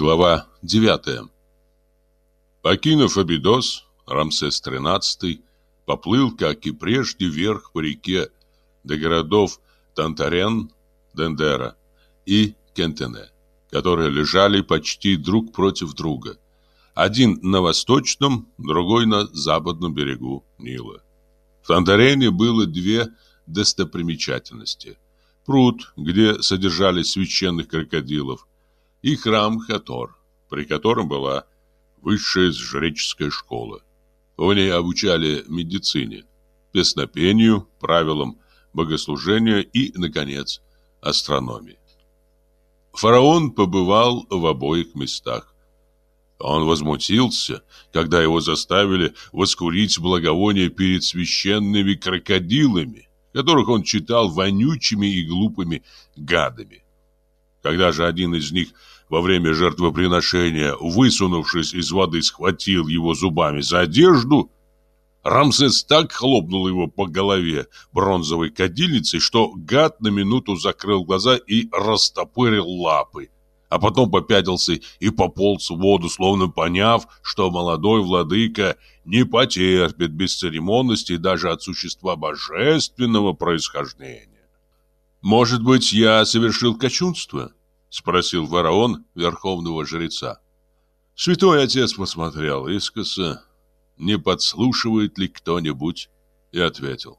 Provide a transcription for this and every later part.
Глава 9 Покинув Абидос, Рамсес XIII поплыл, как и прежде, вверх по реке до городов Тантарен, Дендера и Кентене, которые лежали почти друг против друга. Один на восточном, другой на западном берегу Нила. В Тантарене было две достопримечательности. Пруд, где содержались священных крокодилов, и храм Хатор, при котором была высшая жреческая школа. В ней обучали медицине, песнопению, правилам богослужения и, наконец, астрономии. Фараон побывал в обоих местах. Он возмутился, когда его заставили воскурить благовоние перед священными крокодилами, которых он читал вонючими и глупыми гадами. Когда же один из них во время жертвоприношения, высунувшись из воды, схватил его зубами за одежду, Рамсес так хлопнул его по голове бронзовой кадильницей, что гад на минуту закрыл глаза и растопырил лапы, а потом попятился и пополз в воду, словно поняв, что молодой владыка не потерпит бесцеремонности даже от существа божественного происхождения. «Может быть, я совершил кощунство?» — спросил фараон верховного жреца. Святой отец посмотрел искоса, не подслушивает ли кто-нибудь, и ответил.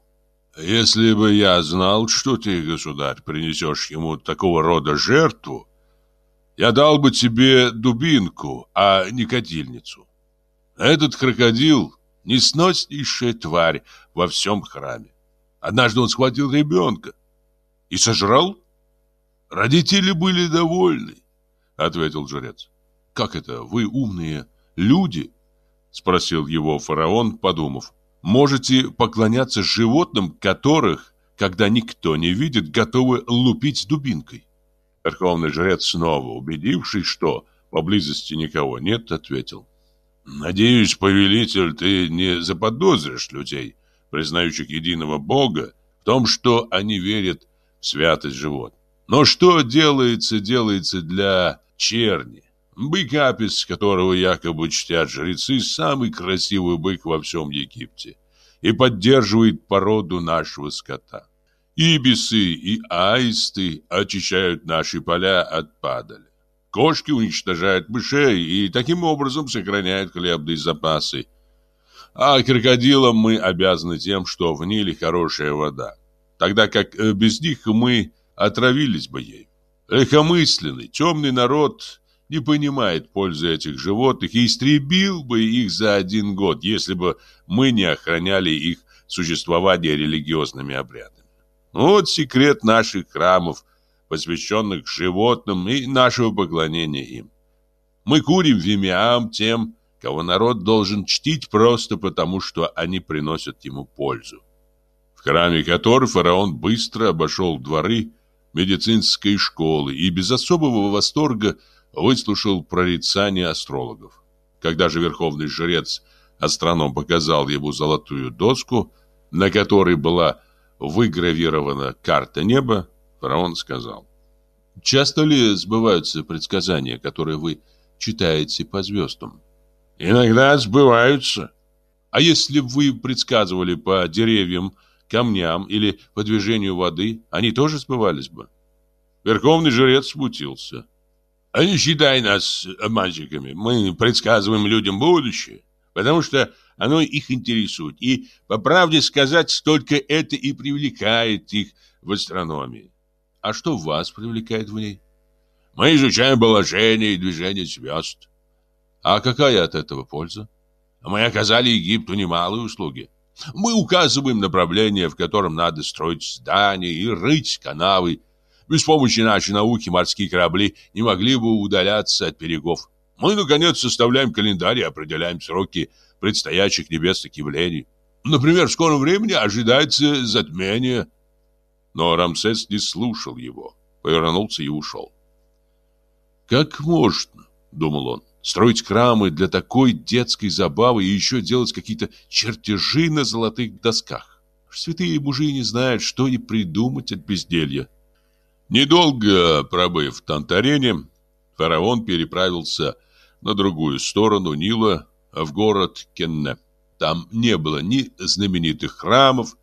«Если бы я знал, что ты, государь, принесешь ему такого рода жертву, я дал бы тебе дубинку, а не кадильницу. Этот крокодил — несноснейшая тварь во всем храме. Однажды он схватил ребенка и сожрал. Родители были довольны, — ответил жрец. Как это, вы умные люди, — Спросил его фараон, подумав. Можете поклоняться животным, которых, когда никто не видит, готовы лупить дубинкой? Верховный жрец снова, убедившись, что поблизости никого нет, ответил. Надеюсь, повелитель, ты не заподозришь людей, признающих единого Бога, в том, что они верят святость живот. Но что делается, делается для черни. Бык Апис, которого якобы чтят жрецы, самый красивый бык во всем Египте и поддерживает породу нашего скота. Ибисы и аисты очищают наши поля от падали. Кошки уничтожают мышей и таким образом сохраняют хлебные запасы. А крокодилам мы обязаны тем, что в Ниле хорошая вода, тогда как э, без них мы отравились бы ей. Легкомысленный, темный народ не понимает пользы этих животных и истребил бы их за один год, если бы мы не охраняли их существование религиозными обрядами. Вот секрет наших храмов, посвященных животным и нашего поклонения им. Мы курим вимиам тем, кого народ должен чтить просто потому, что они приносят ему пользу. В храме которого фараон быстро обошел дворы медицинской школы и без особого восторга выслушал прорицания астрологов. Когда же верховный жрец астроном показал ему золотую доску, на которой была выгравирована карта неба, фараон сказал: "Часто ли сбываются предсказания, которые вы читаете по звездам?" "Иногда сбываются. А если вы предсказывали по деревьям, камням или по движению воды, они тоже сбывались бы?" Верховный жрец смутился. А не считай нас обманщиками. Мы предсказываем людям будущее, потому что оно их интересует. И, по правде сказать, только это и привлекает их в астрономии. А что вас привлекает в ней? Мы изучаем положение и движение звезд. А какая от этого польза? Мы оказали Египту немалые услуги. Мы указываем направление, в котором надо строить здания и рыть канавы, без помощи нашей науки морские корабли не могли бы удаляться от берегов. Мы, наконец, составляем календарь и определяем сроки предстоящих небесных явлений. Например, в скором времени ожидается затмение. Но Рамсес не слушал его, повернулся и ушел. «Как можно, — думал он, — строить храмы для такой детской забавы и еще делать какие-то чертежи на золотых досках? Святые мужи не знают, что и придумать от безделья. Недолго пробыв в Тантарене, фараон переправился на другую сторону Нила, в город Кенне. Там не было ни знаменитых храмов,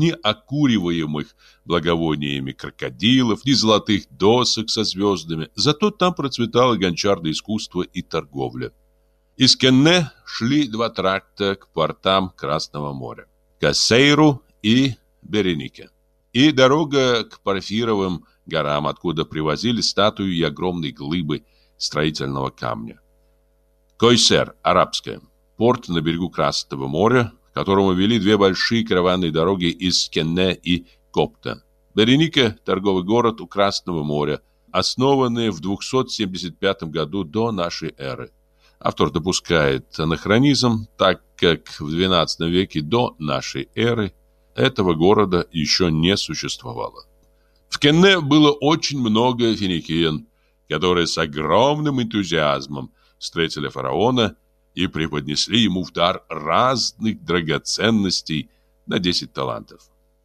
ни окуриваемых благовониями крокодилов, ни золотых досок со звездами. Зато там процветало гончарное искусство и торговля. Из Кенне шли два тракта к портам Красного моря. Кассейру и Беренике. И дорога к Порфировым горам, откуда привозили статую и огромные глыбы строительного камня. Койсер, арабская. Порт на берегу Красного моря, которому вели две большие караванные дороги из Кенне и Копта. Береника – торговый город у Красного моря, основанный в 275 году до нашей эры. Автор допускает анахронизм, так как в XII веке до нашей эры этого города еще не существовало. В Кенне было очень много финикиян, которые с огромным энтузиазмом встретили фараона и преподнесли ему в дар разных драгоценностей на 10 талантов.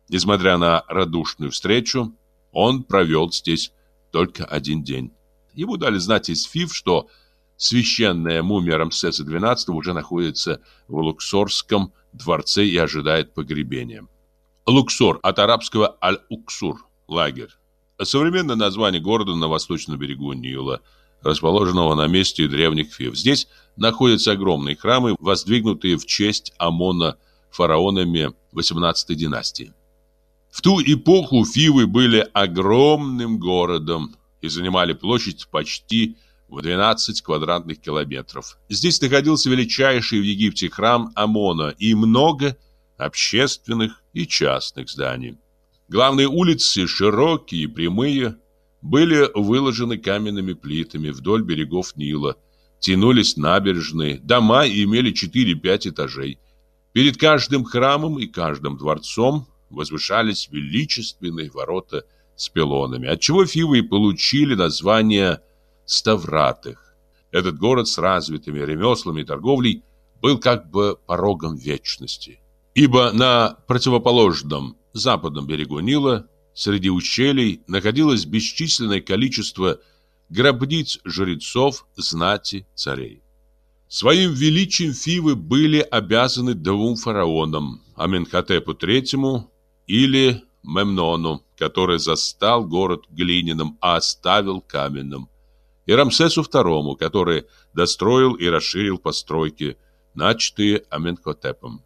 Несмотря на радушную встречу, он провел здесь только один день. Ему дали знать из Фив, что священная мумия Рамсеса XII уже находится в Луксорском дворце и ожидает погребения. Луксор от арабского Аль-Уксур – лагерь. Современное название города на восточном берегу Нила, расположенного на месте древних Фив. Здесь находятся огромные храмы, воздвигнутые в честь Амона фараонами 18 династии. В ту эпоху Фивы были огромным городом и занимали площадь почти в 12 квадратных километров. Здесь находился величайший в Египте храм Амона и много общественных и частных зданий. Главные улицы, широкие и прямые, были выложены каменными плитами вдоль берегов Нила. Тянулись набережные, дома имели 4-5 этажей. Перед каждым храмом и каждым дворцом возвышались величественные ворота с пилонами, отчего Фивы получили название Ставратых. Этот город с развитыми ремеслами и торговлей был как бы порогом вечности. Ибо на противоположном западном берегу Нила среди ущелий находилось бесчисленное количество гробниц жрецов, знати, царей. Своим величием Фивы были обязаны двум фараонам – Аменхотепу III или Мемнону, который застал город глиняным, а оставил каменным и Рамсесу II, который достроил и расширил постройки, начатые Аменхотепом.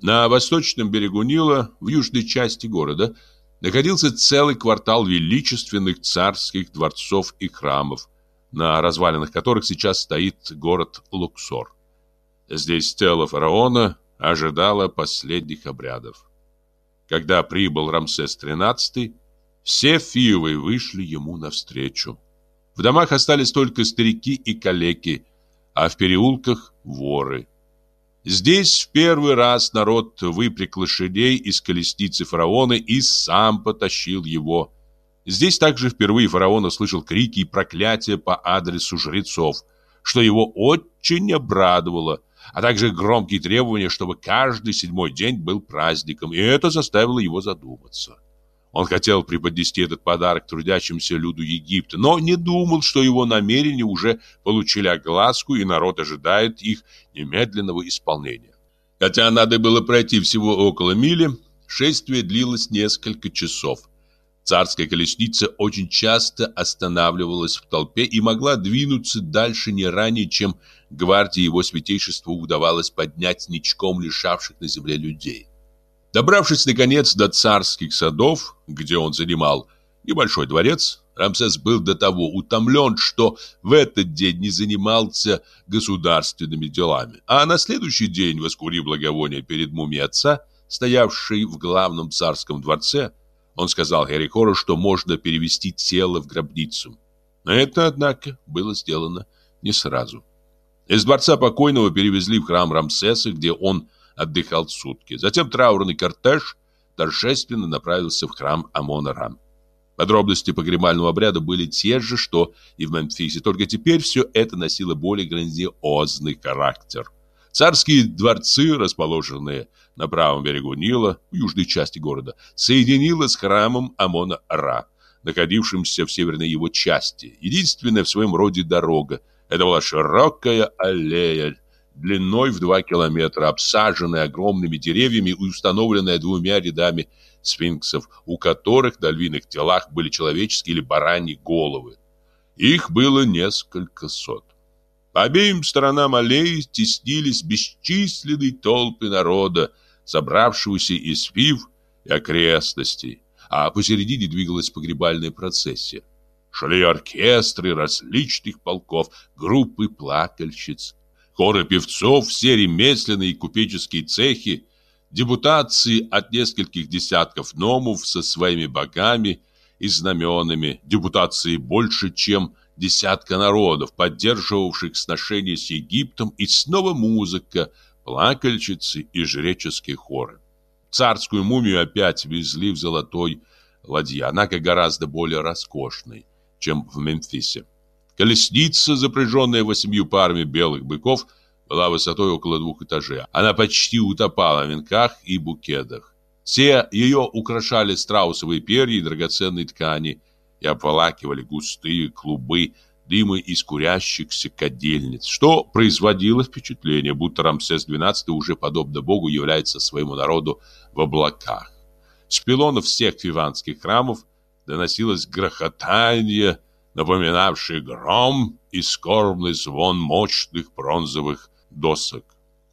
На восточном берегу Нила, в южной части города, находился целый квартал величественных царских дворцов и храмов, на развалинах которых сейчас стоит город Луксор. Здесь тело фараона ожидало последних обрядов. Когда прибыл Рамсес XIII, все фивы вышли ему навстречу. В домах остались только старики и калеки, а в переулках воры. Здесь в первый раз народ выпряг лошадей из колесницы фараона и сам потащил его. Здесь также впервые фараон услышал крики и проклятия по адресу жрецов, что его очень обрадовало, а также громкие требования, чтобы каждый седьмой день был праздником, и это заставило его задуматься. Он хотел преподнести этот подарок трудящимся люду Египта, но не думал, что его намерения уже получили огласку, и народ ожидает их немедленного исполнения. Хотя надо было пройти всего около мили, шествие длилось несколько часов. Царская колесница очень часто останавливалась в толпе и могла двинуться дальше не ранее, чем гвардии его святейшеству удавалось поднять ничком лишавших на земле людей. Добравшись, наконец, до царских садов, где он занимал небольшой дворец, Рамсес был до того утомлен, что в этот день не занимался государственными делами. А на следующий день, воскурив благовоние перед мумией отца, стоявшей в главном царском дворце, он сказал Херикору, что можно перевести тело в гробницу. Но это, однако, было сделано не сразу. Из дворца покойного перевезли в храм Рамсеса, где он отдыхал сутки. Затем траурный кортеж торжественно направился в храм Амона-Ра. Подробности погребального обряда были те же, что и в Мемфисе, только теперь все это носило более грандиозный характер. Царские дворцы, расположенные на правом берегу Нила, в южной части города, соединило с храмом Амона-Ра, находившемся в северной его части. Единственная в своем роде дорога. Это была широкая аллея, длиной в два километра, обсаженная огромными деревьями и установленная двумя рядами сфинксов, у которых на львиных телах были человеческие или бараньи головы. Их было несколько сот. По обеим сторонам аллеи теснились бесчисленные толпы народа, собравшегося из Фив и окрестностей, а посередине двигалась погребальная процессия. Шли оркестры различных полков, группы плакальщиц, хоры певцов, все ремесленные и купеческие цехи, депутации от нескольких десятков номов со своими богами и знаменами, депутации больше, чем десятка народов, поддерживавших сношения с Египтом, и снова музыка, плакальщицы и жреческие хоры. Царскую мумию опять везли в золотой ладье, однако гораздо более роскошной, чем в Мемфисе. Колесница, запряженная восемью парами белых быков, была высотой около двух этажей. Она почти утопала в венках и букетах. Все ее украшали страусовые перья и драгоценные ткани и обволакивали густые клубы дыма из курящихся кадильниц, что производило впечатление, будто Рамсес XII уже, подобно Богу, является своему народу в облаках. С пилонов всех фиванских храмов доносилось грохотание, напоминавший гром и скорбный звон мощных бронзовых досок.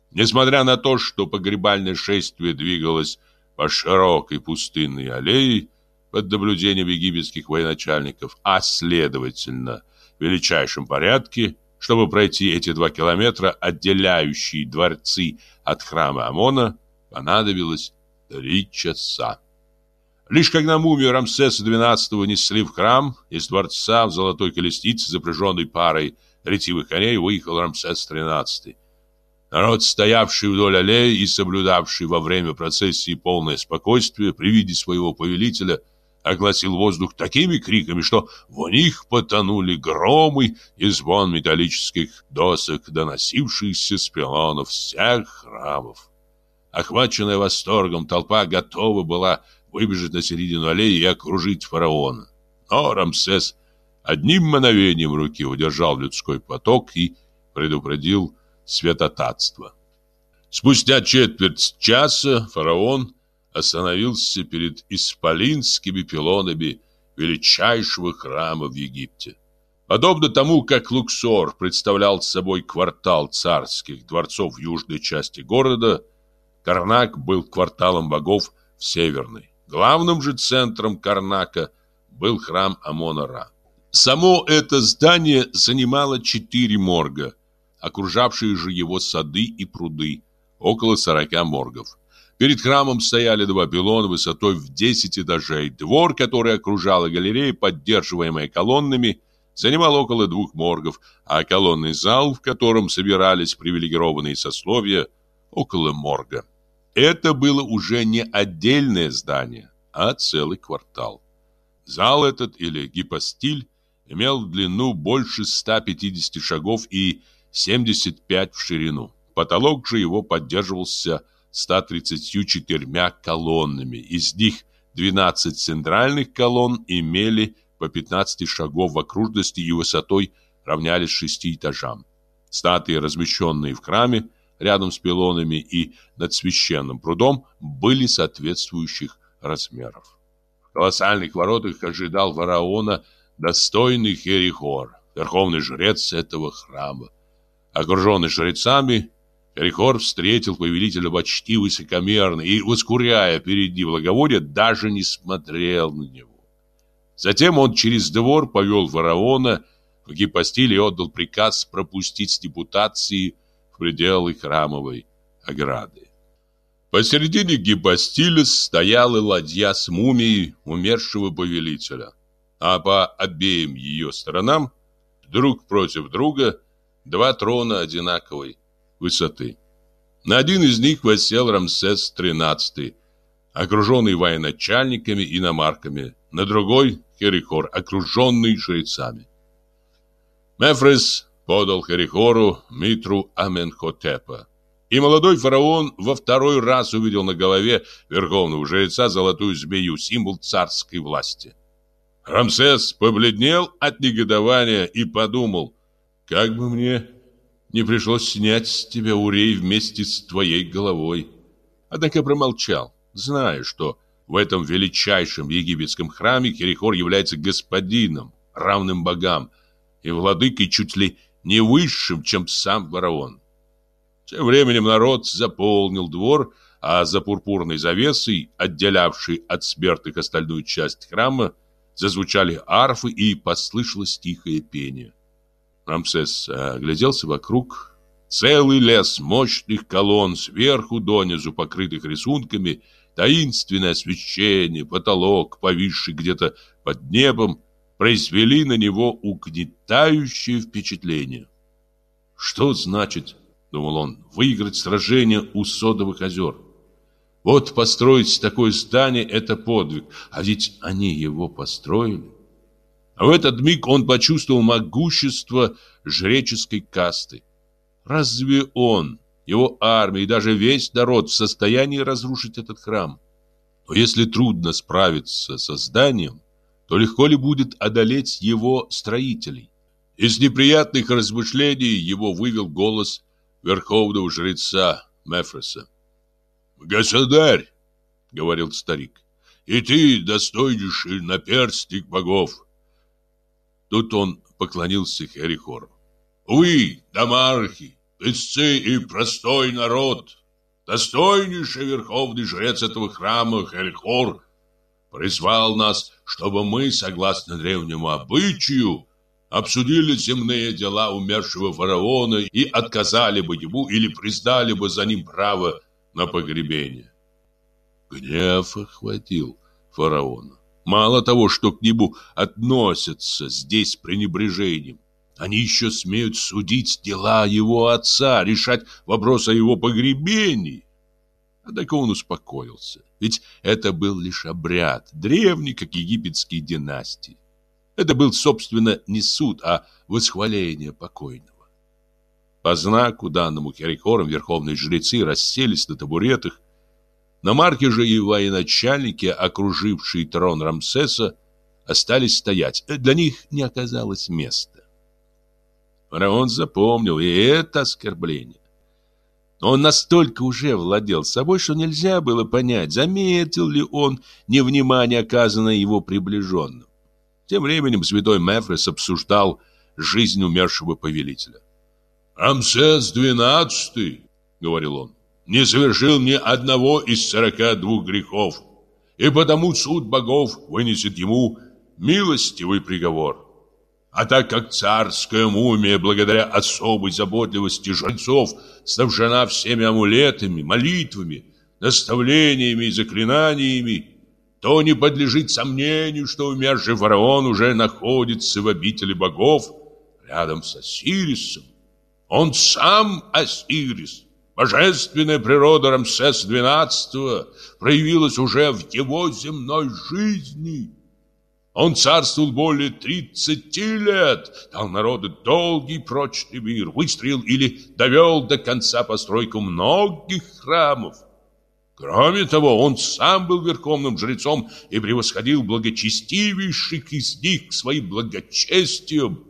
Несмотря на то, что погребальное шествие двигалось по широкой пустынной аллее под наблюдением египетских военачальников, а следовательно в величайшем порядке, чтобы пройти эти два километра, отделяющие дворцы от храма Амона, понадобилось три часа. Лишь когда мумию Рамсеса XII несли в храм, из дворца в золотой колеснице, запряженной парой ретивых коней, выехал Рамсес XIII. Народ, стоявший вдоль аллеи и соблюдавший во время процессии полное спокойствие при виде своего повелителя, огласил воздух такими криками, что в них потонули громы и звон металлических досок, доносившихся с пилонов всех храмов. Охваченная восторгом, толпа готова была выбежать на середину аллеи и окружить фараона. Но Рамсес одним мановением руки удержал людской поток и предупредил святотатство. Спустя четверть часа фараон остановился перед исполинскими пилонами величайшего храма в Египте. Подобно тому, как Луксор представлял собой квартал царских дворцов в южной части города, Карнак был кварталом богов в северной. Главным же центром Карнака был храм Амона-Ра. Само это здание занимало четыре морга, окружавшие же его сады и пруды, около сорока моргов. Перед храмом стояли два пилона высотой в 10 этажей. Двор, который окружала галерея, поддерживаемая колоннами, занимал около двух моргов, а колонный зал, в котором собирались привилегированные сословия, около морга. Это было уже не отдельное здание, а целый квартал. Зал этот, или гипостиль, имел длину больше 150 шагов и 75 в ширину. Потолок же его поддерживался 134 колоннами. Из них 12 центральных колонн имели по 15 шагов в окружности и высотой равнялись шести этажам. Статуи, размещенные в храме, рядом с пилонами и над священным прудом были соответствующих размеров. В колоссальных воротах ожидал фараона достойный Херихор, верховный жрец этого храма. Окруженный жрецами, Херихор встретил повелителя почти высокомерно и, воскуряя перед ним благовоние, даже не смотрел на него. Затем он через двор повел фараона в гипостиль и отдал приказ пропустить депутации пределы храмовой ограды. Посередине гипостиля стояла ладья с мумией умершего повелителя, а по обеим ее сторонам, друг против друга, два трона одинаковой высоты. На один из них восел Рамсес XIII, окруженный военачальниками и иномарками, на другой – Херихор, окруженный жрецами. Мефрес подал Харихору Митру Аменхотепа. И молодой фараон во второй раз увидел на голове верховного жреца золотую змею, символ царской власти. Рамсес побледнел от негодования и подумал, как бы мне не пришлось снять с тебя урей вместе с твоей головой. Однако промолчал, зная, что в этом величайшем египетском храме Херихор является господином, равным богам, и владыкой чуть ли не высшим, чем сам фараон. Тем временем народ заполнил двор, а за пурпурной завесой, отделявшей от смертных остальную часть храма, зазвучали арфы и послышалось тихое пение. Рамсес огляделся вокруг. Целый лес мощных колонн сверху донизу, покрытых рисунками, таинственное освещение, потолок, повисший где-то под небом, произвели на него угнетающее впечатление. Что значит, думал он, выиграть сражение у Содовых озер? Вот построить такое здание – это подвиг, а ведь они его построили. А в этот миг он почувствовал могущество жреческой касты. Разве он, его армия и даже весь народ в состоянии разрушить этот храм? Но если трудно справиться со зданием, то легко ли будет одолеть его строителей? Из неприятных размышлений его вывел голос верховного жреца Мефреса. «Государь!» — говорил старик. «И ты достойнейший наперстник богов!» Тут он поклонился Херихору. «Вы, домархи, песцы и простой народ, достойнейший верховный жрец этого храма Херихор, призвал нас, чтобы мы, согласно древнему обычаю, обсудили земные дела умершего фараона и отказали бы ему или признали бы за ним право на погребение. Гнев охватил фараона. Мало того, что к нему относятся здесь с пренебрежением, они еще смеют судить дела его отца, решать вопрос о его погребении. Однако он успокоился, ведь это был лишь обряд, древний, как египетские династии. Это был, собственно, не суд, а восхваление покойного. По знаку, данному Херихором, верховные жрецы расселись на табуретах. На марке же и военачальники, окружившие трон Рамсеса, остались стоять. Для них не оказалось места. Фараон запомнил и это оскорбление. Он настолько уже владел собой, что нельзя было понять, заметил ли он невнимание, оказанное его приближенным. Тем временем святой Мефрес обсуждал жизнь умершего повелителя. «Рамсес XII, — говорил он, — не совершил ни одного из сорока двух грехов, и потому суд богов вынесет ему милостивый приговор. А так как царская мумия, благодаря особой заботливости жрецов, снабжена всеми амулетами, молитвами, наставлениями и заклинаниями, то не подлежит сомнению, что умерший фараон уже находится в обители богов рядом с Осирисом. Он сам Осирис. Божественная природа Рамсеса XII проявилась уже в его земной жизни. Он царствовал более 30 лет, дал народу долгий прочный мир, выстроил или довел до конца постройку многих храмов. Кроме того, он сам был верховным жрецом и превосходил благочестивейших из них своим благочестием.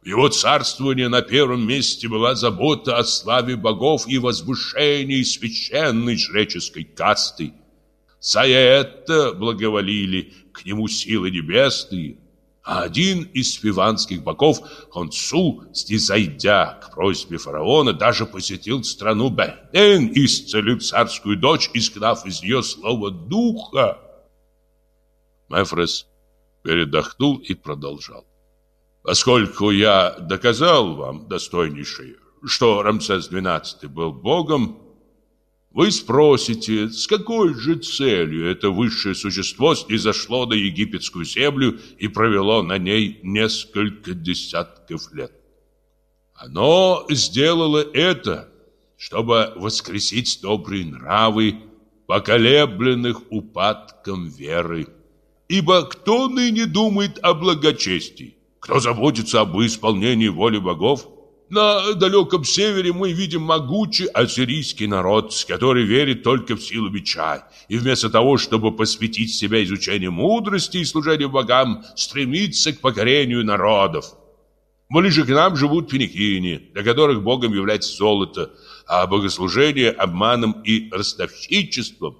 В его царствовании на первом месте была забота о славе богов и возвышении священной жреческой касты. За это благоволили к нему силы небесные, а один из фиванских богов, Хонсу, снизойдя к просьбе фараона, даже посетил страну Бенен и исцелил царскую дочь, изгнав из нее слово духа. Мефрес передохнул и продолжал. Поскольку я доказал вам, достойнейший, что Рамсес XII был богом, вы спросите, с какой же целью это высшее существо снизошло на египетскую землю и провело на ней несколько десятков лет? Оно сделало это, чтобы воскресить добрые нравы, поколебленных упадком веры. Ибо кто ныне думает о благочестии? Кто заботится об исполнении воли богов? На далеком севере мы видим могучий ассирийский народ, который верит только в силу меча, и вместо того, чтобы посвятить себя изучению мудрости и служению богам, стремится к покорению народов. Ближе к нам живут финикийни, для которых богом является золото, а богослужение – обманом и ростовщичеством.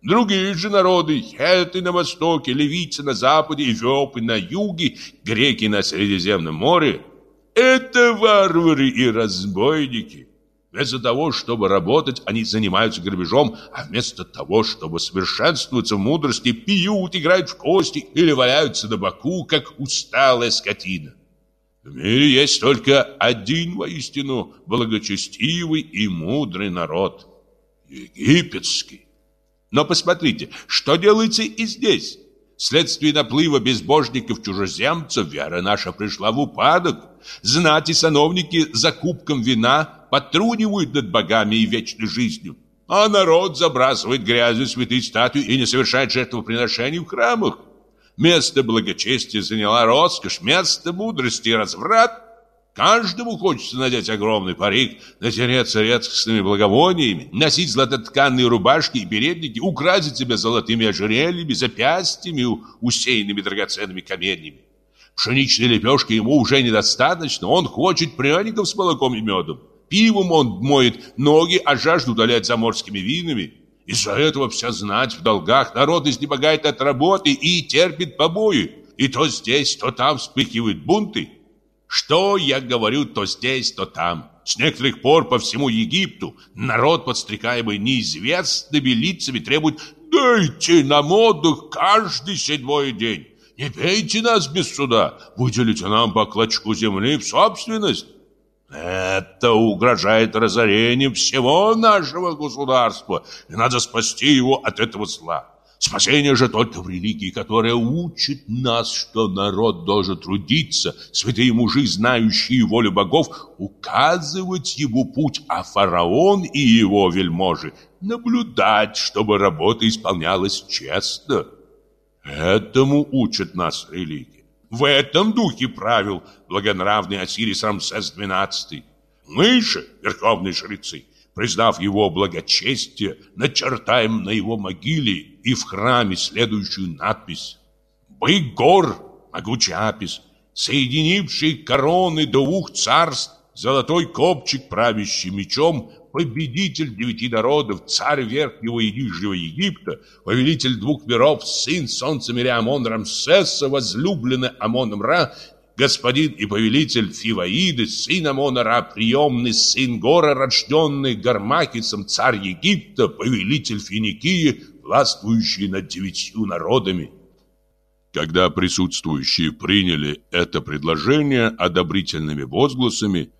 Другие же народы, хеты на востоке, ливийцы на западе, эфиопы на юге, греки на Средиземном море – это варвары и разбойники. Вместо того, чтобы работать, они занимаются грабежом, а вместо того, чтобы совершенствоваться в мудрости, пьют, играют в кости или валяются на боку, как усталая скотина. В мире есть только один воистину благочестивый и мудрый народ – египетский. Но посмотрите, что делается и здесь. Вследствие наплыва безбожников-чужеземцев вера наша пришла в упадок. Знати сановники за кубком вина потрунивают над богами и вечной жизнью. А народ забрасывает грязью святые статуи и не совершает жертвоприношений в храмах. Место благочестия заняла роскошь, место мудрости и разврат. Каждому хочется надеть огромный парик, натереться редкостными благовониями, носить златотканные рубашки и передники, украсить себя золотыми ожерельями, запястьями, усеянными драгоценными каменьями. Пшеничной лепешки ему уже недостаточно, он хочет пряников с молоком и медом. Пивом он моет ноги, а жажду удаляет заморскими винами. Из-за этого вся знать в долгах, народ изнемогает от работы и терпит побои. И то здесь, то там вспыхивают бунты. Что я говорю то здесь, то там. С некоторых пор по всему Египту народ, подстрекаемый неизвестными лицами, требует «Дайте нам отдых каждый седьмой день». Не пейте нас без суда, выделите нам по клочку земли в собственность. Это угрожает разорением всего нашего государства, и надо спасти его от этого зла. Спасение же только в религии, которая учит нас, что народ должен трудиться, святые мужи, знающие волю богов, указывать ему путь, а фараон и его вельможи наблюдать, чтобы работа исполнялась честно. Этому учит нас религия. В этом духе правил благонравный Осирис Рамсес XII. Мы же, верховные жрецы, признав его благочестие, начертаем на его могиле и в храме следующую надпись. «Бык гор, могучий апис, соединивший короны двух царств, золотой копчик, правящий мечом, победитель девяти народов, царь Верхнего и Нижнего Египта, повелитель двух миров, сын солнца миря Амон Рамсеса, возлюбленный Амоном Ра господин и повелитель Фиваиды, сын Амона-Ра, приемный сын Гора, рожденный Гармакисом, царь Египта, повелитель Финикии, властвующий над девятью народами. Когда присутствующие приняли это предложение одобрительными возгласами,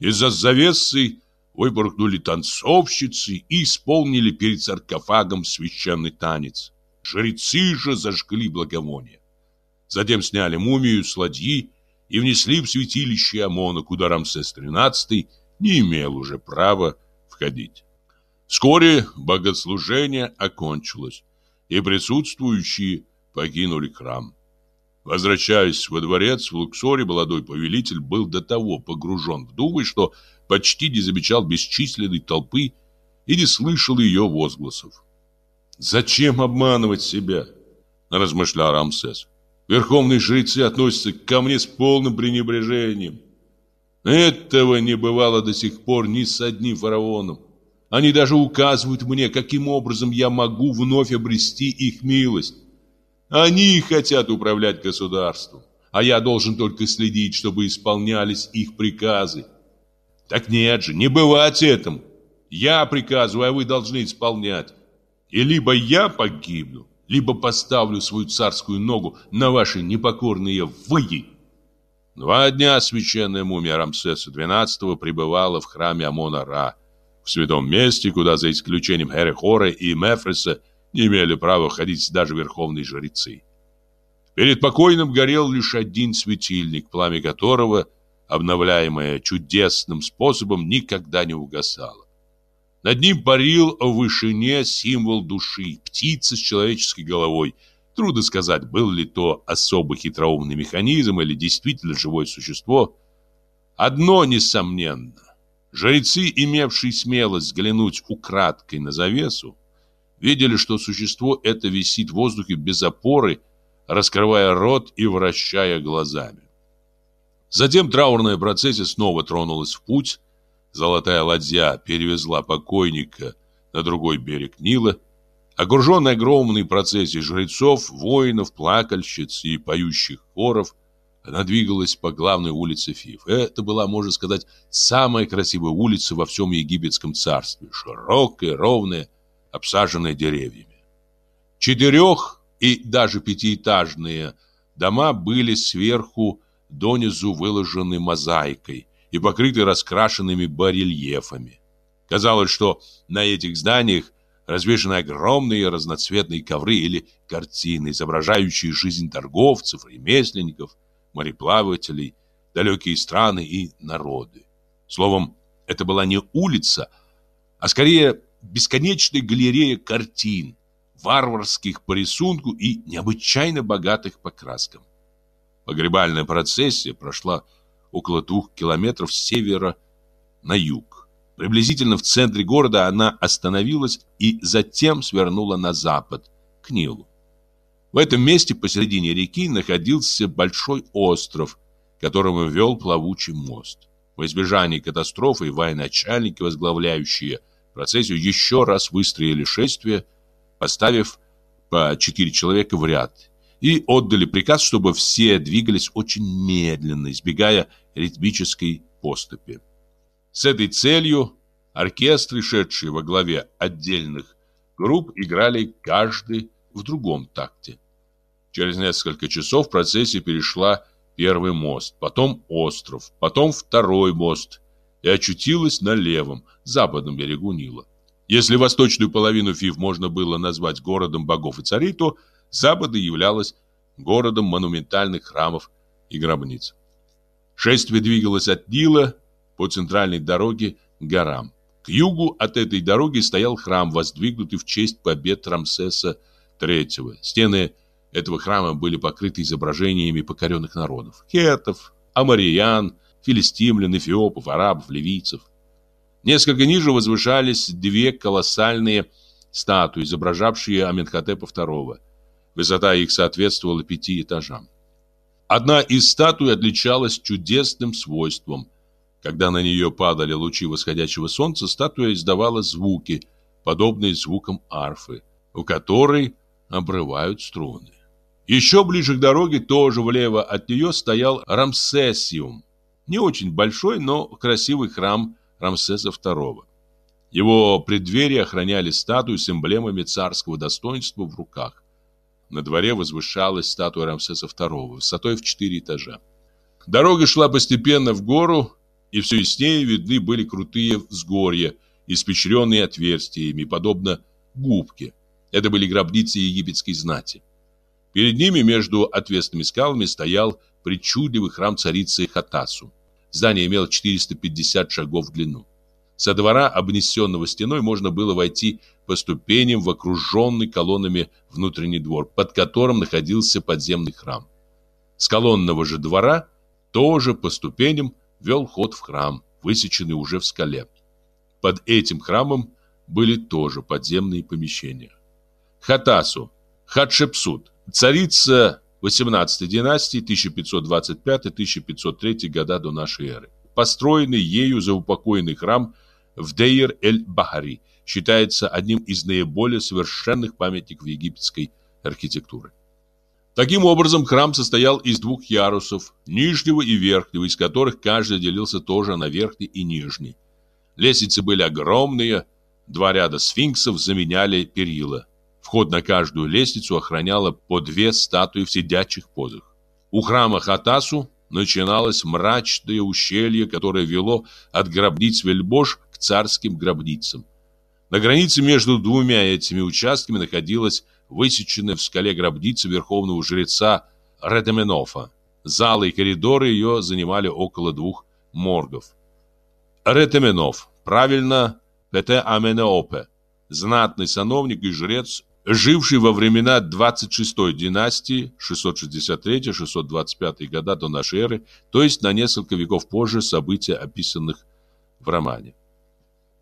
из-за завесы выпорхнули танцовщицы и исполнили перед саркофагом священный танец. Жрецы же зажгли благовония. Затем сняли мумию с ладьи и внесли в святилище Амона, куда Рамсес XIII не имел уже права входить. Вскоре богослужение окончилось, и присутствующие покинули храм. Возвращаясь во дворец, в Луксоре молодой повелитель был до того погружен в думы, что почти не замечал бесчисленной толпы и не слышал ее возгласов. «Зачем обманывать себя?» – размышлял Рамсес. Верховные жрецы относятся ко мне с полным пренебрежением. Этого не бывало до сих пор ни с одним фараоном. Они даже указывают мне, каким образом я могу вновь обрести их милость. Они хотят управлять государством, а я должен только следить, чтобы исполнялись их приказы. Так нет же, не бывать этому. Я приказываю, а вы должны исполнять. И либо я погибну, либо поставлю свою царскую ногу на ваши непокорные выги. Два дня священная мумия Рамсеса XII пребывала в храме Амона-Ра, в святом месте, куда за исключением Херехора и Мефреса не имели права ходить даже верховные жрецы. Перед покойным горел лишь один светильник, пламя которого, обновляемое чудесным способом, никогда не угасало. Над ним парил в вышине символ души, птица с человеческой головой. Трудно сказать, был ли то особо хитроумный механизм или действительно живое существо. Одно несомненно. Жрецы, имевшие смелость взглянуть украдкой на завесу, видели, что существо это висит в воздухе без опоры, раскрывая рот и вращая глазами. Затем траурная процессия снова тронулась в путь. Золотая ладья перевезла покойника на другой берег Нила. Окруженная огромной процессией жрецов, воинов, плакальщиц и поющих хоров, она двигалась по главной улице Фив. Это была, можно сказать, самая красивая улица во всем египетском царстве. Широкая, ровная, обсаженная деревьями. Четырех и даже пятиэтажные дома были сверху донизу выложены мозаикой и покрыты раскрашенными барельефами. Казалось, что на этих зданиях развешаны огромные разноцветные ковры или картины, изображающие жизнь торговцев, ремесленников, мореплавателей, далекие страны и народы. Словом, это была не улица, а скорее бесконечная галерея картин, варварских по рисунку и необычайно богатых по краскам. Погребальная процессия прошла около двух километров с севера на юг. Приблизительно в центре города она остановилась и затем свернула на запад, к Нилу. В этом месте посередине реки находился большой остров, которому вел плавучий мост. В избежании катастрофы военачальники, возглавляющие процессию, еще раз выстроили шествие, поставив по четыре человека в ряд и отдали приказ, чтобы все двигались очень медленно, избегая ритмической поступи. С этой целью оркестры, шедшие во главе отдельных групп, играли каждый в другом такте. Через несколько часов процессия перешла первый мост, потом остров, потом второй мост и очутилась на левом, западном берегу Нила. Если восточную половину Фив можно было назвать городом богов и царей, то Запада являлась городом монументальных храмов и гробниц. Шествие двигалось от Нила по центральной дороге к горам. К югу от этой дороги стоял храм, воздвигнутый в честь побед Рамсеса III. Стены этого храма были покрыты изображениями покоренных народов. Хетов, амариян, филистимлян, эфиопов, арабов, ливийцев. Несколько ниже возвышались две колоссальные статуи, изображавшие Аменхотепа II. Высота их соответствовала пяти этажам. Одна из статуй отличалась чудесным свойством. Когда на нее падали лучи восходящего солнца, статуя издавала звуки, подобные звукам арфы, у которой обрывают струны. Еще ближе к дороге, тоже влево от нее, стоял Рамсесиум. Не очень большой, но красивый храм Рамсеса II. Его преддверие охраняли статуи с эмблемами царского достоинства в руках. На дворе возвышалась статуя Рамсеса II высотой в четыре этажа. Дорога шла постепенно в гору, и все яснее видны были крутые взгорья, испещренные отверстиями, подобно губке. Это были гробницы египетской знати. Перед ними между отвесными скалами стоял причудливый храм царицы Хатасу. Здание имело 450 шагов в длину. Со двора, обнесенного стеной, можно было войти по ступеням в окруженный колоннами внутренний двор, под которым находился подземный храм. С колонного же двора тоже по ступеням вел ход в храм, высеченный уже в скале. Под этим храмом были тоже подземные помещения. Хатасу, Хатшепсут, царица 18 династии 1525-1503 года до нашей эры. Построенный ею заупокоенный храм в Дейр-эль-Бахари считается одним из наиболее совершенных памятников египетской архитектуры. Таким образом, храм состоял из двух ярусов, нижнего и верхнего, из которых каждый делился тоже на верхний и нижний. Лестницы были огромные, два ряда сфинксов заменяли перила. Вход на каждую лестницу охраняло по две статуи в сидячих позах. У храма Хатасу начиналось мрачное ущелье, которое вело от гробниц вельбож к царским гробницам. На границе между двумя этими участками находилась высеченная в скале гробница верховного жреца Ретеменофа. Залы и коридоры ее занимали около двух моргов. Ретеменов, правильно Пете Аменеопе, знатный сановник и жрец живший во времена 26-й династии 663-625 года до эры, то есть на несколько веков позже события, описанных в романе.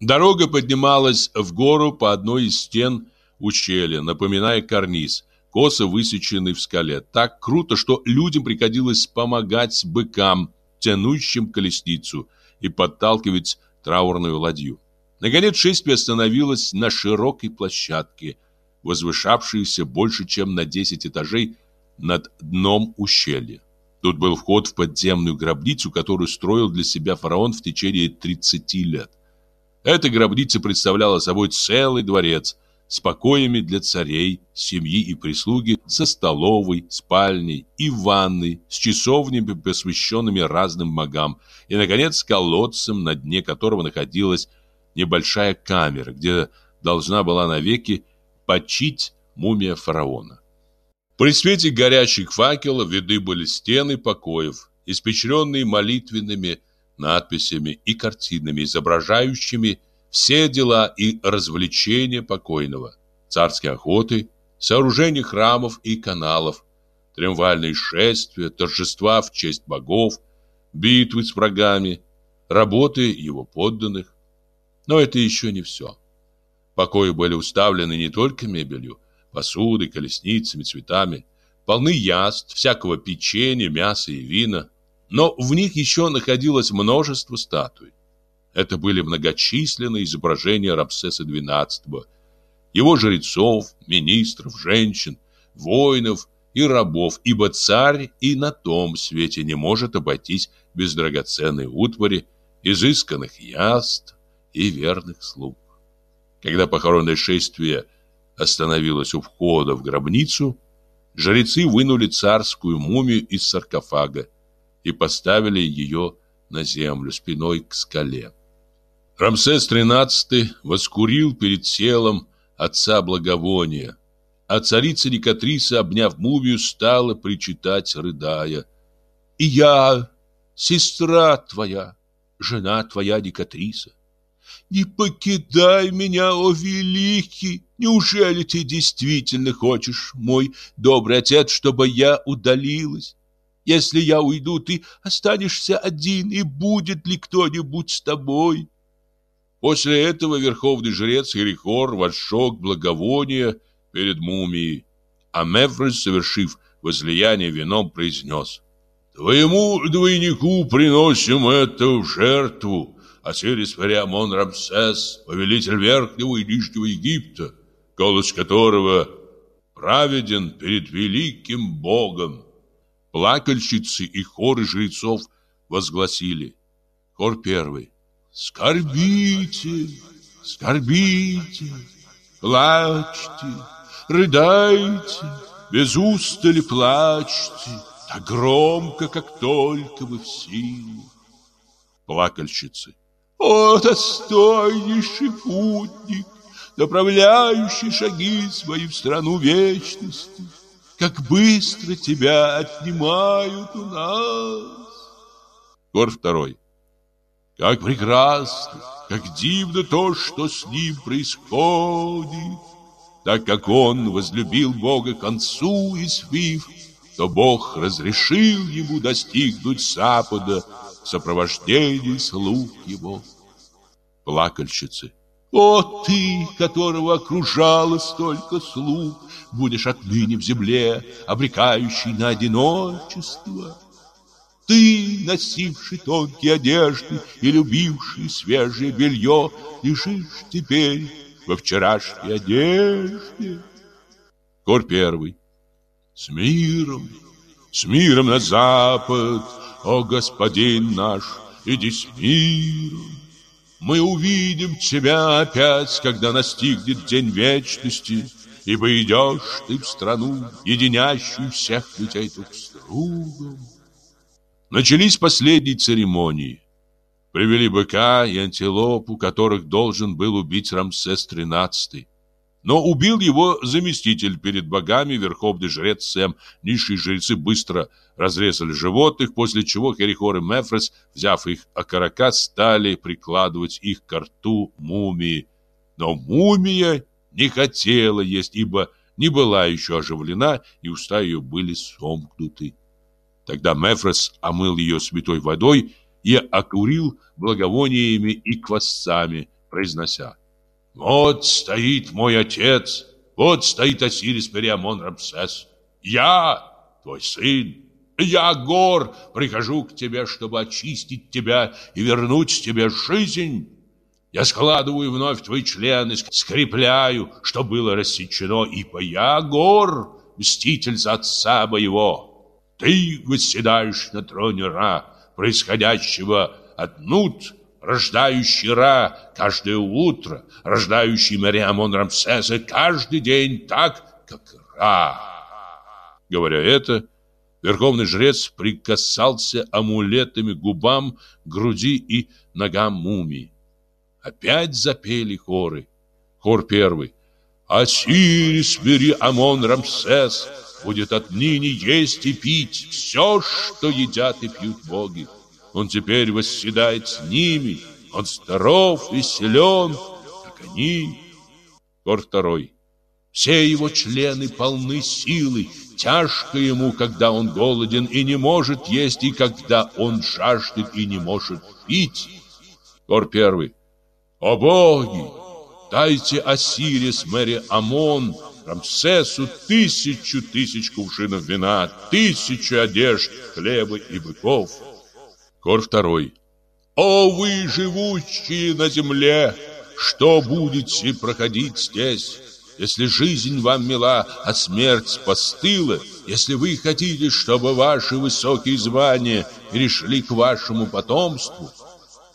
Дорога поднималась в гору по одной из стен ущелья, напоминая карниз, косо высеченный в скале. Так круто, что людям приходилось помогать быкам, тянущим колесницу, и подталкивать траурную ладью. Наконец шествие остановилось на широкой площадке, возвышавшейся больше, чем на 10 этажей над дном ущелья. Тут был вход в подземную гробницу, которую строил для себя фараон в течение 30 лет. Эта гробница представляла собой целый дворец с покоями для царей, семьи и прислуги, со столовой, спальней и ванной, с часовнями, посвященными разным богам, и, наконец, с колодцем, на дне которого находилась небольшая камера, где должна была навеки почить мумия фараона. При свете горящих факелов виды были стены покоев, испечренные молитвенными надписями и картинами, изображающими все дела и развлечения покойного, царские охоты, сооружение храмов и каналов, триумфальные шествия, торжества в честь богов, битвы с врагами, работы его подданных. Но это еще не все. Покои были уставлены не только мебелью, посудой, колесницами, цветами, полны яств, всякого печенья, мяса и вина, но в них еще находилось множество статуй. Это были многочисленные изображения Рамсеса XII, его жрецов, министров, женщин, воинов и рабов, ибо царь и на том свете не может обойтись без драгоценной утвари, изысканных яств и верных слуг. Когда похоронное шествие остановилось у входа в гробницу, жрецы вынули царскую мумию из саркофага и поставили ее на землю спиной к скале. Рамсес XIII воскурил перед телом отца благовония, а царица Никатриса, обняв мумию, стала причитать, рыдая. «И я, сестра твоя, жена твоя Никатриса, не покидай меня, о великий! Неужели ты действительно хочешь, мой добрый отец, чтобы я удалилась? Если я уйду, ты останешься один, и будет ли кто-нибудь с тобой?» После этого верховный жрец Херихор возжег благовоние перед мумией, а Мефрес, совершив возлияние вином, произнес «Твоему двойнику приносим это в жертву, Осирис Фариамон Рамсес, повелитель Верхнего и Нижнего Египта, голос которого праведен перед великим Богом». Плакальщицы и хоры жрецов возгласили. Хор первый. Скорбите, скорбите, плачьте, рыдайте, без устали плачьте, так громко, как только вы в силу. Плакальщицы. О, достойнейший путник, направляющий шаги свои в страну вечности, как быстро тебя отнимают у нас. Гор второй. Как прекрасно, как дивно то, что с ним происходит. Так как он возлюбил Бога концу и свив, то Бог разрешил ему достигнуть Запада в сопровождении слуг его. Плакальщицы. О, ты, которого окружало столько слуг, будешь отныне в земле, обрекающий на одиночество. Ты, носивший тонкие одежды и любивший свежее белье, лежишь теперь во вчерашней одежде. Кор первый. С миром, с миром на запад, о господин наш, иди с миром. Мы увидим тебя опять, когда настигнет день вечности, ибо идешь ты в страну, единящую всех людей друг с другом. Начались последние церемонии. Привели быка и антилопу, которых должен был убить Рамсес XIII. Но убил его заместитель перед богами, верховный жрец Сэм. Низшие жрецы быстро разрезали животных, после чего Херихор и Мефрес, взяв их окорока, стали прикладывать их к рту мумии. Но мумия не хотела есть, ибо не была еще оживлена, и уста ее были сомкнуты. Тогда Мефрос омыл ее святой водой и окурил благовониями и квасцами, произнося «Вот стоит мой отец, вот стоит Осирис Периамон Рамсес. Я, твой сын, я, Гор, прихожу к тебе, чтобы очистить тебя и вернуть тебе жизнь. Я складываю вновь твои члены, скрепляю, что было рассечено, ибо я, Гор, мститель за отца моего. Ты восседаешь на троне Ра, происходящего от Нут, рождающий Ра каждое утро, рождающий Мариамон Рамсеса каждый день так, как Ра. Говоря это, верховный жрец прикасался амулетами к губам, груди и ногам мумии. Опять запели хоры. Хор первый. Осирис, бери Амон Рамсес, будет отныне есть и пить все, что едят и пьют боги. Он теперь восседает с ними. Он здоров и силен, как они. Гор второй. Все его члены полны силы. Тяжко ему, когда он голоден и не может есть, и когда он жаждет и не может пить. Гор первый. О боги! Дайте Осирис, Мэри Амон, Рамсесу тысячу тысяч кувшинов вина, тысячу одежд, хлеба и быков. Хор второй. «О вы, живущие на земле, что будете проходить здесь, если жизнь вам мила, а смерть постыла, если вы хотите, чтобы ваши высокие звания перешли к вашему потомству,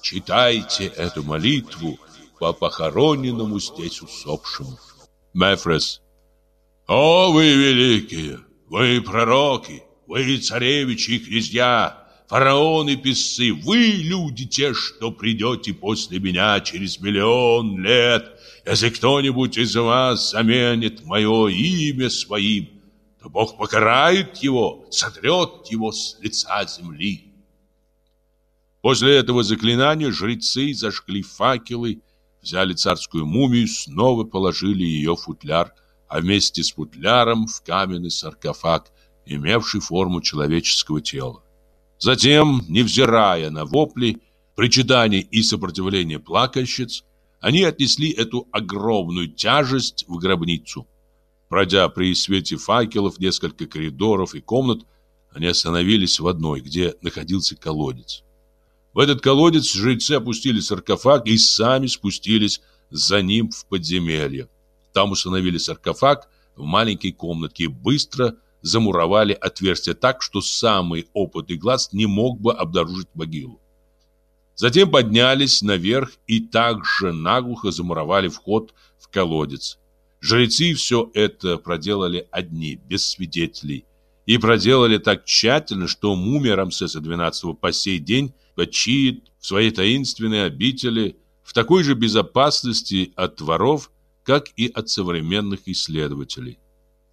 читайте эту молитву по похороненному здесь усопшему». Мефрес. «О, вы великие, вы пророки, вы царевичи и князья!» Фараоны писцы, вы люди те, что придете после меня через миллион лет. Если кто-нибудь из вас заменит мое имя своим, то Бог покарает его, сотрет его с лица земли. После этого заклинания жрецы зажгли факелы, взяли царскую мумию, снова положили ее в футляр, а вместе с футляром в каменный саркофаг, имевший форму человеческого тела. Затем, невзирая на вопли, причитания и сопротивление плакальщиц, они отнесли эту огромную тяжесть в гробницу. Пройдя при свете факелов несколько коридоров и комнат, они остановились в одной, где находился колодец. В этот колодец жрецы опустили саркофаг и сами спустились за ним в подземелье. Там установили саркофаг в маленькой комнатке и быстро замуровали отверстие так, что самый опытный глаз не мог бы обнаружить могилу. Затем поднялись наверх и также наглухо замуровали вход в колодец. Жрецы все это проделали одни, без свидетелей. И проделали так тщательно, что мумия Рамсеса XII по сей день почиет в своей таинственной обители в такой же безопасности от воров, как и от современных исследователей.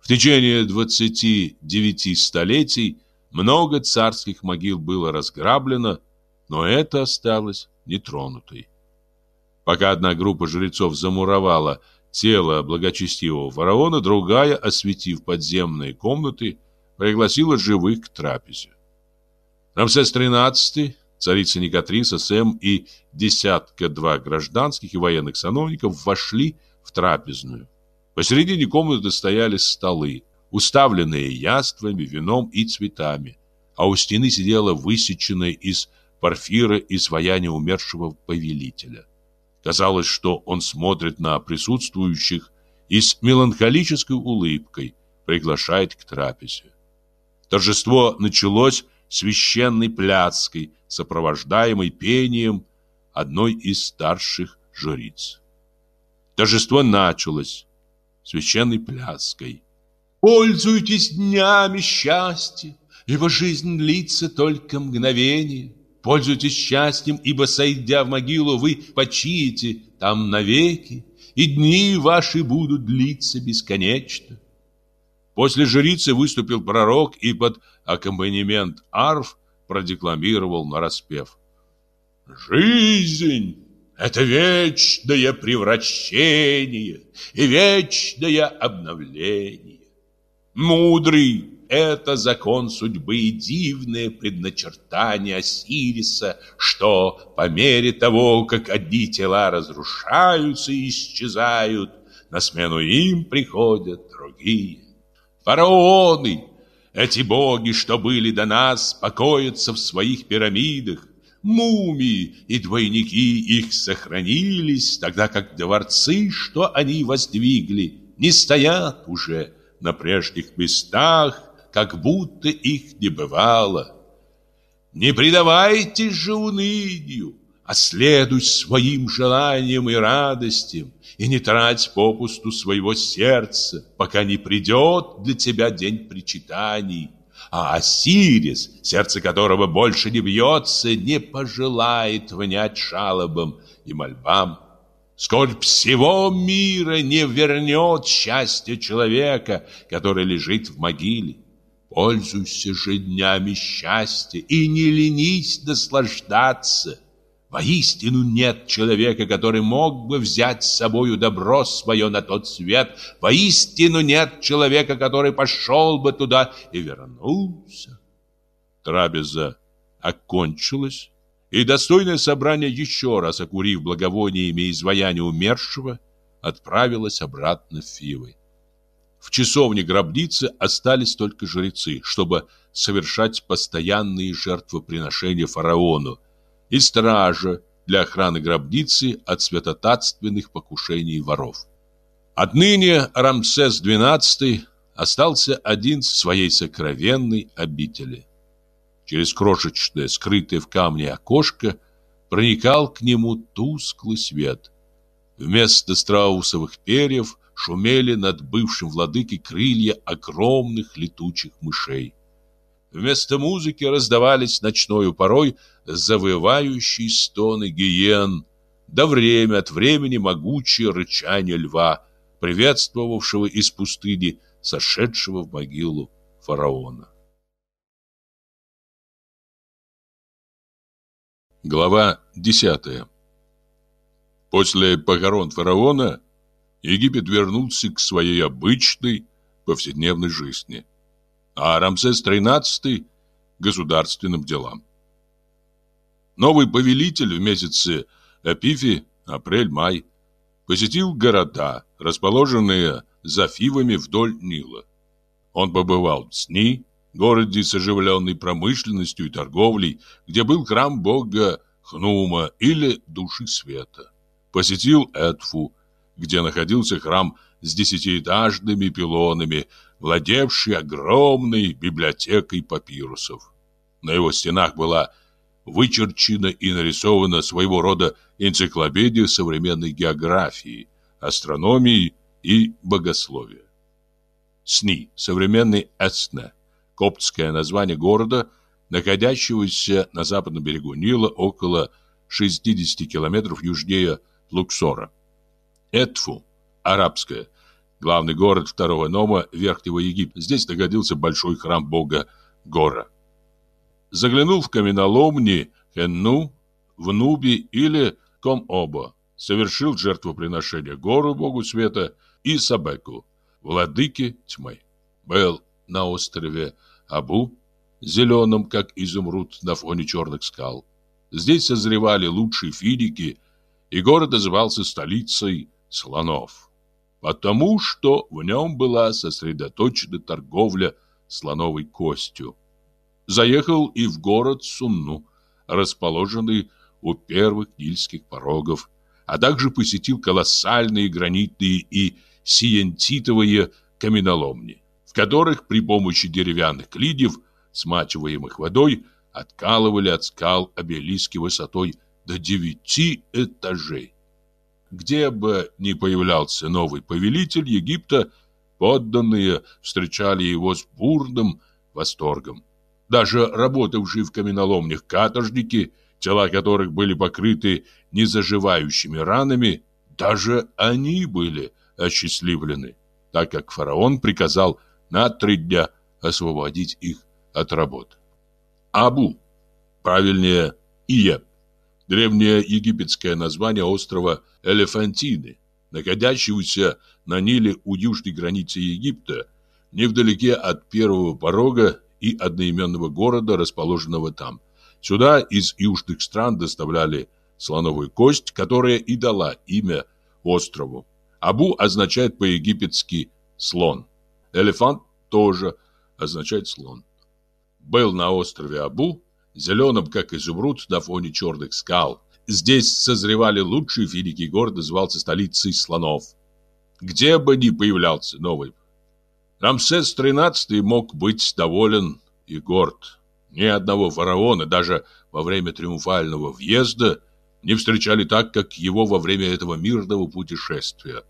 В течение 29 столетий много царских могил было разграблено, но это осталось нетронутой. Пока одна группа жрецов замуровала тело благочестивого фараона, другая, осветив подземные комнаты, пригласила живых к трапезе. Рамсес XIII, царица Никатриса, Сэм и десятка-два гражданских и военных сановников вошли в трапезную. Посередине комнаты стояли столы, уставленные яствами, вином и цветами, а у стены сидела высеченная из порфира изваяние умершего повелителя. Казалось, что он смотрит на присутствующих и с меланхолической улыбкой приглашает к трапезе. Торжество началось священной пляской, сопровождаемой пением одной из старших жриц. Торжество началось священной пляской. Пользуйтесь днями счастья, ибо жизнь длится только мгновение. Пользуйтесь счастьем, ибо, сойдя в могилу, вы почиете там навеки, и дни ваши будут длиться бесконечно. После жрицы выступил пророк и под аккомпанемент арф продекламировал нараспев. «Жизнь! Это вечное превращение и вечное обновление. Мудрый – это закон судьбы и дивное предначертание Осириса, что по мере того, как одни тела разрушаются и исчезают, на смену им приходят другие. Фараоны, эти боги, что были до нас, покоятся в своих пирамидах, Мумии и двойники их сохранились, тогда как дворцы, что они воздвигли, не стоят уже на прежних местах, как будто их не бывало. Не предавайтесь же унынию, а следуй своим желаниям и радостям, и не трать попусту своего сердца, пока не придет для тебя день причитаний, а Осирис, сердце которого больше не бьется, не пожелает внять жалобам и мольбам. Сколь всего мира не вернет счастье человека, который лежит в могиле. Пользуйся же днями счастья и не ленись наслаждаться. Воистину нет человека, который мог бы взять с собою добро свое на тот свет. Воистину нет человека, который пошел бы туда и вернулся. Трапеза окончилась, и достойное собрание, еще раз окурив благовониями изваяния умершего, отправилось обратно в Фивы. В часовне гробницы остались только жрецы, чтобы совершать постоянные жертвоприношения фараону, и стража для охраны гробницы от святотатственных покушений воров. Отныне Рамсес XII остался один в своей сокровенной обители. Через крошечное, скрытое в камне окошко проникал к нему тусклый свет. Вместо страусовых перьев шумели над бывшим владыкой крылья огромных летучих мышей. Вместо музыки раздавались ночною порой завывающие стоны гиен, да время от времени могучее рычание льва, приветствовавшего из пустыни сошедшего в могилу фараона. Глава десятая После похорон фараона Египет вернулся к своей обычной повседневной жизни – а Рамсес XIII – государственным делам. Новый повелитель в месяце Эпифи, апрель-май, посетил города, расположенные за Фивами вдоль Нила. Он побывал в Сни, городе с промышленностью и торговлей, где был храм бога Хнума или Души Света. Посетил Эдфу, где находился храм с десятиэтажными пилонами, владевший огромной библиотекой папирусов. На его стенах была вычерчена и нарисована своего рода энциклопедия современной географии, астрономии и богословия. СНИ, современный Эсне, коптское название города, находящегося на западном берегу Нила около 60 километров южнее Луксора. Этфу, арабское, главный город второго Нома Верхнего Египта. Здесь находился большой храм бога Гора. Заглянул в каменоломни Хенну, в Нуби или Ком-Обо, совершил жертвоприношение Гору богу света и Сабеку, владыке тьмы. Был на острове Абу, зеленом, как изумруд на фоне черных скал. Здесь созревали лучшие финики, и город назывался столицей слонов потому что в нем была сосредоточена торговля слоновой костью. Заехал и в город Сунну, расположенный у первых нильских порогов, а также посетил колоссальные гранитные и сиентитовые каменоломни, в которых при помощи деревянных клиньев, смачиваемых водой, откалывали от скал обелиски высотой до девяти этажей. Где бы ни появлялся новый повелитель Египта, подданные встречали его с бурным восторгом. Даже работавшие в каменоломнях каторжники, тела которых были покрыты незаживающими ранами, даже они были осчастливлены, так как фараон приказал на три дня освободить их от работ. Абу, правильнее Иеп, древнее египетское название острова Элефантины, находящегося на Ниле у южной границы Египта, невдалеке от первого порога и одноименного города, расположенного там. Сюда из южных стран доставляли слоновую кость, которая и дала имя острову. Абу означает по-египетски «слон». Элефант тоже означает «слон». Был на острове Абу, зеленым, как изумруд, на фоне черных скал. Здесь созревали лучшие финики, город назывался столицей слонов. Где бы ни появлялся новый Рамсес XIII мог быть доволен и горд. Ни одного фараона, даже во время триумфального въезда, не встречали так, как его во время этого мирного путешествия.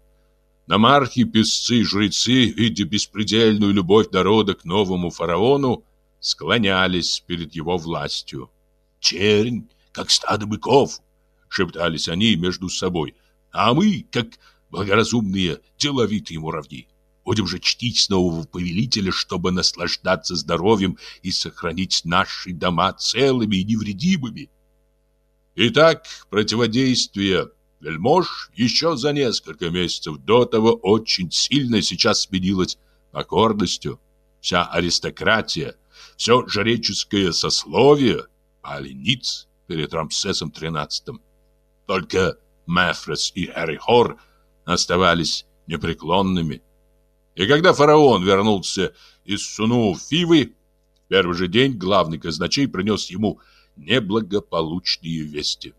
Намархи, песцы, жрецы, видя беспредельную любовь народа к новому фараону, склонялись перед его властью. «Чернь, как стадо быков!» — шептались они между собой. «А мы, как благоразумные, деловитые муравьи!» Будем же чтить нового повелителя, чтобы наслаждаться здоровьем и сохранить наши дома целыми и невредимыми. Итак, противодействие вельмож еще за несколько месяцев до того очень сильно сейчас сменилось покорностью. Вся аристократия, все жреческое сословие пали ниц перед Рамсесом XIII. Только Мефрес и Эрихор оставались непреклонными. И когда фараон вернулся из Суну Фивы, в первый же день главный казначей принес ему неблагополучные вести.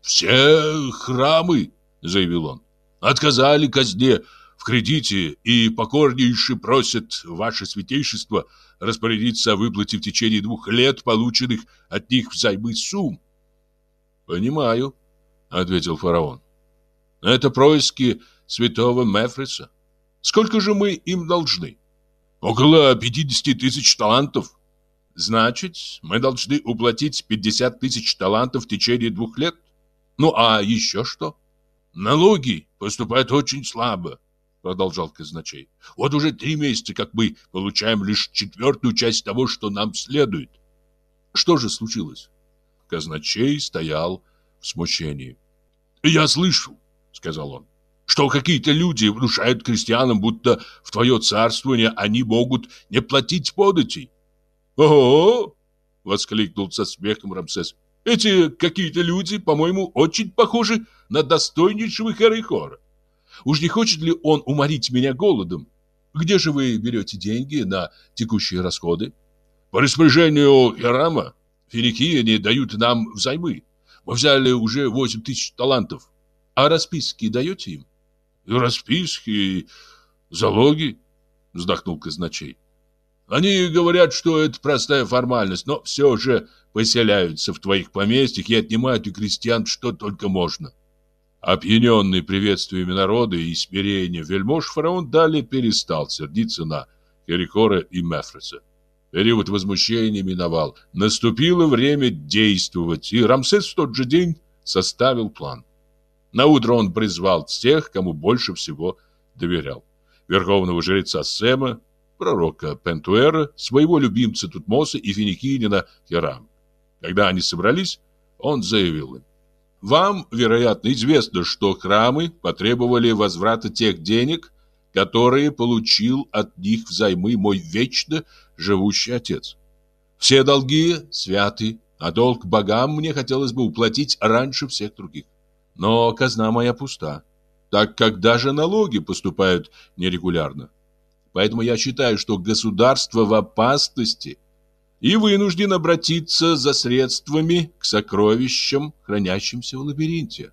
«Все храмы, — заявил он, — отказали казне в кредите и покорнейше просят ваше святейшество распорядиться о выплате в течение двух лет полученных от них взаймы сумм. «Понимаю», — ответил фараон. «Это происки святого Мефриса. Сколько же мы им должны? Около 50 тысяч талантов. Значит, мы должны уплатить 50 тысяч талантов в течение двух лет? Ну, а еще что? Налоги поступают очень слабо, продолжал казначей. Вот уже три месяца, как мы получаем лишь четвертую часть того, что нам следует. Что же случилось? Казначей стоял в смущении. «Я слышал», — сказал он, что какие-то люди внушают крестьянам, будто в твое царствование они могут не платить податей. «Ого!» — воскликнул со смехом Рамсес. «Эти какие-то люди, по-моему, очень похожи на достойнейшего Харихора. Уж не хочет ли он уморить меня голодом? Где же вы берете деньги на текущие расходы?» «По распоряжению Херама финикияне дают нам взаймы. Мы взяли уже восемь тысяч талантов. А расписки даете им?» И расписки, и залоги, вздохнул казначей. Они говорят, что это простая формальность, но все же поселяются в твоих поместьях и отнимают у крестьян что только можно. Опьяненный приветствиями народа и смирением вельмож, фараон далее перестал сердиться на Керикора и Мефреса. Период возмущения миновал. Наступило время действовать, и Рамсес в тот же день составил план. На утро он призвал тех, кому больше всего доверял. Верховного жреца Сема, пророка Пентуэра, своего любимца Тутмоса и финикинина Херам. Когда они собрались, он заявил им. Вам, вероятно, известно, что храмы потребовали возврата тех денег, которые получил от них взаймы мой вечно живущий отец. Все долги святы, а долг богам мне хотелось бы уплатить раньше всех других. Но казна моя пуста, так как даже налоги поступают нерегулярно. Поэтому я считаю, что государство в опасности и вынужден обратиться за средствами к сокровищам, хранящимся в лабиринте.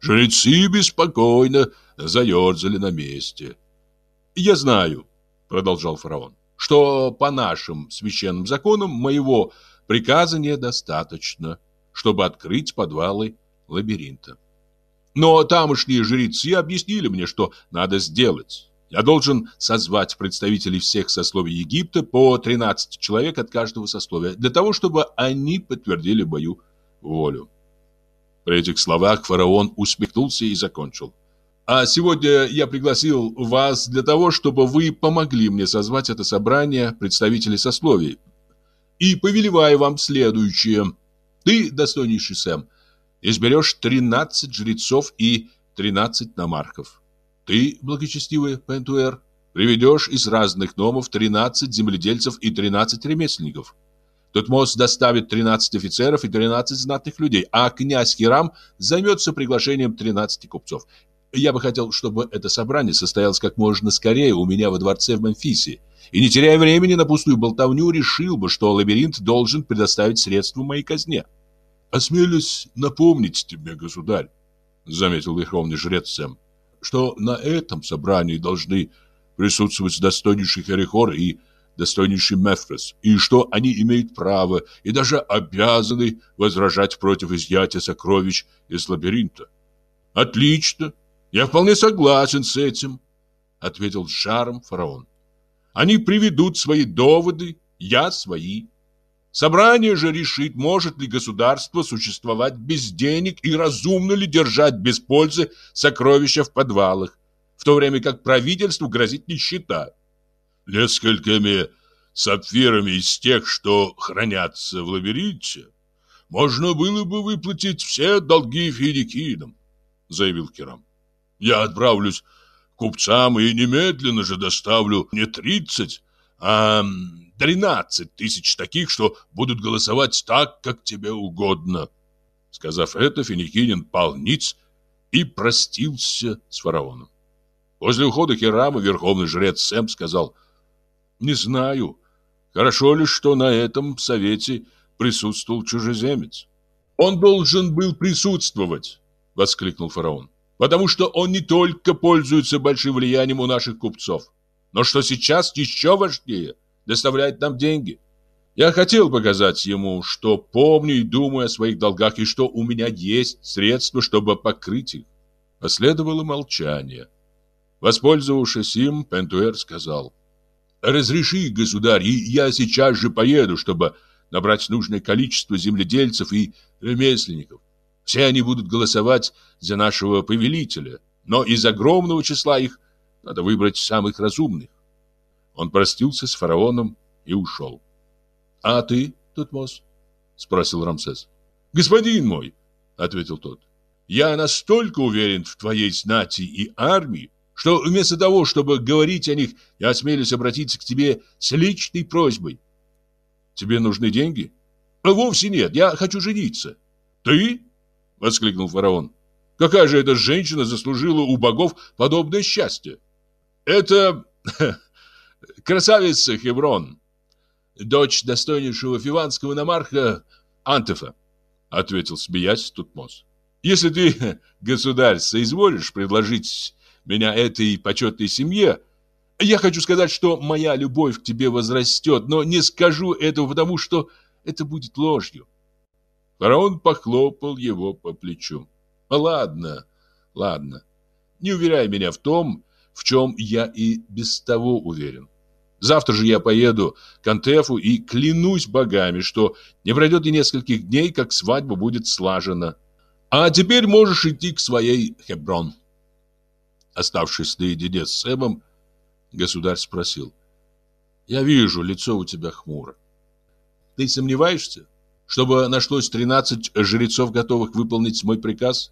Жрецы беспокойно заерзали на месте. «Я знаю», — продолжал фараон, «что по нашим священным законам моего приказа недостаточно, чтобы открыть подвалы лабиринта. Но тамошние жрецы объяснили мне, что надо сделать. Я должен созвать представителей всех сословий Египта по 13 человек от каждого сословия, для того, чтобы они подтвердили мою волю. При этих словах фараон усмехнулся и закончил. А сегодня я пригласил вас для того, чтобы вы помогли мне созвать это собрание представителей сословий. И повелеваю вам следующее – Ты, достойнейший Сэм, изберешь 13 жрецов и 13 намархов. Ты, благочестивый Пентуэр, приведешь из разных номов 13 земледельцев и 13 ремесленников. Тутмос доставит 13 офицеров и 13 знатных людей, а князь Хирам займется приглашением 13 купцов. Я бы хотел, чтобы это собрание состоялось как можно скорее у меня во дворце в Мемфисе. И не теряя времени на пустую болтовню, решил бы, что лабиринт должен предоставить средства моей казне. «Осмелюсь напомнить тебе, государь», — заметил верховный жрец Сэм, «что на этом собрании должны присутствовать достойнейший Херихор и достойнейший Мефрес, и что они имеют право и даже обязаны возражать против изъятия сокровищ из лабиринта. Отлично, я вполне согласен с этим, ответил с жаром фараон. Они приведут свои доводы, я свои. Собрание же решит, может ли государство существовать без денег и разумно ли держать без пользы сокровища в подвалах, в то время как правительству грозит нищета несколькими сапфирами из тех, что хранятся в лабиринте, можно было бы выплатить все долги финикийным, заявил Керам. Я отправлюсь к купцам и немедленно же доставлю не тридцать, а тринадцать тысяч таких, что будут голосовать так, как тебе угодно. Сказав это, Финикинин пал ниц и простился с фараоном. После ухода Хирама верховный жрец Сэм сказал – не знаю, хорошо ли, что на этом совете присутствовал чужеземец. Он должен был присутствовать, воскликнул фараон. Потому что он не только пользуется большим влиянием у наших купцов, но что сейчас еще важнее, доставляет нам деньги. Я хотел показать ему, что помню и думаю о своих долгах, и что у меня есть средства, чтобы покрыть их. Последовало молчание. Воспользовавшись им, Пентуэр сказал, Разреши, государь, и я сейчас же поеду, чтобы набрать нужное количество земледельцев и ремесленников. Все они будут голосовать за нашего повелителя, но из огромного числа их надо выбрать самых разумных. Он простился с фараоном и ушел. — А ты, Тутмос? — спросил Рамсес. — Господин мой, — ответил тот, — я настолько уверен в твоей знати и армии, что вместо того, чтобы говорить о них, я осмелюсь обратиться к тебе с личной просьбой. Тебе нужны деньги? А вовсе нет, я хочу жениться. Ты? Воскликнул фараон. Какая же эта женщина заслужила у богов подобное счастье? Это красавица Хеврон, дочь достойнейшего фиванского намарха Антефа, ответил, смеясь Тутмос. Если ты, государь, соизволишь предложить меня этой почетной семье, я хочу сказать, что моя любовь к тебе возрастет, но не скажу этого, потому что это будет ложью. Фараон похлопал его по плечу. Ладно, ладно. Не уверяй меня в том, в чем я и без того уверен. Завтра же я поеду к Антефу и клянусь богами, что не пройдет и нескольких дней, как свадьба будет слажена. А теперь можешь идти к своей Хеброн. Оставшись наедине с Сэмом, государь спросил. «Я вижу, лицо у тебя хмуро. Ты сомневаешься, чтобы нашлось тринадцать жрецов, готовых выполнить мой приказ?»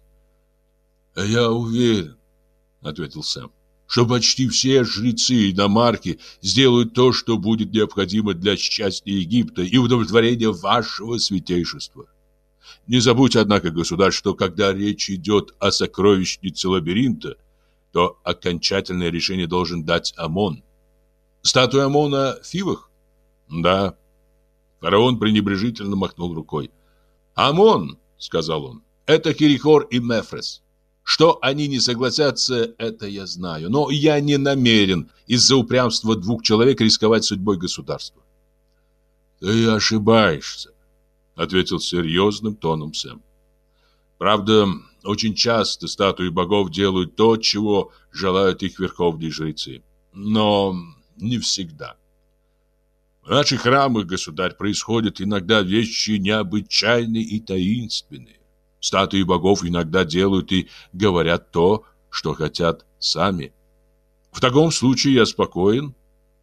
«Я уверен», — ответил Сэм, «что почти все жрецы и намарки сделают то, что будет необходимо для счастья Египта и удовлетворения вашего святейшества. Не забудь, однако, государь, что когда речь идет о сокровищнице лабиринта, то окончательное решение должен дать Амон. Статуя Амона в Фивах? Да. Фараон пренебрежительно махнул рукой. Амон, сказал он, это Кирихор и Мефрес. Что они не согласятся, это я знаю. Но я не намерен из-за упрямства двух человек рисковать судьбой государства. Ты ошибаешься, ответил серьезным тоном Сэм. Правда, очень часто статуи богов делают то, чего желают их верховные жрецы. Но не всегда. В наших храмах, государь, происходят иногда вещи необычайные и таинственные. Статуи богов иногда делают и говорят то, что хотят сами. В таком случае я спокоен,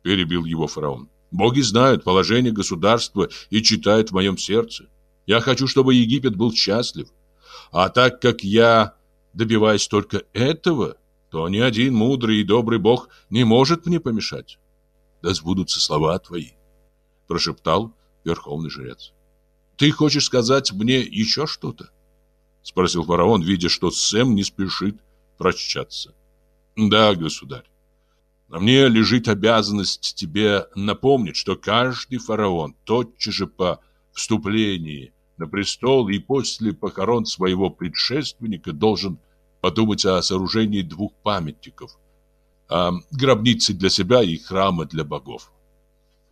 перебил его фараон. Боги знают положение государства и читают в моем сердце. Я хочу, чтобы Египет был счастлив. А так как я добиваюсь только этого, то ни один мудрый и добрый Бог не может мне помешать. Да сбудутся слова твои, прошептал верховный жрец. Ты хочешь сказать мне еще что-то? Спросил фараон, видя, что Сэм не спешит прощаться. Да, государь. На мне лежит обязанность тебе напомнить, что каждый фараон тотчас же по вступлении на престол и после похорон своего предшественника должен подумать о сооружении двух памятников, о гробнице для себя и храма для богов.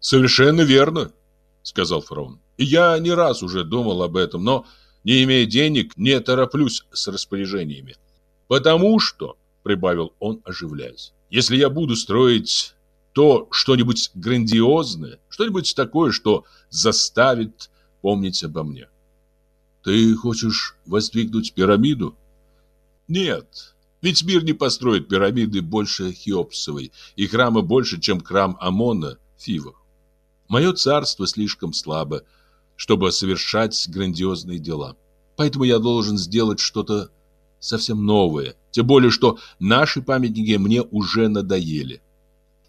Совершенно верно, сказал фараон. Я не раз уже думал об этом, но не имея денег, не тороплюсь с распоряжениями. Потому что, прибавил он, оживляясь, если я буду строить то что-нибудь грандиозное, что-нибудь такое, что заставит помнить обо мне. Ты хочешь воздвигнуть пирамиду? Нет, ведь мир не построит пирамиды больше Хеопсовой, и храма больше, чем храм Амона в Фивах. Мое царство слишком слабо, чтобы совершать грандиозные дела. Поэтому я должен сделать что-то совсем новое. Тем более, что наши памятники мне уже надоели.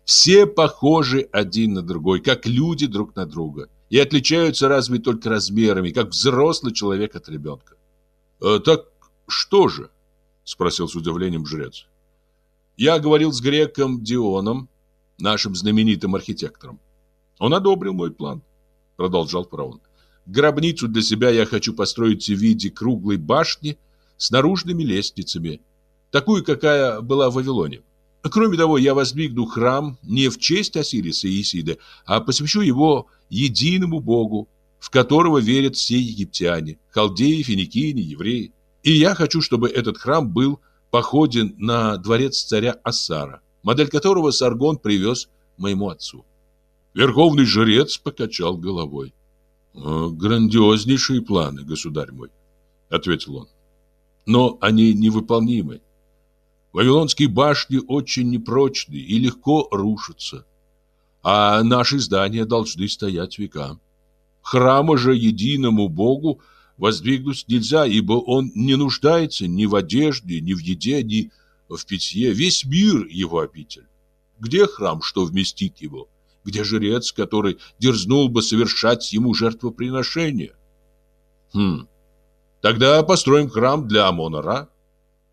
Все похожи один на другой, как люди друг на друга. И отличаются разве только размерами, как взрослый человек от ребенка. «Э, «Так что же?» – спросил с удивлением жрец. «Я говорил с греком Дионом, нашим знаменитым архитектором. Он одобрил мой план, продолжал фараон. Гробницу для себя я хочу построить в виде круглой башни с наружными лестницами, такую, какая была в Вавилоне. Кроме того, я воздвигну храм не в честь Осириса и Исиды, а посвящу его единому Богу, в которого верят все египтяне, халдеи, финикийни, евреи. И я хочу, чтобы этот храм был походен на дворец царя Ассара, модель которого Саргон привез моему отцу. Верховный жрец покачал головой. «Грандиознейшие планы, государь мой», — ответил он. «Но они невыполнимы. Вавилонские башни очень непрочны и легко рушатся, а наши здания должны стоять века. Храма же единому Богу воздвигнуть нельзя, ибо он не нуждается ни в одежде, ни в еде, ни в питье. Весь мир его обитель. Где храм, что вместит его? Где жрец, который дерзнул бы совершать ему жертвоприношение? Хм, тогда построим храм для Амона-Ра,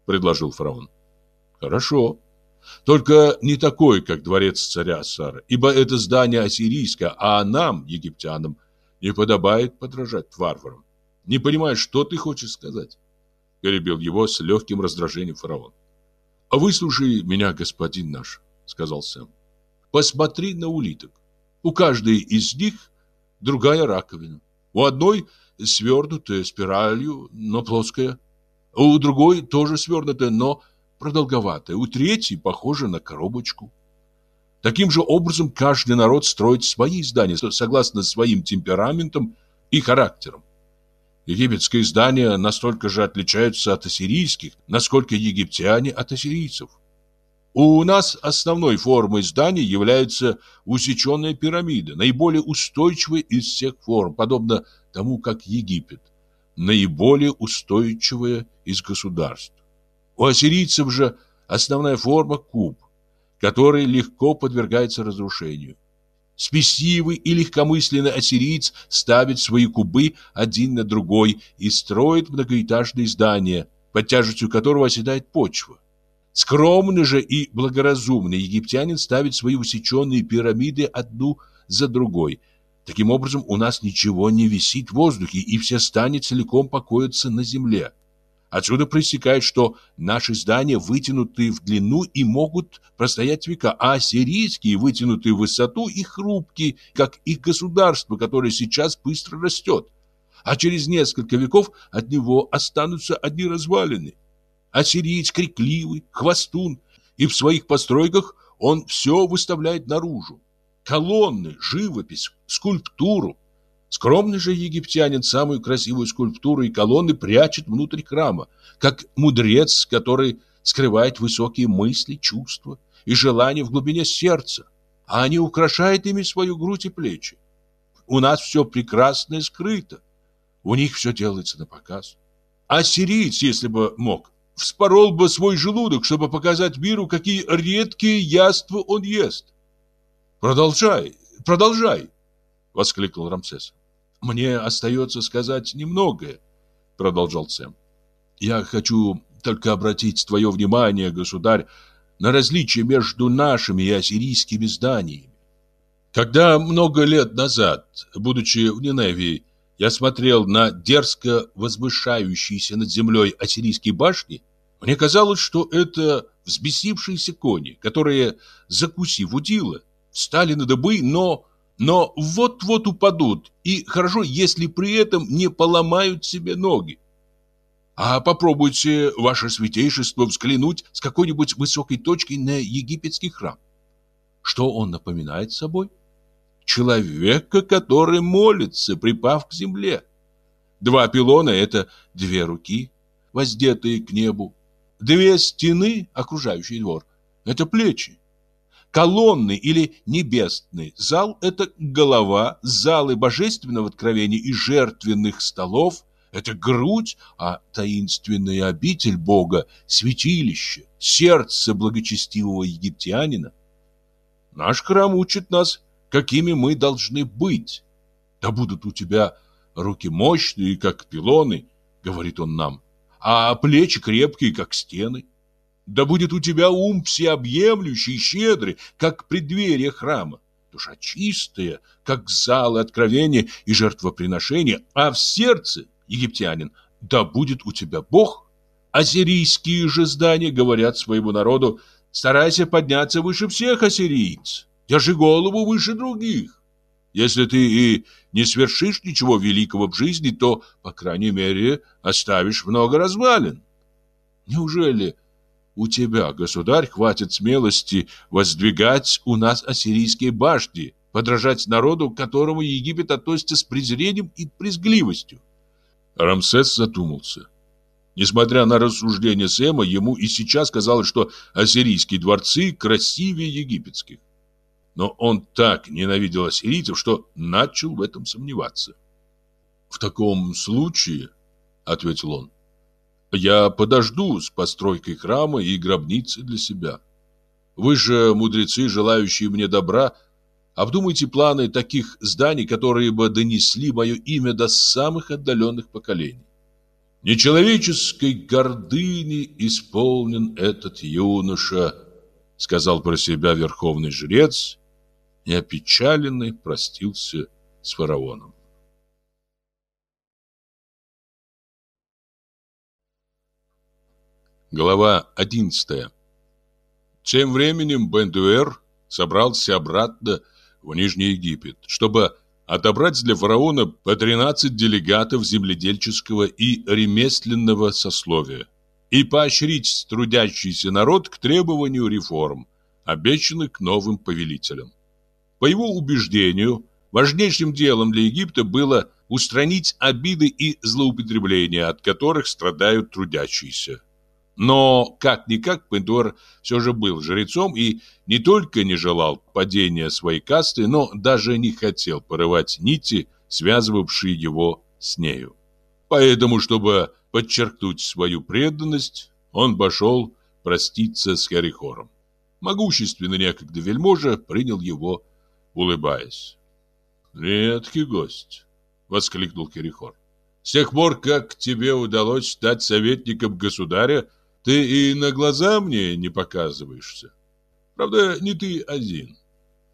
предложил фараон. Хорошо. Только не такой, как дворец царя Сара, ибо это здание ассирийское, а нам, египтянам, не подобает подражать варварам. Не понимаешь, что ты хочешь сказать? Перебил его с легким раздражением фараон. А выслушай меня, господин наш, сказал Сэм. Посмотри на улиток. У каждой из них другая раковина. У одной свернутая спиралью, но плоская. У другой тоже свернутая, но продолговатая. У третьей похожа на коробочку. Таким же образом каждый народ строит свои здания согласно своим темпераментам и характерам. Египетские здания настолько же отличаются от ассирийских, насколько египтяне от ассирийцев. У нас основной формой здания является усеченная пирамида, наиболее устойчивая из всех форм, подобно тому, как Египет, наиболее устойчивая из государств. У ассирийцев же основная форма куб, который легко подвергается разрушению. Спесивый и легкомысленный ассириец ставит свои кубы один на другой и строит многоэтажные здания, под тяжестью которого оседает почва. Скромный же и благоразумный египтянин ставит свои усеченные пирамиды одну за другой. Таким образом, у нас ничего не висит в воздухе, и все здания целиком покоятся на земле. Отсюда проистекает, что наши здания вытянуты в длину и могут простоять века, а сирийские вытянуты в высоту и хрупкие, как их государство, которое сейчас быстро растет. А через несколько веков от него останутся одни развалины ассириец крикливый, хвостун, и в своих постройках он все выставляет наружу. Колонны, живопись, скульптуру. Скромный же египтянин самую красивую скульптуру и колонны прячет внутрь храма, как мудрец, который скрывает высокие мысли, чувства и желания в глубине сердца, а не украшает ими свою грудь и плечи. У нас все прекрасное скрыто. У них все делается на показ. А сириец, если бы мог, вспорол бы свой желудок, чтобы показать миру, какие редкие яства он ест. Продолжай, продолжай, воскликнул Рамсес. Мне остается сказать немногое, продолжал Сэм. Я хочу только обратить твое внимание, государь, на различие между нашими и ассирийскими зданиями. Когда много лет назад, будучи в Ниневии, я смотрел на дерзко возвышающиеся над землей ассирийские башни, мне казалось, что это взбесившиеся кони, которые, закусив удила, встали на дыбы, но, но вот-вот упадут, и хорошо, если при этом не поломают себе ноги. А попробуйте, ваше святейшество, взглянуть с какой-нибудь высокой точки на египетский храм. Что он напоминает собой? Человека, который молится, припав к земле. Два пилона — это две руки, воздетые к небу. Две стены, окружающие двор, — это плечи. Колонны или небесный зал — это голова, залы божественного откровения и жертвенных столов — это грудь, а таинственная обитель Бога — святилище, сердце благочестивого египтянина. Наш храм учит нас, какими мы должны быть. Да будут у тебя руки мощные, как пилоны, — говорит он нам, — а плечи крепкие, как стены. Да будет у тебя ум всеобъемлющий и щедрый, как преддверие храма, душа чистая, как залы откровения и жертвоприношения, а в сердце, египтянин, да будет у тебя Бог. Ассирийские же здания говорят своему народу, старайся подняться выше всех ассирийц, держи голову выше других. Если ты и не свершишь ничего великого в жизни, то, по крайней мере, оставишь много развалин. Неужели у тебя, государь, хватит смелости воздвигать у нас ассирийские башни, подражать народу, к которому Египет относится с презрением и брезгливостью? Рамсес задумался. Несмотря на рассуждения Сэма, ему и сейчас казалось, что ассирийские дворцы красивее египетских но он так ненавидел ассирийцев, что начал в этом сомневаться. «В таком случае, — ответил он, — я подожду с постройкой храма и гробницы для себя. Вы же, мудрецы, желающие мне добра, обдумайте планы таких зданий, которые бы донесли мое имя до самых отдаленных поколений. Нечеловеческой гордыни исполнен этот юноша, — сказал про себя верховный жрец и опечаленный простился с фараоном. Глава одиннадцатая. Тем временем Бендуэр собрался обратно в Нижний Египет, чтобы отобрать для фараона по 13 делегатов земледельческого и ремесленного сословия и поощрить трудящийся народ к требованию реформ, обещанных новым повелителям. По его убеждению, важнейшим делом для Египта было устранить обиды и злоупотребления, от которых страдают трудящиеся. Но, как-никак, Пендор все же был жрецом и не только не желал падения своей касты, но даже не хотел порывать нити, связывавшие его с нею. Поэтому, чтобы подчеркнуть свою преданность, он пошел проститься с Харихором. Могущественный некогда вельможа принял его улыбаясь. «Редкий гость!» — воскликнул Кирихор. «С тех пор, как тебе удалось стать советником государя, ты и на глаза мне не показываешься. Правда, не ты один.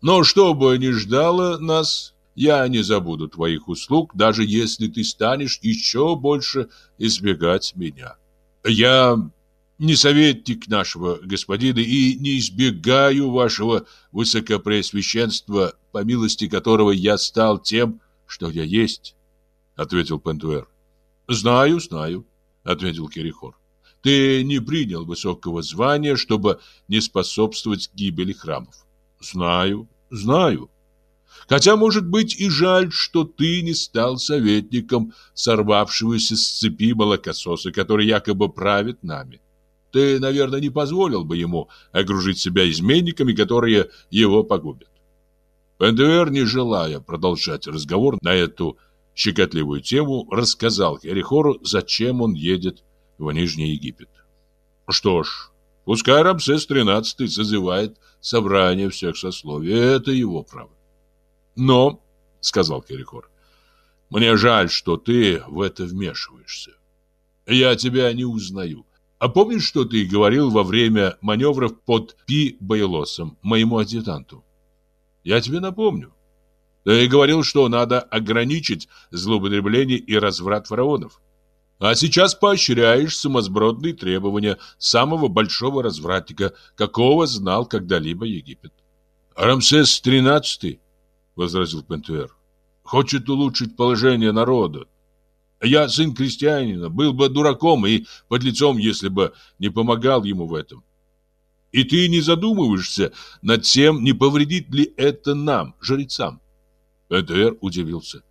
Но что бы ни ждало нас, я не забуду твоих услуг, даже если ты станешь еще больше избегать меня. Я не советник нашего господина и не избегаю вашего высокопреосвященства, по милости которого я стал тем, что я есть, — ответил Пентуэр. — Знаю, знаю, — ответил Кирихор. — Ты не принял высокого звания, чтобы не способствовать гибели храмов. — Знаю, знаю. Хотя, может быть, и жаль, что ты не стал советником сорвавшегося с цепи молокососа, который якобы правит нами. Ты, наверное, не позволил бы ему окружить себя изменниками, которые его погубят. Пендуэр, не желая продолжать разговор на эту щекотливую тему, рассказал Херихору, зачем он едет в Нижний Египет. Что ж, пускай Рамсес XIII созывает собрание всех сословий, это его право. Но, сказал Херихор, мне жаль, что ты в это вмешиваешься. Я тебя не узнаю. А помнишь, что ты говорил во время маневров под Пи Байлосом, моему адъютанту? Я тебе напомню. Ты говорил, что надо ограничить злоупотребление и разврат фараонов. А сейчас поощряешь сумасбродные требования самого большого развратника, какого знал когда-либо Египет. Рамсес XIII, возразил Пентуэр, хочет улучшить положение народа. Я сын крестьянина, был бы дураком и подлецом, если бы не помогал ему в этом. И ты не задумываешься над тем, не повредит ли это нам, жрецам. Пентуэр удивился.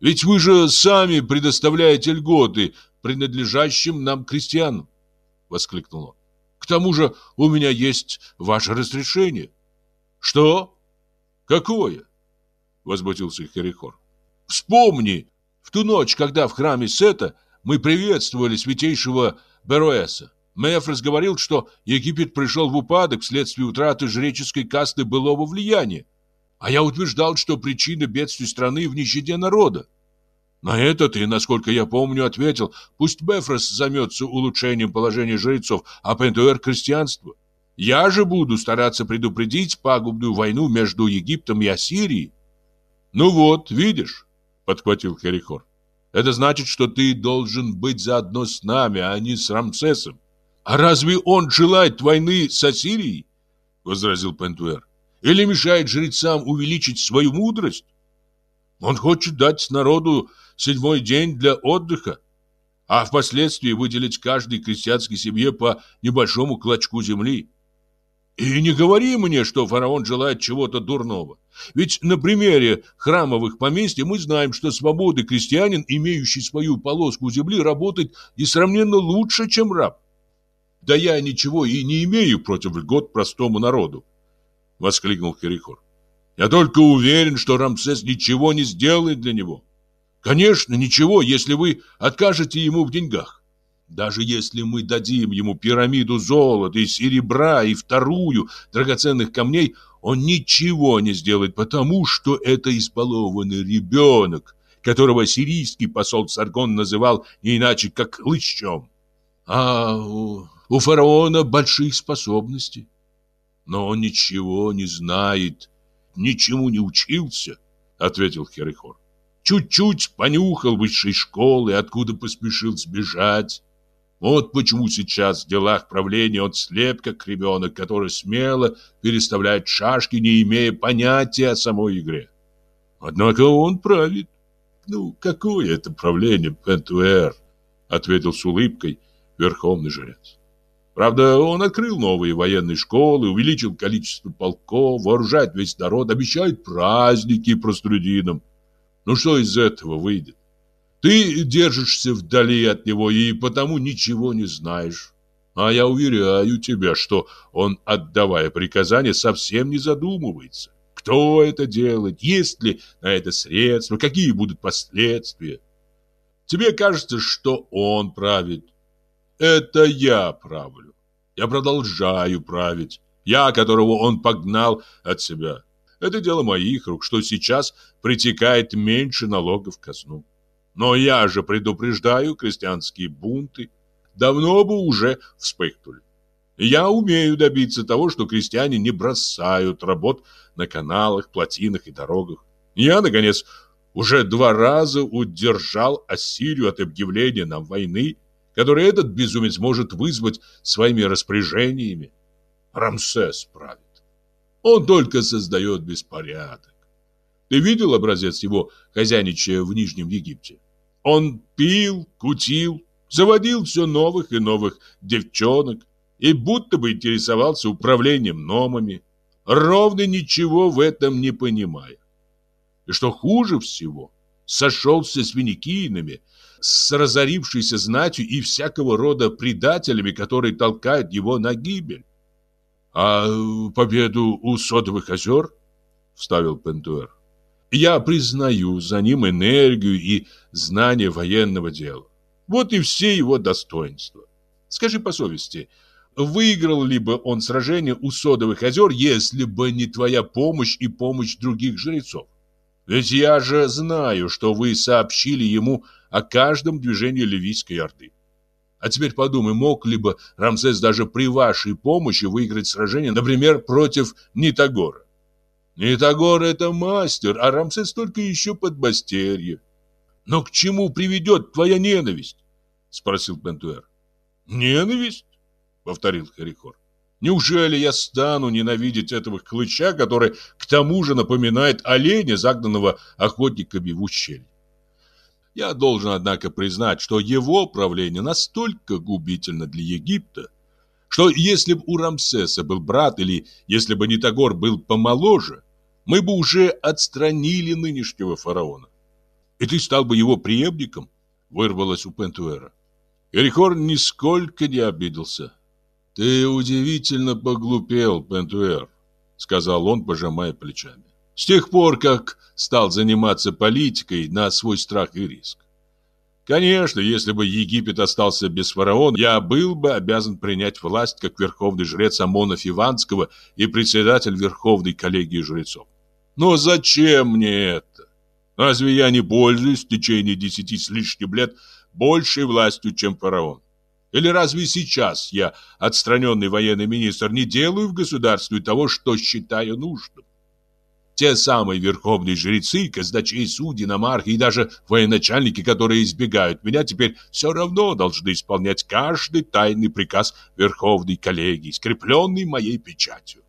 Ведь вы же сами предоставляете льготы принадлежащим нам крестьянам, воскликнул он. К тому же у меня есть ваше разрешение. Что? Какое? возмутился Херихор. Вспомни, ту ночь, когда в храме Сета мы приветствовали святейшего Беруэса, Мефрос говорил, что Египет пришел в упадок вследствие утраты жреческой касты былого влияния. А я утверждал, что причина бедствий страны в нищете народа. На это ты, насколько я помню, ответил, пусть Бефрос займется улучшением положения жрецов, а Пентуэр – крестьянство. Я же буду стараться предупредить пагубную войну между Египтом и Ассирией. Ну вот, видишь, подхватил Херихор. Это значит, что ты должен быть заодно с нами, а не с Рамсесом. А разве он желает войны с Ассирией? возразил Пентуэр. Или мешает жрецам увеличить свою мудрость? Он хочет дать народу седьмой день для отдыха, а впоследствии выделить каждой крестьянской семье по небольшому клочку земли. И не говори мне, что фараон желает чего-то дурного. Ведь на примере храмовых поместьй мы знаем, что свободный крестьянин, имеющий свою полоску земли, работает несравненно лучше, чем раб. Да я ничего и не имею против льгот простому народу, воскликнул Херихор. Я только уверен, что Рамсес ничего не сделает для него. Конечно, ничего, если вы откажете ему в деньгах. Даже если мы дадим ему пирамиду золота и серебра и вторую драгоценных камней, он ничего не сделает, потому что это избалованный ребенок, которого сирийский посол Саргон называл не иначе, как лыщом. А у, у фараона большие способности, но он ничего не знает, ничему не учился, ответил Херихор. Чуть-чуть понюхал высшей школы, откуда поспешил сбежать. Вот почему сейчас в делах правления он слеп, как ребенок, который смело переставляет шашки, не имея понятия о самой игре. Однако он правит. Ну, какое это правление, Пентуэр? Ответил с улыбкой верховный жрец. Правда, он открыл новые военные школы, увеличил количество полков, вооружает весь народ, обещает праздники простолюдинам. Ну что из этого выйдет? Ты держишься вдали от него и потому ничего не знаешь. А я уверяю тебя, что он, отдавая приказания, совсем не задумывается. Кто это делает, есть ли на это средства, какие будут последствия. Тебе кажется, что он правит. Это я правлю. Я продолжаю править. Я, которого он погнал от себя. Это дело моих рук, что сейчас притекает меньше налогов в казну. Но я же предупреждаю, крестьянские бунты давно бы уже вспыхнули. Я умею добиться того, что крестьяне не бросают работ на каналах, плотинах и дорогах. Я, наконец, уже два раза удержал Ассирию от объявления нам войны, которую этот безумец может вызвать своими распоряжениями. Рамсес правит. Он только создает беспорядок. Ты видел образец его хозяйничая в Нижнем Египте? Он пил, кутил, заводил все новых и новых девчонок и будто бы интересовался управлением номами, ровно ничего в этом не понимая. И что хуже всего, сошелся с финикийными, с разорившейся знатью и всякого рода предателями, которые толкают его на гибель. А победу у Содовых озер? Вставил Пентуэр. Я признаю за ним энергию и знание военного дела. Вот и все его достоинства. Скажи по совести, выиграл ли бы он сражение у Содовых озер, если бы не твоя помощь и помощь других жрецов? Ведь я же знаю, что вы сообщили ему о каждом движении Ливийской Орды. А теперь подумай, мог ли бы Рамсес даже при вашей помощи выиграть сражение, например, против Нитагора? Нитагор – это мастер, а Рамсес только еще подмастерье. Но к чему приведет твоя ненависть? Спросил Пентуэр. Ненависть? Повторил Харихор. Неужели я стану ненавидеть этого клыча, который к тому же напоминает оленя, загнанного охотниками в ущелье? Я должен, однако, признать, что его правление настолько губительно для Египта, что если бы у Рамсеса был брат или если бы Нитагор был помоложе, мы бы уже отстранили нынешнего фараона. И ты стал бы его преемником, вырвалось у Пентуэра. Эрихор нисколько не обиделся. Ты удивительно поглупел, Пентуэр, сказал он, пожимая плечами. С тех пор, как стал заниматься политикой на свой страх и риск. Конечно, если бы Египет остался без фараона, я был бы обязан принять власть как верховный жрец Амона Фиванского и председатель Верховной коллегии жрецов. Но зачем мне это? Разве я не пользуюсь в течение десяти с лишним лет большей властью, чем фараон? Или разве сейчас я, отстраненный военный министр, не делаю в государстве того, что считаю нужным? Те самые верховные жрецы, казначей, судьи, намархи и даже военачальники, которые избегают меня, теперь все равно должны исполнять каждый тайный приказ верховной коллегии, скрепленный моей печатью.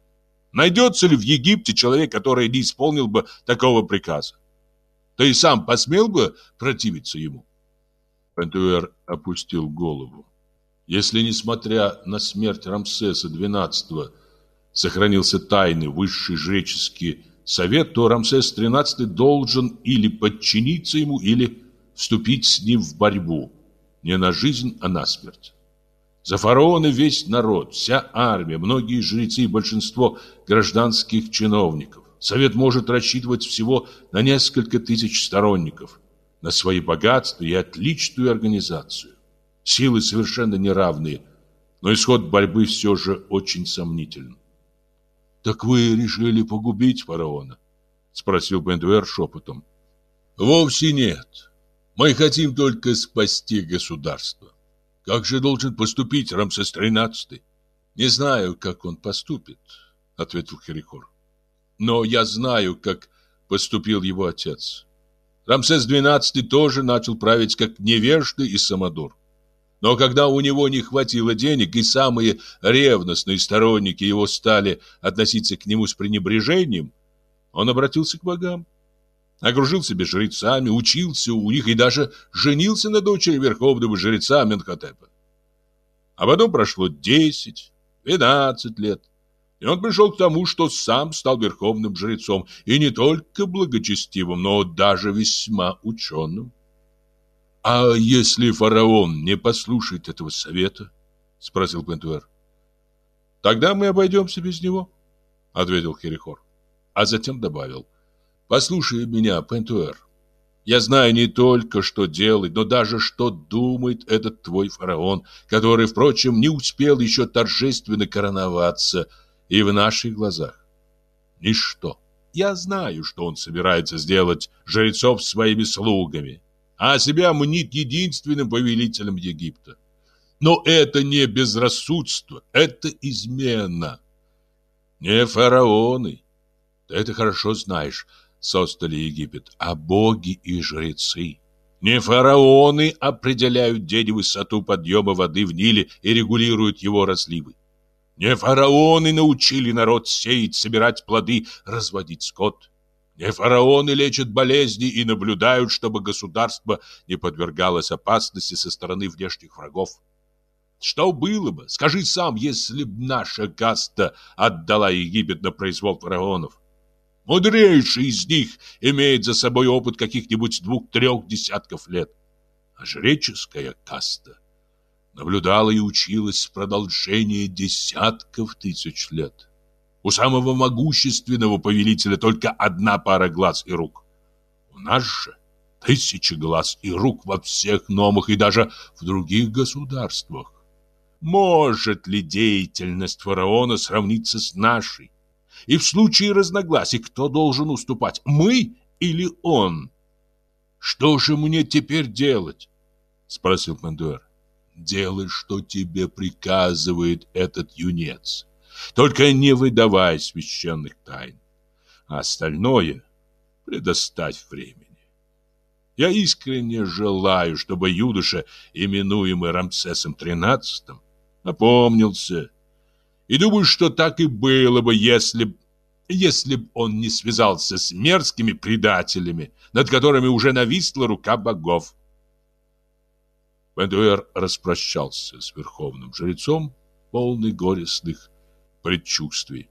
Найдется ли в Египте человек, который не исполнил бы такого приказа? Ты сам посмел бы противиться ему? Пентуэр опустил голову. Если, несмотря на смерть Рамсеса XII, сохранился тайный высший жреческий совет, то Рамсес XIII должен или подчиниться ему, или вступить с ним в борьбу. Не на жизнь, а на смерть. За фараона весь народ, вся армия, многие жрецы и большинство гражданских чиновников. Совет может рассчитывать всего на несколько тысяч сторонников, на свои богатства и отличную организацию. Силы совершенно неравные, но исход борьбы все же очень сомнителен. «Так вы решили погубить фараона?» — спросил Бендуэр шепотом. «Вовсе нет. Мы хотим только спасти государство. Как же должен поступить Рамсес XIII?» «Не знаю, как он поступит», — ответил Херихор. «Но я знаю, как поступил его отец. Рамсес XII тоже начал править как невежда и самодур. Но когда у него не хватило денег, и самые ревностные сторонники его стали относиться к нему с пренебрежением, он обратился к богам. Окружил себя жрецами, учился у них и даже женился на дочери верховного жреца Менхотепа. А потом прошло 10, 12 лет, и он пришел к тому, что сам стал верховным жрецом, и не только благочестивым, но даже весьма ученым. «А если фараон не послушает этого совета?» — спросил Пентуэр. «Тогда мы обойдемся без него», — ответил Херихор. А затем добавил. «Послушай меня, Пентуэр. Я знаю не только, что делает, но даже, что думает этот твой фараон, который, впрочем, не успел еще торжественно короноваться и в наших глазах. Ничто. Я знаю, что он собирается сделать жрецов своими слугами, а себя мнит единственным повелителем Египта. Но это не безрассудство, это измена. Не фараоны, ты это хорошо знаешь, создали Египет, а боги и жрецы. Не фараоны определяют день и высоту подъема воды в Ниле и регулируют его разливы. Не фараоны научили народ сеять, собирать плоды, разводить скот. Не фараоны лечат болезни и наблюдают, чтобы государство не подвергалось опасности со стороны внешних врагов. Что было бы, скажи сам, если б наша каста отдала Египет на произвол фараонов? Мудрейший из них имеет за собой опыт каких-нибудь двух-трех десятков лет. А жреческая каста наблюдала и училась в продолжение десятков тысяч лет. У самого могущественного повелителя только одна пара глаз и рук. У нас же тысячи глаз и рук во всех номах и даже в других государствах. Может ли деятельность фараона сравниться с нашей? И в случае разногласий кто должен уступать, мы или он? Что же мне теперь делать? Спросил Мандуэр. Делай, что тебе приказывает этот юнец. Только не выдавай священных тайн. А остальное предоставь времени. Я искренне желаю, чтобы юноша, именуемый Рамсесом XIII, опомнился. И думаю, что так и было бы, если если б он не связался с мерзкими предателями, над которыми уже нависла рука богов. Бендуэр распрощался с верховным жрецом, полный горестных предчувствий.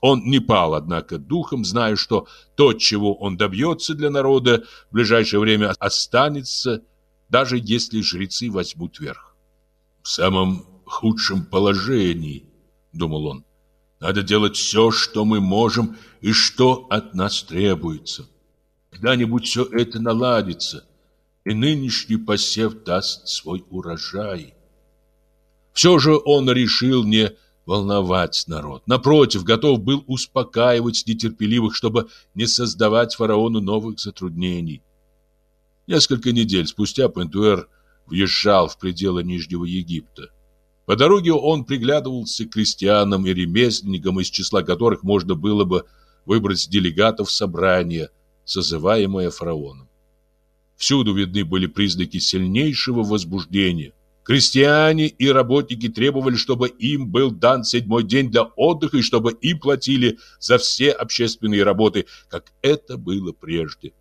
Он не пал, однако, духом, зная, что то, чего он добьется для народа, в ближайшее время останется, даже если жрецы возьмут верх. В самом худшем положении, думал он, надо делать все, что мы можем и что от нас требуется. Когда-нибудь все это наладится, и нынешний посев даст свой урожай. Все же он решил не волновать народ. Напротив, готов был успокаивать нетерпеливых, чтобы не создавать фараону новых затруднений. Несколько недель спустя Пентуэр въезжал в пределы Нижнего Египта. По дороге он приглядывался к крестьянам и ремесленникам, из числа которых можно было бы выбрать делегатов собрания, созываемое фараоном. Всюду видны были признаки сильнейшего возбуждения. Крестьяне и работники требовали, чтобы им был дан седьмой день для отдыха и чтобы им платили за все общественные работы, как это было прежде.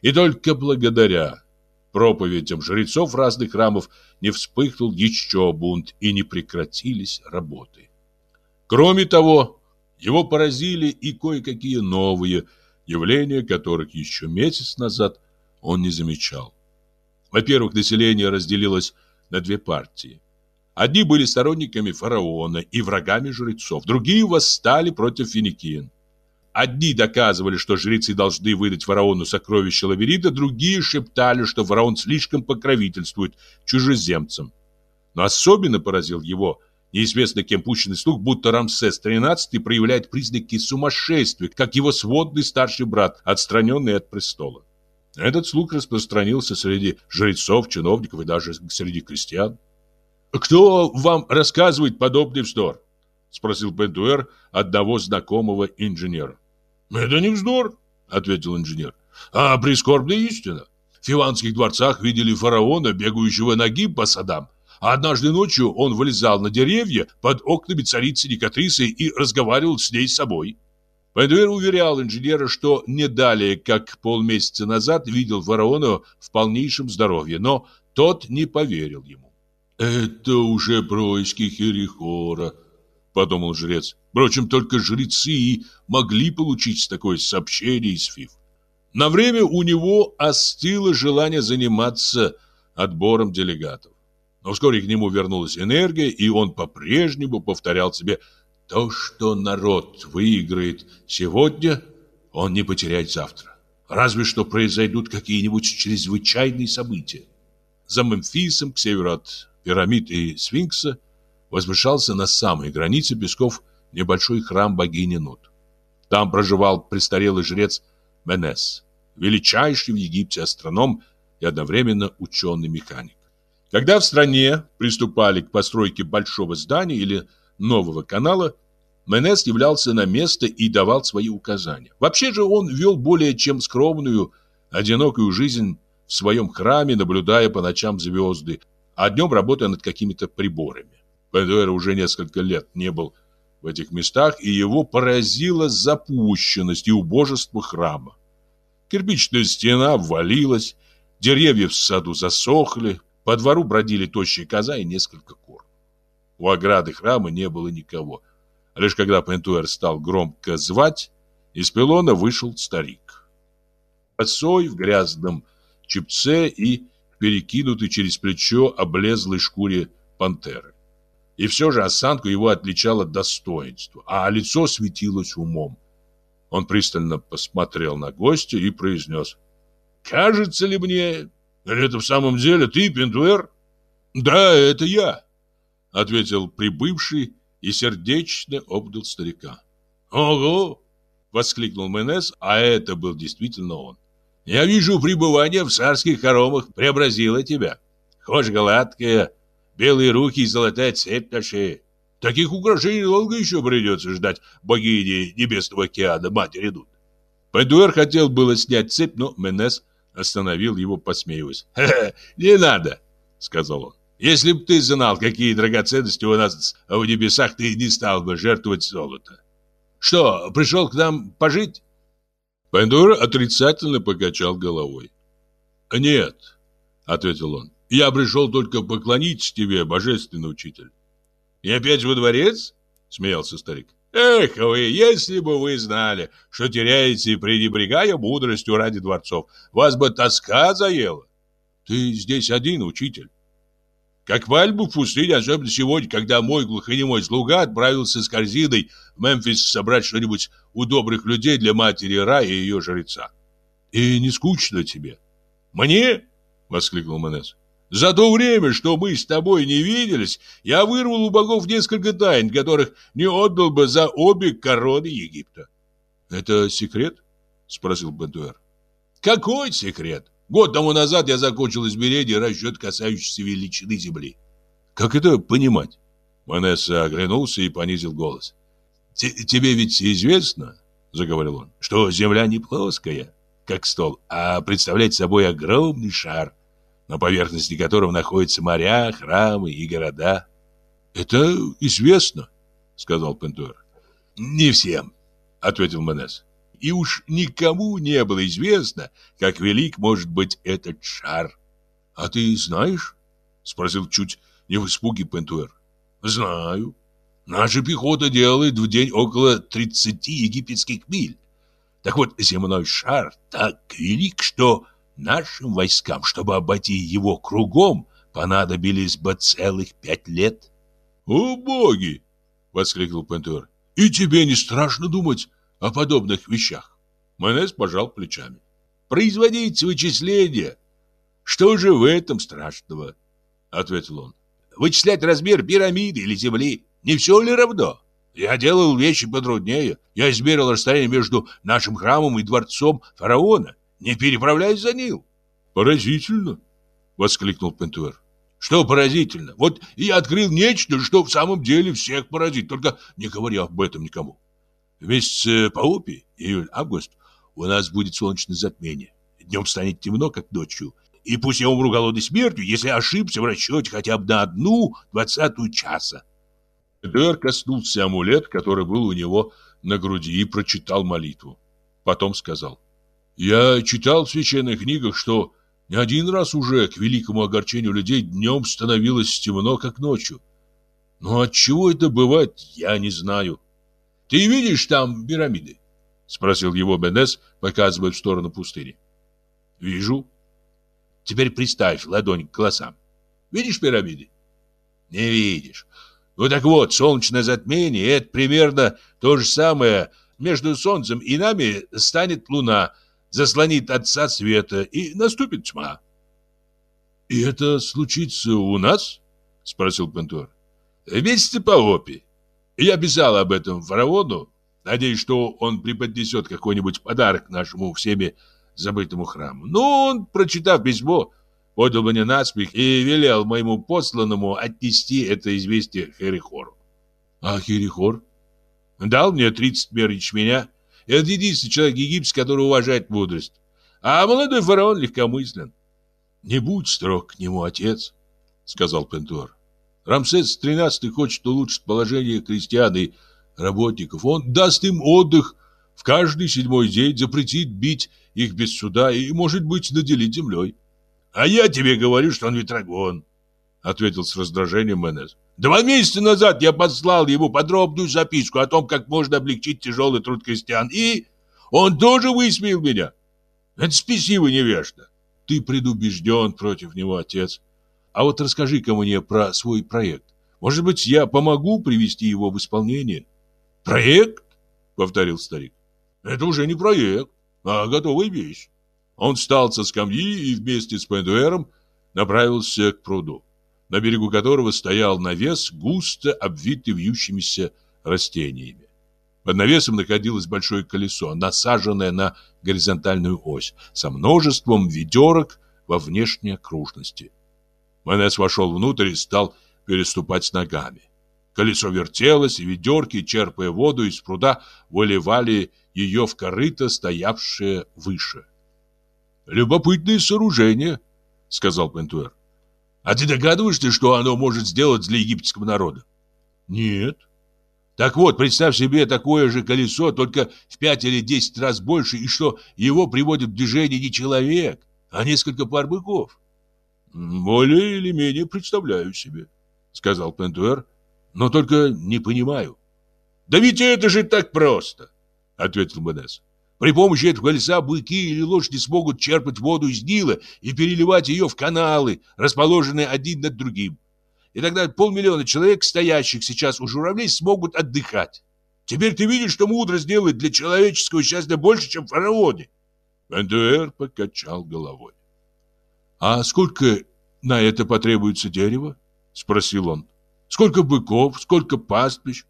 И только благодаря проповедям жрецов разных храмов не вспыхнул еще бунт и не прекратились работы. Кроме того, его поразили и кое-какие новые явления, которых еще месяц назад он не замечал. Во-первых, население разделилось на две партии. Одни были сторонниками фараона и врагами жрецов, другие восстали против финикиян. Одни доказывали, что жрецы должны выдать фараону сокровища лабиринта, другие шептали, что фараон слишком покровительствует чужеземцам. Но особенно поразил его неизвестно кем пущенный слух, будто Рамсес XIII проявляет признаки сумасшествия, как его сводный старший брат, отстраненный от престола. Этот слух распространился среди жрецов, чиновников и даже среди крестьян. «Кто вам рассказывает подобный вздор?» — спросил Бендуэр одного знакомого инженера. «Это не вздор», — ответил инженер, — «а прискорбная истина. В фиванских дворцах видели фараона, бегающего ноги по садам. А однажды ночью он вылезал на деревья под окнами царицы Никатрисы и разговаривал с ней собой». Бендуэр уверял инженера, что не далее, как полмесяца назад, видел фараона в полнейшем здоровье, но тот не поверил ему. «Это уже происки Херихора», подумал жрец. Впрочем, только жрецы и могли получить такое сообщение из Фиф. На время у него остыло желание заниматься отбором делегатов. Но вскоре к нему вернулась энергия, и он по-прежнему повторял себе «То, что народ выиграет сегодня, он не потеряет завтра. Разве что произойдут какие-нибудь чрезвычайные события». За Мемфисом, к северу от пирамид и сфинкса, возвышался на самой границе песков небольшой храм богини Нут. Там проживал престарелый жрец Менес, величайший в Египте астроном и одновременно ученый-механик. Когда в стране приступали к постройке большого здания или нового канала, Менес являлся на место и давал свои указания. Вообще же он вел более чем скромную, одинокую жизнь в своем храме, наблюдая по ночам звезды, а днем работая над какими-то приборами. Бендуэр уже несколько лет не был в этих местах, и его поразила запущенность и убожество храма. Кирпичная стена обвалилась, деревья в саду засохли, по двору бродили тощие коза и несколько кур. У ограды храма не было никого. Лишь когда Пентуэр стал громко звать, из пилона вышел старик. Отцой в грязном чепце и перекинутый через плечо облезлой шкуре пантеры. И все же осанку его отличало достоинство, а лицо светилось умом. Он пристально посмотрел на гостя и произнес кажется ли мне, или это в самом деле ты, Пентуэр? Да, это я, ответил прибывший и сердечно обнял старика. Ого! воскликнул Менес, а это был действительно он. Я вижу, пребывание в царских хоромах преобразило тебя. Кожа гладкая, белые руки и золотая цепь на шее. Таких украшений долго еще придется ждать богини Небесного океана, матери Дуд. Пендуэр хотел было снять цепь, но Менес остановил его, посмеиваясь. «Ха не надо!» — сказал он. «Если б ты знал, какие драгоценности у нас в небесах, ты не стал бы жертвовать золото. Что, пришел к нам пожить?» Пендуэр отрицательно покачал головой. «Нет», — ответил он, — «я пришел только поклониться тебе, божественный учитель». «И опять во дворец?» — смеялся старик. Эх вы, если бы вы знали, что теряете, пренебрегая мудростью ради дворцов, вас бы тоска заела. Ты здесь один, учитель. Как в пустыне, особенно сегодня, когда мой глухонемой слуга отправился с корзиной в Мемфис собрать что-нибудь у добрых людей для матери Ра и ее жреца. И не скучно тебе? Мне? — воскликнул Манес. За то время, что мы с тобой не виделись, я вырвал у богов несколько тайн, которых не отдал бы за обе короны Египта. — Это секрет? — спросил Бентуэр. — Какой секрет? Год тому назад я закончил измерение расчет, касающийся величины Земли. — Как это понимать? Манесса оглянулся и понизил голос. — Тебе ведь известно, — заговорил он, — что Земля не плоская, как стол, а представляет собой огромный шар — на поверхности которого находятся моря, храмы и города. «Это известно», — сказал Пентуэр. «Не всем», — ответил Манес. «И уж никому не было известно, как велик может быть этот шар». «А ты знаешь?» — спросил чуть не в испуге Пентуэр. «Знаю. Наша пехота делает в день около 30 египетских миль. Так вот, земной шар так велик, что Нашим войскам, чтобы обойти его кругом, понадобились бы целых пять лет. «О, боги!» — воскликнул Пентуэр. «И тебе не страшно думать о подобных вещах?» Майонез пожал плечами. «Производить вычисления! Что же в этом страшного?» — ответил он. «Вычислять размер пирамиды или земли не все ли равно?» Я делал вещи потруднее. Я измерил расстояние между нашим храмом и дворцом фараона не переправляясь за Нил. Поразительно, воскликнул Пентуэр. Что поразительно? Вот я открыл нечто, что в самом деле всех поразит, только не говоря об этом никому. В месяце Паупи, июль-август, у нас будет солнечное затмение. Днем станет темно, как ночью. И пусть я умру голодной смертью, если ошибся в расчете хотя бы на одну двадцатую часа. Пентуэр коснулся амулет, который был у него на груди, и прочитал молитву. Потом сказал. Я читал в священных книгах, что не один раз уже к великому огорчению людей днем становилось темно, как ночью. Но от чего это бывает, я не знаю. Ты видишь там пирамиды? спросил его Бенес, показывая в сторону пустыни. Вижу. Теперь приставь ладонь к глазам. Видишь пирамиды? Не видишь. Ну так вот, солнечное затмение это примерно то же самое. Между солнцем и нами станет луна – заслонит отца света, и наступит тьма. — И это случится у нас? — спросил Пентур. — В месяце Паопи. Я писал об этом фараону, надеясь, что он преподнесет какой-нибудь подарок нашему всеми забытому храму. Но он, прочитав письмо, подал мне насмех и велел моему посланному отнести это известие Херихору. — А Херихор? — Дал мне 30 мер ячменя это единственный человек египетский, который уважает мудрость. А молодой фараон легкомыслен. Не будь строг к нему, отец, сказал Пентуар. Рамсес XIII хочет улучшить положение крестьян и работников. Он даст им отдых в каждый седьмой день, запретит бить их без суда и, может быть, наделить землей. А я тебе говорю, что он ветрогон, ответил с раздражением Менес. Два месяца назад я послал ему подробную записку о том, как можно облегчить тяжелый труд крестьян, и он тоже высмеял меня. Это спесиво невежда. Ты предубежден против него, отец. А вот расскажи-ка мне про свой проект. Может быть, я помогу привести его в исполнение? Проект? Повторил старик. Это уже не проект, а готовая вещь. Он встал со скамьи и вместе с Пендуэром направился к пруду, на берегу которого стоял навес, густо обвитый вьющимися растениями. Под навесом находилось большое колесо, насаженное на горизонтальную ось, со множеством ведерок во внешней окружности. Манес вошел внутрь и стал переступать ногами. Колесо вертелось, и ведерки, черпая воду из пруда, выливали ее в корыто, стоявшее выше. «Любопытное сооружение», — сказал Пентуэр. «А ты догадываешься, что оно может сделать для египетского народа?» «Нет». «Так вот, представь себе такое же колесо, только в пять или десять раз больше, и что его приводит в движение не человек, а несколько пар быков». «Более или менее представляю себе», — сказал Пентуэр, — «но только не понимаю». «Да ведь это же так просто», — ответил Бенес. При помощи этого колеса быки или лошади смогут черпать воду из Нила и переливать ее в каналы, расположенные один над другим. И тогда полмиллиона человек, стоящих сейчас у журавлей, смогут отдыхать. Теперь ты видишь, что мудрость делает для человеческого счастья больше, чем фараоны. Бендуэр покачал головой. «А сколько на это потребуется дерева?» — спросил он. «Сколько быков, сколько пастбищ?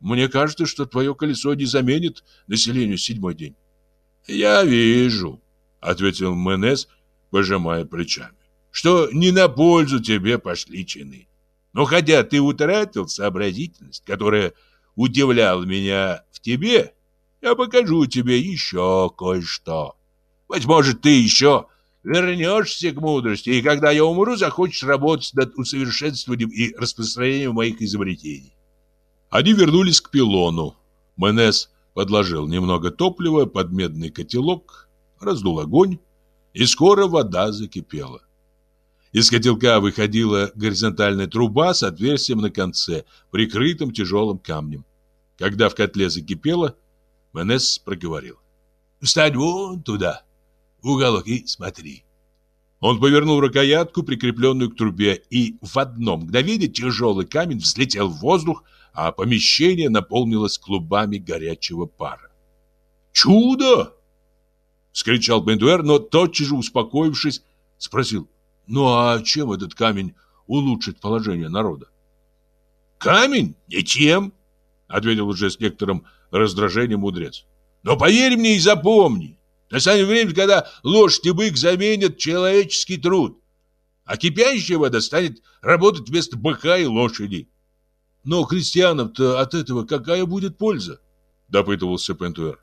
Мне кажется, что твое колесо не заменит населению седьмой день». «Я вижу», — ответил Менес, пожимая плечами, «что не на пользу тебе пошли чины. Но хотя ты утратил сообразительность, которая удивляла меня в тебе, я покажу тебе еще кое-что. Быть может, ты еще вернешься к мудрости, и когда я умру, захочешь работать над усовершенствованием и распространением моих изобретений». Они вернулись к пилону. Менес подложил немного топлива под медный котелок, раздул огонь, и скоро вода закипела. Из котелка выходила горизонтальная труба с отверстием на конце, прикрытым тяжелым камнем. Когда в котле закипело, Манес проговорил. «Встань вон туда, в уголок и смотри». Он повернул рукоятку, прикрепленную к трубе, и в одно мгновение тяжелый камень взлетел в воздух, а помещение наполнилось клубами горячего пара. «Чудо!» — скричал Бендуэр, но тотчас же успокоившись, спросил, «Ну а чем этот камень улучшит положение народа?» «Камень? Ничем!» — ответил уже с некоторым раздражением мудрец. «Но поверь мне и запомни, настанет время, когда лошадь и бык заменят человеческий труд, а кипящая вода станет работать вместо быка и лошади. Но крестьянам-то от этого какая будет польза? Допытывался Пентуэр.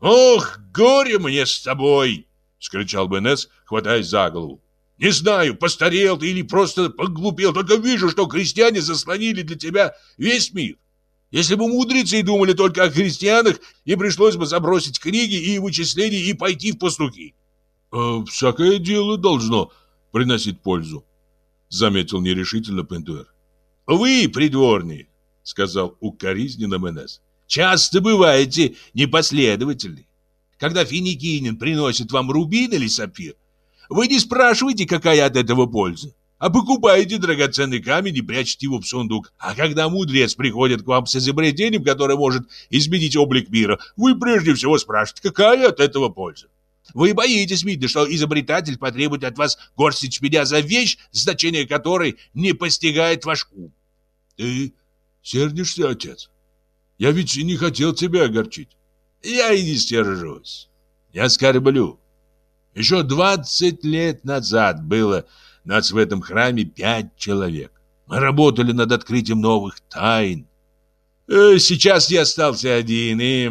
Ох, горе мне с тобой! Скричал Бенес, хватаясь за голову. Не знаю, постарел ты или просто поглупел, только вижу, что крестьяне заслонили для тебя весь мир. Если бы мудрецы думали только о крестьянах, им пришлось бы забросить книги и вычисления и пойти в пастухи. «Э, «Всякое дело должно приносить пользу», — заметил нерешительно Пентуэр. «Вы, придворные, — сказал укоризненно Менес, — часто бываете непоследовательны. Когда финикинин приносит вам рубин или сапфир, вы не спрашиваете, какая от этого польза, а покупаете драгоценный камень и прячете его в сундук. А когда мудрец приходит к вам с изобретением, которое может изменить облик мира, вы прежде всего спрашиваете, какая от этого польза. Вы боитесь, видно, что изобретатель потребует от вас горсти чпеня за вещь, значение которой не постигает ваш ум. Ты сердишься, отец? Я ведь не хотел тебя огорчить. Я и не стержусь. Я скорблю. Еще двадцать лет назад было нас в этом храме пять человек. Мы работали над открытием новых тайн. Э, сейчас я остался один, и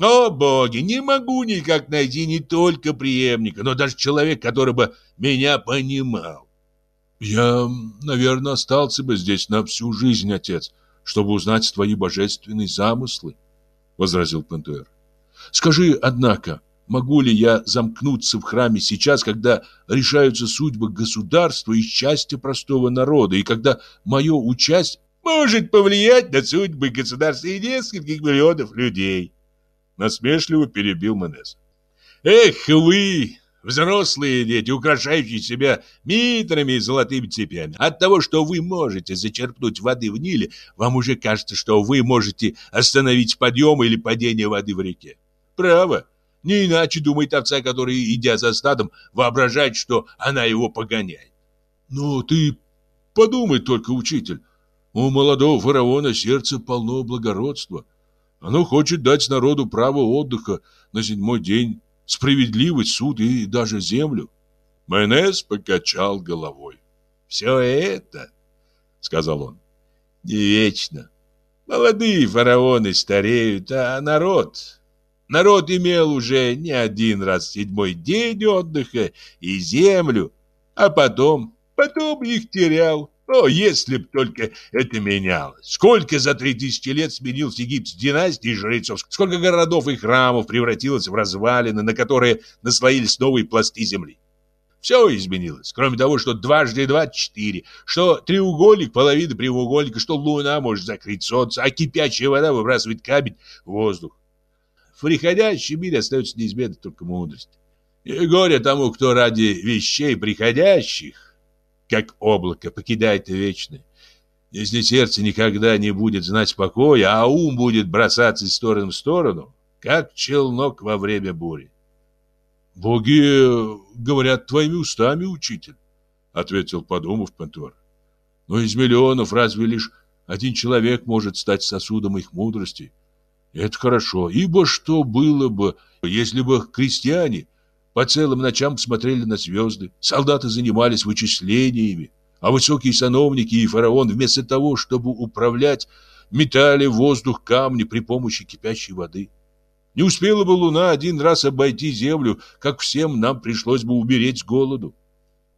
о, боги, не могу никак найти не только преемника, но даже человека, который бы меня понимал. Я, наверное, остался бы здесь на всю жизнь, отец, чтобы узнать твои божественные замыслы, возразил Пентуэр. Скажи, однако, могу ли я замкнуться в храме сейчас, когда решаются судьбы государства и счастья простого народа, и когда мое участие может повлиять на судьбы государства и нескольких миллионов людей? Насмешливо перебил Менес. Эх вы, взрослые дети, украшающие себя митрами и золотыми цепями. От того, что вы можете зачерпнуть воды в Ниле, вам уже кажется, что вы можете остановить подъем или падение воды в реке. Право, Не иначе думает овца, который, идя за стадом, воображает, что она его погоняет. Ну, ты подумай только, учитель. У молодого фараона сердце полно благородства. Оно хочет дать народу право отдыха на седьмой день, справедливый суд и даже землю. Майонез покачал головой. «Все это, — сказал он, — не вечно. Молодые фараоны стареют, а народ... Народ имел уже не один раз седьмой день отдыха и землю, а потом, потом их терял. О, если б только это менялось! Сколько за три тысячи лет сменился Египет с династией жрецов, сколько городов и храмов превратилось в развалины, на которые наслоились новые пласты земли. Все изменилось, кроме того, что дважды два – четыре, что треугольник – половина прямоугольника, что луна может закрыть солнце, а кипячая вода выбрасывает камень в воздух. В приходящем мире остается неизменно только мудрость. И горе тому, кто ради вещей приходящих как облако, покидает вечное. Если сердце никогда не будет знать покоя, а ум будет бросаться из стороны в сторону, как челнок во время бури. «Боги говорят твоими устами, учитель», — ответил, подумав Пантор. «Но из миллионов разве лишь один человек может стать сосудом их мудрости? Это хорошо, ибо что было бы, если бы крестьяне по целым ночам смотрели на звезды, солдаты занимались вычислениями, а высокие сановники и фараон вместо того, чтобы управлять, метали в воздух камни при помощи кипящей воды. Не успела бы луна один раз обойти землю, как всем нам пришлось бы умереть с голоду.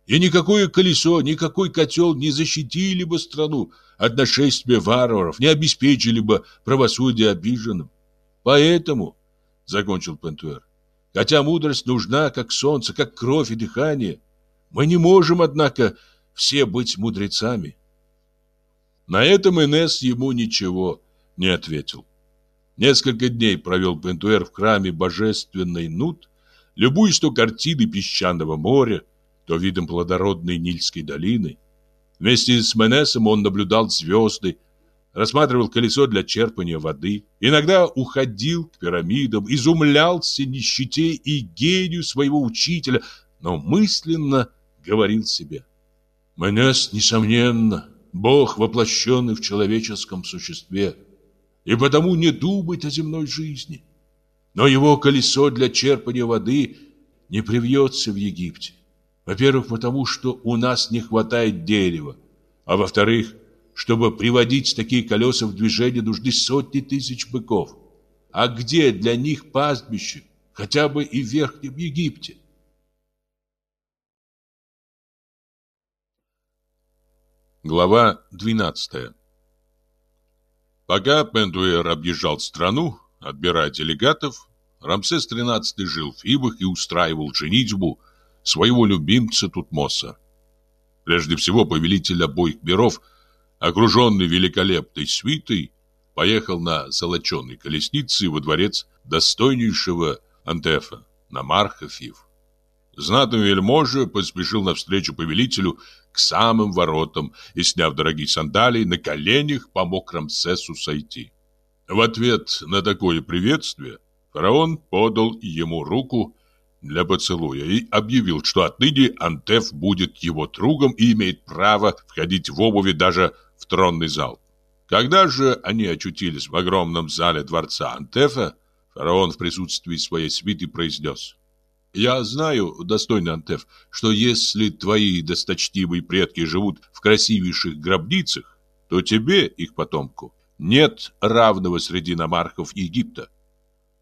И никакое колесо, никакой котел не защитили бы страну от нашествия варваров, не обеспечили бы правосудие обиженным. Поэтому, — закончил Пентуэр, Хотя мудрость нужна, как солнце, как кровь и дыхание, мы не можем, однако, все быть мудрецами. На этом Инес ему ничего не ответил. Несколько дней провел Пентуэр в храме божественной Нут, любуясь то картиной песчаного моря, то видом плодородной Нильской долины. Вместе с Менесом он наблюдал звезды, рассматривал колесо для черпания воды, иногда уходил к пирамидам, изумлялся нищете и гению своего учителя, но мысленно говорил себе. «Манес, несомненно, Бог, воплощенный в человеческом существе, и потому не думает о земной жизни. Но его колесо для черпания воды не привьется в Египте. Во-первых, потому что у нас не хватает дерева, а во-вторых, чтобы приводить такие колеса в движение, нужны сотни тысяч быков. А где для них пастбище, хотя бы и в Верхнем Египте? Глава 12 Пока Пендуэр объезжал страну, отбирая делегатов, Рамсес XIII жил в Фибах и устраивал женитьбу своего любимца Тутмоса. Прежде всего, повелитель обоих миров – окруженный великолепной свитой, поехал на золоченой колеснице во дворец достойнейшего Антефа на Мархофив. Знатный вельможа поспешил навстречу повелителю к самым воротам и, сняв дорогие сандалии, на коленях помог Рамсесу сойти. В ответ на такое приветствие фараон подал ему руку для поцелуя и объявил, что отныне Антеф будет его другом и имеет право входить в обуви даже в тронный зал. Когда же они очутились в огромном зале дворца Антефа, фараон в присутствии своей свиты произнес «Я знаю, достойный Антеф, что если твои досточтимые предки живут в красивейших гробницах, то тебе, их потомку, нет равного среди намархов Египта.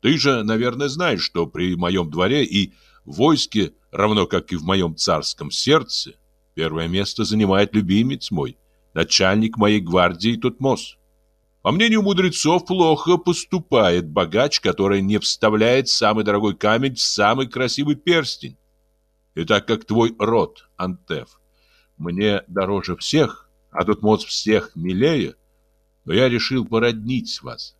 Ты же, наверное, знаешь, что при моем дворе и войске, равно как и в моем царском сердце, первое место занимает любимец мой, начальник моей гвардии Тутмос. По мнению мудрецов, плохо поступает богач, который не вставляет самый дорогой камень в самый красивый перстень. И так как твой род, Антеф, мне дороже всех, а Тутмос всех милее, то я решил породнить вас.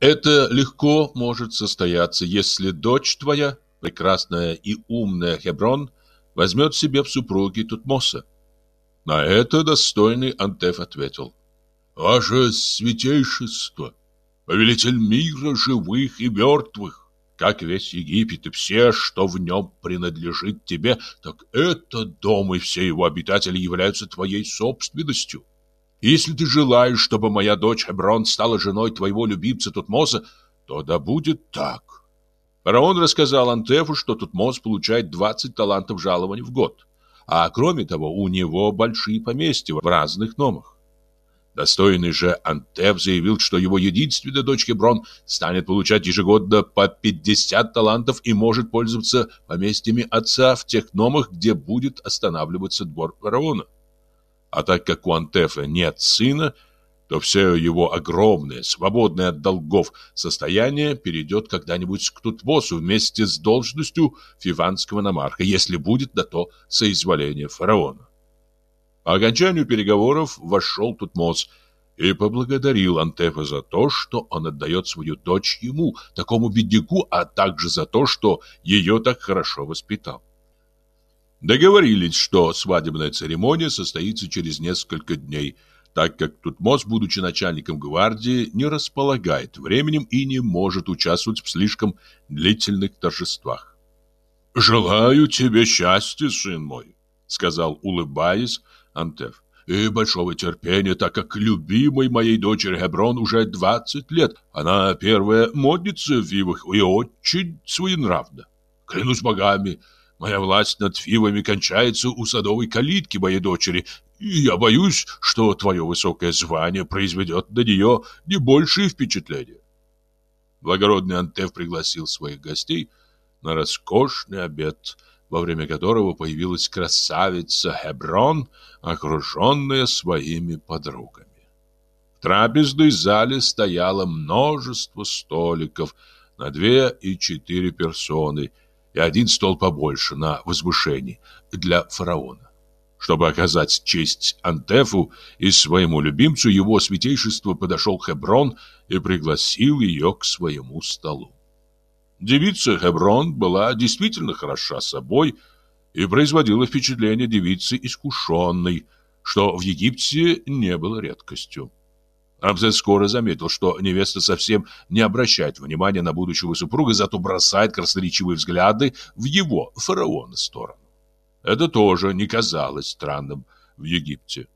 Это легко может состояться, если дочь твоя, прекрасная и умная Хеброн, возьмет себе в супруги Тутмоса. На это достойный Антеф ответил. «Ваше святейшество, повелитель мира живых и мертвых, как весь Египет и все, что в нем принадлежит тебе, так этот дом и все его обитатели являются твоей собственностью. Если ты желаешь, чтобы моя дочь Хеброн стала женой твоего любимца Тутмоса, то да будет так. Фараон рассказал Антефу, что Тутмос получает 20 талантов жалований в год, а кроме того у него большие поместья в разных номах. Достойный же Антеф заявил, что его единственная дочь Хеброн станет получать ежегодно по 50 талантов и может пользоваться поместьями отца в тех номах, где будет останавливаться двор фараона. А так как у Антефа нет сына, то все его огромное, свободное от долгов состояние перейдет когда-нибудь к Тутмосу вместе с должностью фиванского намарха, если будет на то соизволение фараона. По окончанию переговоров вошел Тутмос и поблагодарил Антефа за то, что он отдает свою дочь ему, такому бедняку, а также за то, что ее так хорошо воспитал. Договорились, что свадебная церемония состоится через несколько дней, так как Тутмос, будучи начальником гвардии, не располагает временем и не может участвовать в слишком длительных торжествах. «Желаю тебе счастья, сын мой», — сказал, улыбаясь, Антеф. И большого терпения, так как любимой моей дочери Хеброн уже 20 лет. Она первая модница в Фивах и очень своенравна. Клянусь богами, моя власть над Фивами кончается у садовой калитки моей дочери, я боюсь, что твое высокое звание произведет на нее не большее впечатление. Благородный Антеф пригласил своих гостей на роскошный обед – во время которого появилась красавица Хеброн, окруженная своими подругами. В трапезной зале стояло множество столиков на две и четыре персоны и один стол побольше на возвышении для фараона. Чтобы оказать честь Антефу и своему любимцу, его святейшество подошел Хеброн и пригласил ее к своему столу. Девица Хеброн была действительно хороша собой и производила впечатление девицы искушенной, что в Египте не было редкостью. Рамзес скоро заметил, что невеста совсем не обращает внимания на будущего супруга, зато бросает красноречивые взгляды в его, фараона, сторону. Это тоже не казалось странным в Египте.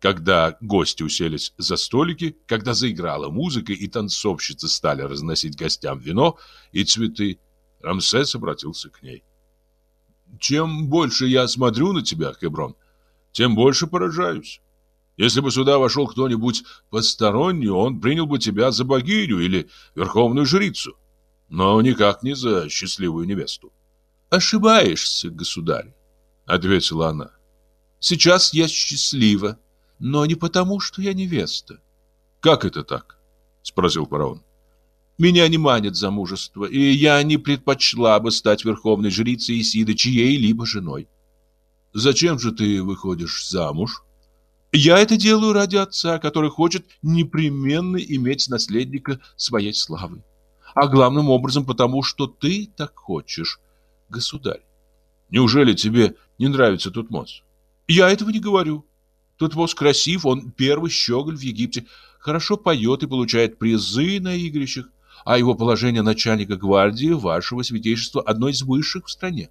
Когда гости уселись за столики, когда заиграла музыка и танцовщицы стали разносить гостям вино и цветы, Рамсес обратился к ней. «Чем больше я смотрю на тебя, Хеброн, тем больше поражаюсь. Если бы сюда вошел кто-нибудь посторонний, он принял бы тебя за богиню или верховную жрицу, но никак не за счастливую невесту». «Ошибаешься, государь», — ответила она. «Сейчас я счастлива, но не потому, что я невеста. Как это так? спросил фараон. Меня не манит замужество, и я не предпочла бы стать верховной жрицей Исиды чьей-либо женой. Зачем же ты выходишь замуж? Я это делаю ради отца, который хочет непременно иметь наследника своей славы. А главным образом потому, что ты так хочешь, государь. Неужели тебе не нравится Тутмос? Я этого не говорю. Тут воз красив, он первый щеголь в Египте, хорошо поет и получает призы на игрищах, а его положение начальника гвардии вашего святейшества одно из высших в стране.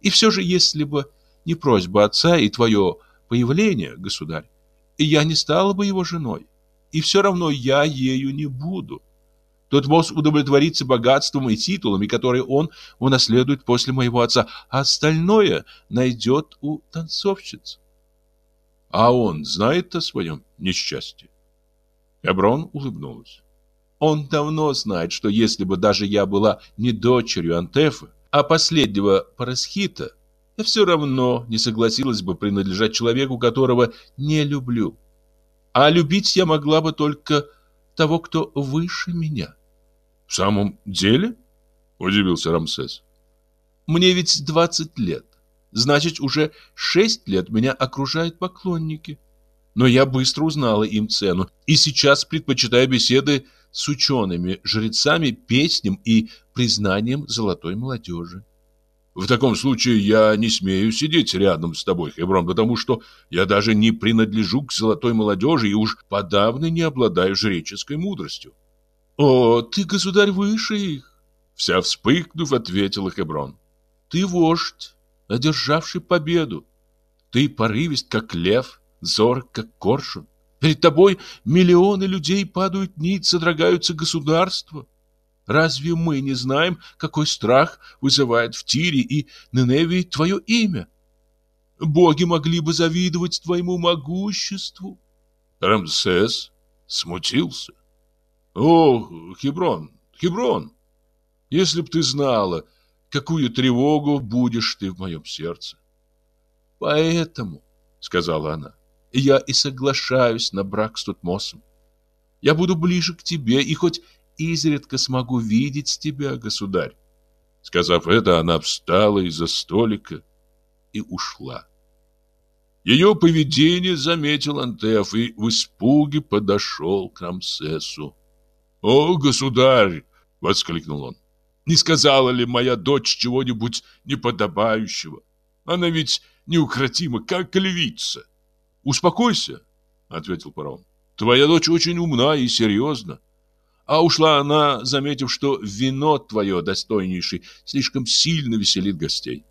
И все же, если бы не просьба отца и твое появление, государь, я не стала бы его женой, и все равно я ею не буду. Тот воз удовлетворится богатством и титулами, которые он унаследует после моего отца, а остальное найдет у танцовщиц. А он знает о своем несчастье? Эброн улыбнулась. Он давно знает, что если бы даже я была не дочерью Антефа, а последнего Парасхита, я все равно не согласилась бы принадлежать человеку, которого не люблю. А любить я могла бы только того, кто выше меня. В самом деле? Удивился Рамсес. Мне ведь двадцать лет. Значит, уже шесть лет меня окружают поклонники. Но я быстро узнала им цену и сейчас предпочитаю беседы с учеными, жрецами, песням и признанием золотой молодежи. В таком случае я не смею сидеть рядом с тобой, Хеброн, потому что я даже не принадлежу к золотой молодежи и уж подавно не обладаю жреческой мудростью. О, ты, государь, выше их. Вся вспыхнув, ответила Хеброн. Ты вождь, одержавший победу. Ты порывист, как лев, зорок, как коршун. Перед тобой миллионы людей падают ниц, содрогаются государства. Разве мы не знаем, какой страх вызывает в Тире и Ниневии твое имя? Боги могли бы завидовать твоему могуществу. Рамсес смутился. О, Хеброн, Хеброн, если б ты знала, какую тревогу будешь ты в моем сердце. Поэтому, сказала она, я и соглашаюсь на брак с Тутмосом. Я буду ближе к тебе и хоть изредка смогу видеть тебя, государь. Сказав это, она встала из-за столика и ушла. Ее поведение заметил Антеф и в испуге подошел к Рамсесу. «О, государь!» — воскликнул он. «Не сказала ли моя дочь чего-нибудь неподобающего? Она ведь неукротима, как львица». «Успокойся», — ответил Паром. «Твоя дочь очень умна и серьезна. А ушла она, заметив, что вино твое, достойнейший, слишком сильно веселит гостей.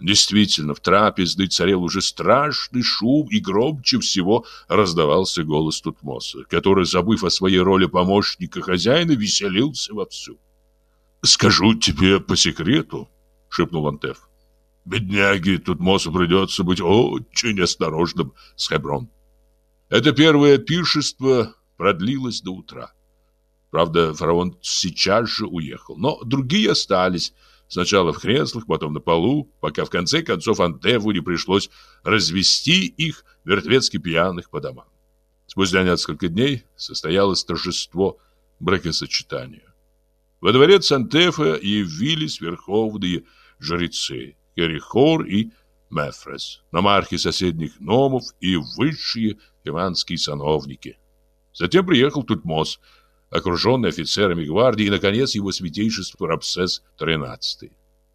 Действительно, в трапезной царел уже страшный шум, и громче всего раздавался голос Тутмоса, который, забыв о своей роли помощника хозяина, веселился вовсю. «Скажу тебе по секрету», — шепнул Антеф. «Бедняге Тутмосу придется быть очень осторожным с Хеброн». Это первое пиршество продлилось до утра. Правда, фараон сейчас же уехал, но другие остались, Сначала в креслах, потом на полу, пока в конце концов Антефу не пришлось развести их, мертвецки пьяных, по домам. Спустя несколько дней состоялось торжество бракосочетания. Во дворец Антефа явились верховные жрецы Керихор и Мефрес, намархи соседних номов и высшие иванские сановники. Затем приехал Тутмос – окруженный офицерами гвардии, и, наконец, его святейшество Рабсес XIII.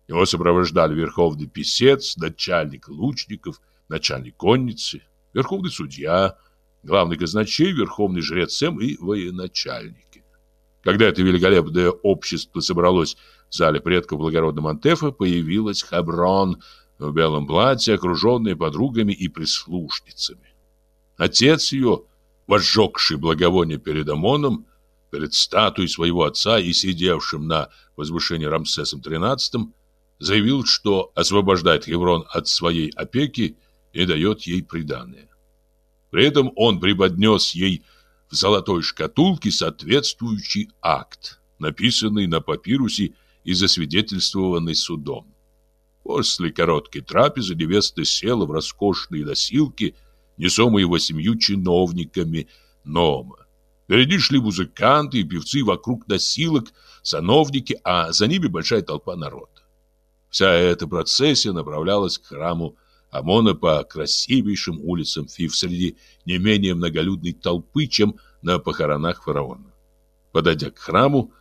Его сопровождали верховный писец, начальник лучников, начальник конницы, верховный судья, главный казначей, верховный жрец Сэм и военачальники. Когда это великолепное общество собралось в зале предков благородного Антефа, появилась Хаброн в белом платье, окруженная подругами и прислушницами. Отец ее, возжегший благовоние перед Амоном, перед статуей своего отца и сидевшим на возвышении Рамсесом XIII, заявил, что освобождает Хеврон от своей опеки и дает ей приданое. При этом он преподнес ей в золотой шкатулке соответствующий акт, написанный на папирусе и засвидетельствованный судом. После короткой трапезы невеста села в роскошные носилки, несомые восемью чиновниками Нома. Впереди шли музыканты и певцы вокруг носилок, сановники, а за ними большая толпа народа. Вся эта процессия направлялась к храму Амона по красивейшим улицам Фив среди не менее многолюдной толпы, чем на похоронах фараона. Подойдя к храму,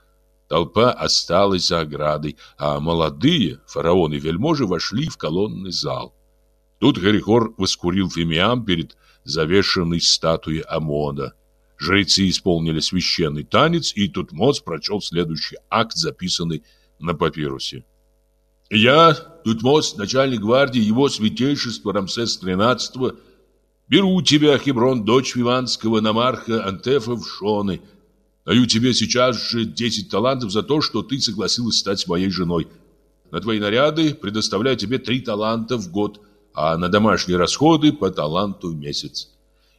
толпа осталась за оградой, а молодые фараоны и вельможи вошли в колонный зал. Тут Харихор воскурил фимиам перед завешенной статуей Амона – Жрецы исполнили священный танец, и Тутмос прочел следующий акт, записанный на папирусе. «Я, Тутмос, начальник гвардии его святейшества Рамсес XIII, беру тебя, Хеброн, дочь Виванского намарха Антефа в Шоны. Даю тебе сейчас же 10 талантов за то, что ты согласилась стать моей женой. На твои наряды предоставляю тебе 3 таланта в год, а на домашние расходы по таланту в месяц.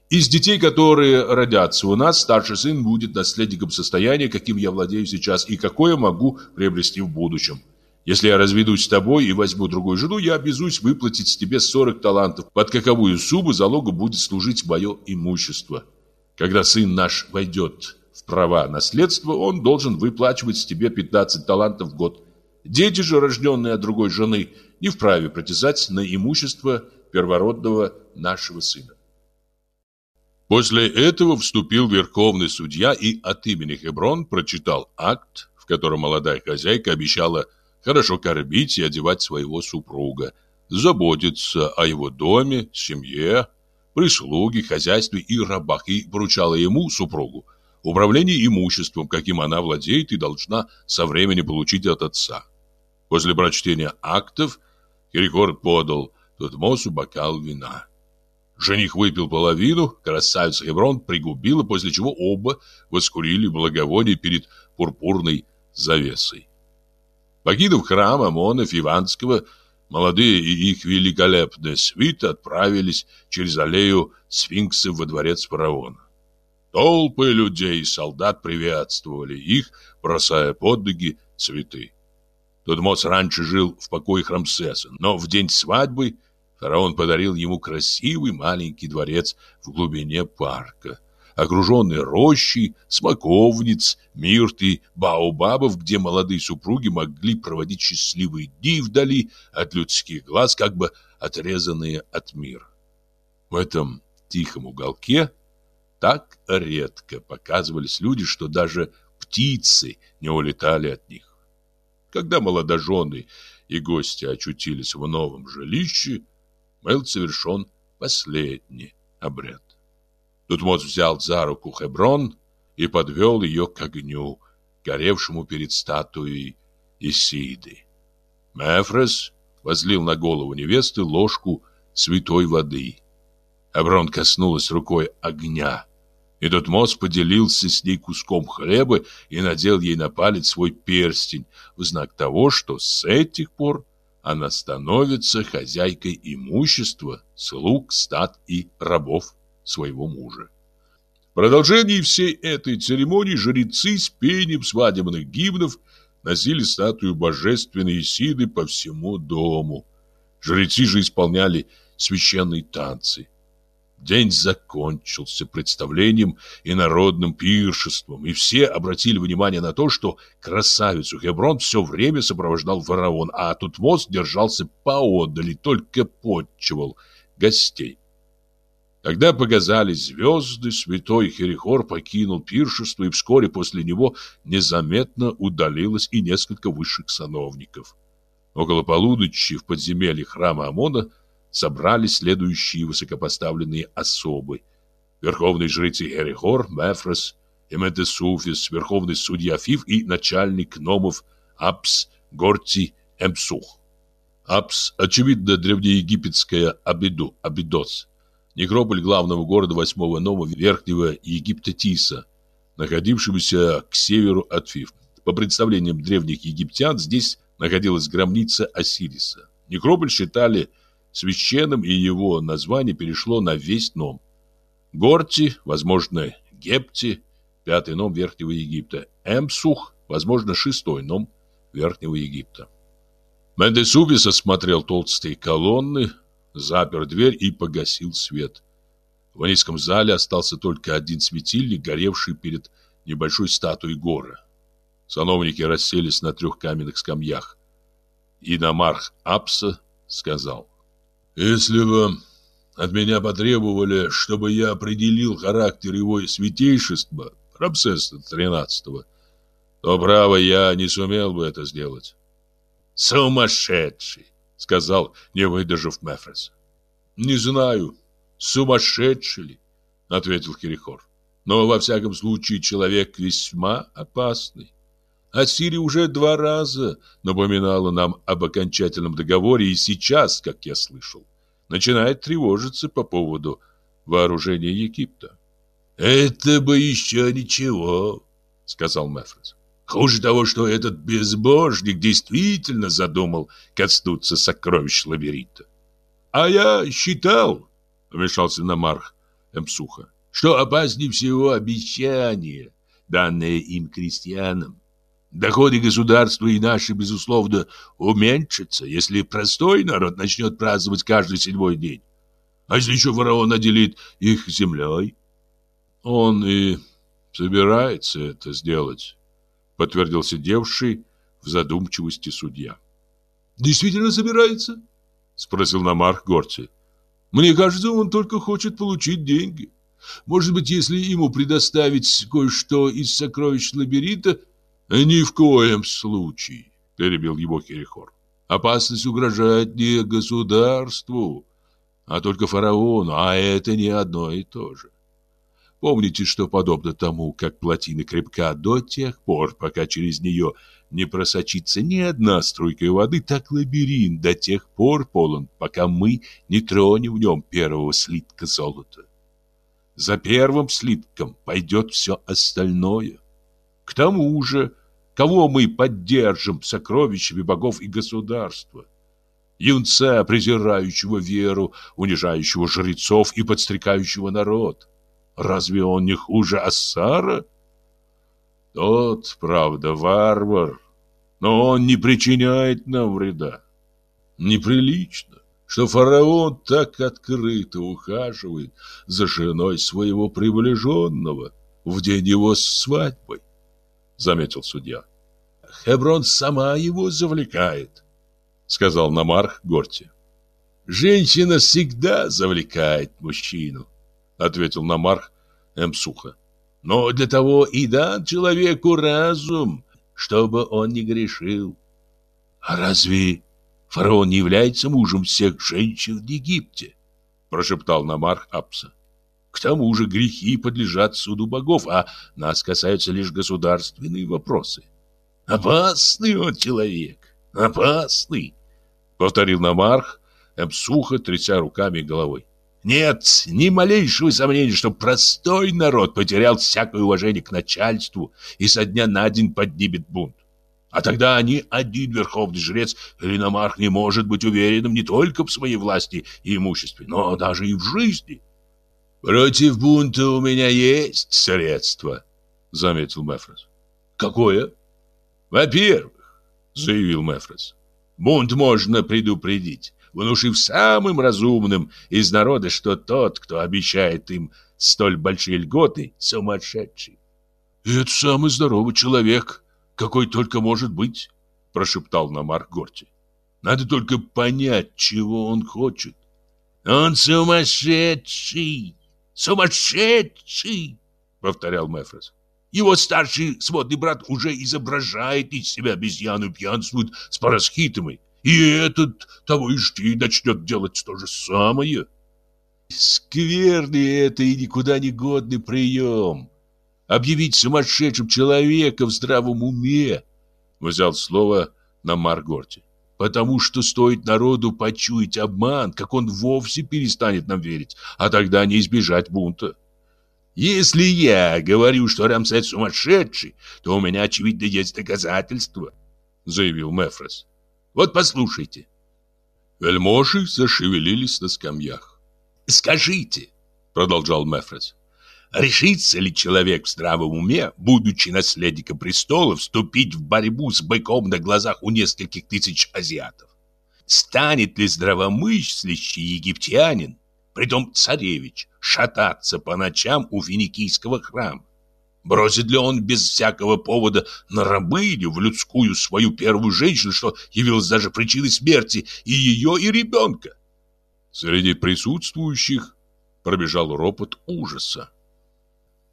Из детей, которые родятся у нас, старший сын будет наследником состояния, каким я владею сейчас и какое могу приобрести в будущем. Если я разведусь с тобой и возьму другую жену, я обязуюсь выплатить тебе 40 талантов, под каковую сумму залогу будет служить мое имущество. Когда сын наш войдет в права наследства, он должен выплачивать тебе 15 талантов в год. Дети же, рожденные от другой жены, не вправе притязать на имущество первородного нашего сына. После этого вступил верховный судья и от имени Хеброн прочитал акт, в котором молодая хозяйка обещала хорошо кормить и одевать своего супруга, заботиться о его доме, семье, прислуге, хозяйстве и рабах, и поручала ему, супругу, управление имуществом, каким она владеет и должна со времени получить от отца. После прочтения актов Кирикор подал Тутмосу бокал вина. Жених выпил половину, красавица Хеврон пригубила, после чего оба воскурили благовоние перед пурпурной завесой. Покинув храм Амонов Иванского, молодые и их великолепная свита отправились через аллею сфинксов во дворец фараона. Толпы людей и солдат приветствовали их, бросая под ноги цветы. Тутмос раньше жил в покоях Рамсеса, но в день свадьбы фараон подарил ему красивый маленький дворец в глубине парка, окруженный рощей, смоковниц, мирт и баобабов, где молодые супруги могли проводить счастливые дни вдали от людских глаз, как бы отрезанные от мира. В этом тихом уголке так редко показывались люди, что даже птицы не улетали от них. Когда молодожены и гости очутились в новом жилище, был совершен последний обряд. Тутмос взял за руку Хеброн и подвел ее к огню, горевшему перед статуей Исиды. Мефрес возлил на голову невесты ложку святой воды. Хеброн коснулась рукой огня, и тот мост поделился с ней куском хлеба и надел ей на палец свой перстень в знак того, что с этих пор она становится хозяйкой имущества, слуг, стад и рабов своего мужа. В продолжении всей этой церемонии жрецы с пением свадебных гимнов носили статую божественной Исиды по всему дому. Жрецы же исполняли священные танцы. День закончился представлением и народным пиршеством, и все обратили внимание на то, что красавицу Хеброн все время сопровождал фараон, а Тутмос держался поодаль и только подчевал гостей. Когда показались звезды, святой Херихор покинул пиршество, и вскоре после него незаметно удалилось и несколько высших сановников. Около полуночи в подземелье храма Амона – собрались следующие высокопоставленные особы. Верховный жрецы Эрихор, Мефрос, Эметесуфис, верховный судья Фив и начальник номов Апс Горти Эмсух. Апс, очевидно, древнеегипетская Абиду, Абидос, некрополь главного города восьмого нома Верхнего Египта Тиса, находившегося к северу от Фив. По представлениям древних египтян, здесь находилась гробница Осириса. Некрополь считали священным, и его название перешло на весь ном. Горти, возможно, Гепти, пятый ном Верхнего Египта, Эмсух, возможно, шестой ном Верхнего Египта. Мендесубис осмотрел толстые колонны, запер дверь и погасил свет. В низком зале остался только один светильник, горевший перед небольшой статуей горы. Сановники расселись на трех каменных скамьях. И Намарх Апса сказал. Если бы от меня потребовали, чтобы я определил характер его святейшества, Рамсеса XIII, то, право, я не сумел бы это сделать. «Сумасшедший!» — сказал, не выдержав Мефрес. «Не знаю, сумасшедший ли?» — ответил Кирихор. «Но, во всяком случае, человек весьма опасный. Ассирия уже два раза напоминала нам об окончательном договоре, и сейчас, как я слышал, начинает тревожиться по поводу вооружения Египта. «Это бы еще ничего», — сказал Мефрес. «Хуже того, что этот безбожник действительно задумал коснуться сокровищ лабиринта». «А я считал», — вмешался Намарх Эмсуха, «что опаснее всего обещание, данное им крестьянам. Доходы государства и наши, безусловно, уменьшатся, если простой народ начнет праздновать каждый седьмой день. А если еще фараон наделит их землей? Он и собирается это сделать, подтвердил сидевший в задумчивости судья. Действительно собирается? Спросил Намарх Горци. Мне кажется, он только хочет получить деньги. Может быть, если ему предоставить кое-что из сокровищ лабиринта, «Ни в коем случае», — перебил его Херихор. «Опасность угрожает не государству, а только фараону, а это не одно и то же. Помните, что подобно тому, как плотина крепка до тех пор, пока через нее не просочится ни одна струйка воды, так лабиринт до тех пор полон, пока мы не тронем в нем первого слитка золота. За первым слитком пойдет все остальное. К тому же, кого мы поддержим сокровищами богов и государства? Юнца, презирающего веру, унижающего жрецов и подстрекающего народ. Разве он не хуже Ассара? Тот, правда, варвар, но он не причиняет нам вреда. Неприлично, что фараон так открыто ухаживает за женой своего приближенного в день его свадьбы, заметил судья. Хеброн сама его завлекает, сказал Намарх Горти. Женщина всегда завлекает мужчину, ответил Намарх Эмсуха. Но для того и дан человеку разум, чтобы он не грешил. А разве фараон не является мужем всех женщин в Египте? Прошептал Намарх Апса. К тому же грехи подлежат суду богов, а нас касаются лишь государственные вопросы. Опасный он человек, опасный, повторил Намарх, Эмсуха, тряся руками и головой. Нет ни малейшего сомнения, что простой народ потерял всякое уважение к начальству и со дня на день поднимет бунт. А тогда ни один верховный жрец или намарх не может быть уверенным не только в своей власти и имуществе, но даже и в жизни. «Против бунта у меня есть средство», — заметил Мефрос. «Какое?» «Во-первых», — заявил Мефрос, — «бунт можно предупредить внушив самым разумным из народа, что тот, кто обещает им столь большие льготы, сумасшедший. «Это самый здоровый человек, какой только может быть», — прошептал Намар Горти. «Надо только понять, чего он хочет». «Он сумасшедший! Сумасшедший!» — повторял Мефрос. Его старший сводный брат уже изображает из себя обезьяну пьянствует с парасхитами. И этот того и жди начнет делать то же самое. Скверный это и никуда не годный прием. Объявить сумасшедшим человека в здравом уме, взял слово на Маргорте. Потому что стоит народу почуять обман, как он вовсе перестанет нам верить, а тогда не избежать бунта. Если я говорю, что Рамсес сумасшедший, то у меня, очевидно, есть доказательства, заявил Мефрос. Вот послушайте. Вельможи зашевелились на скамьях. «Скажите», — продолжал Мефрес, «решится ли человек в здравом уме, будучи наследником престола, вступить в борьбу с быком на глазах у нескольких тысяч азиатов? Станет ли здравомыслящий египтянин, притом царевич, шататься по ночам у финикийского храма? Бросит ли он без всякого повода на рабыню, в людскую свою первую женщину, что явилась даже причиной смерти и ее, и ребенка? Среди присутствующих пробежал ропот ужаса.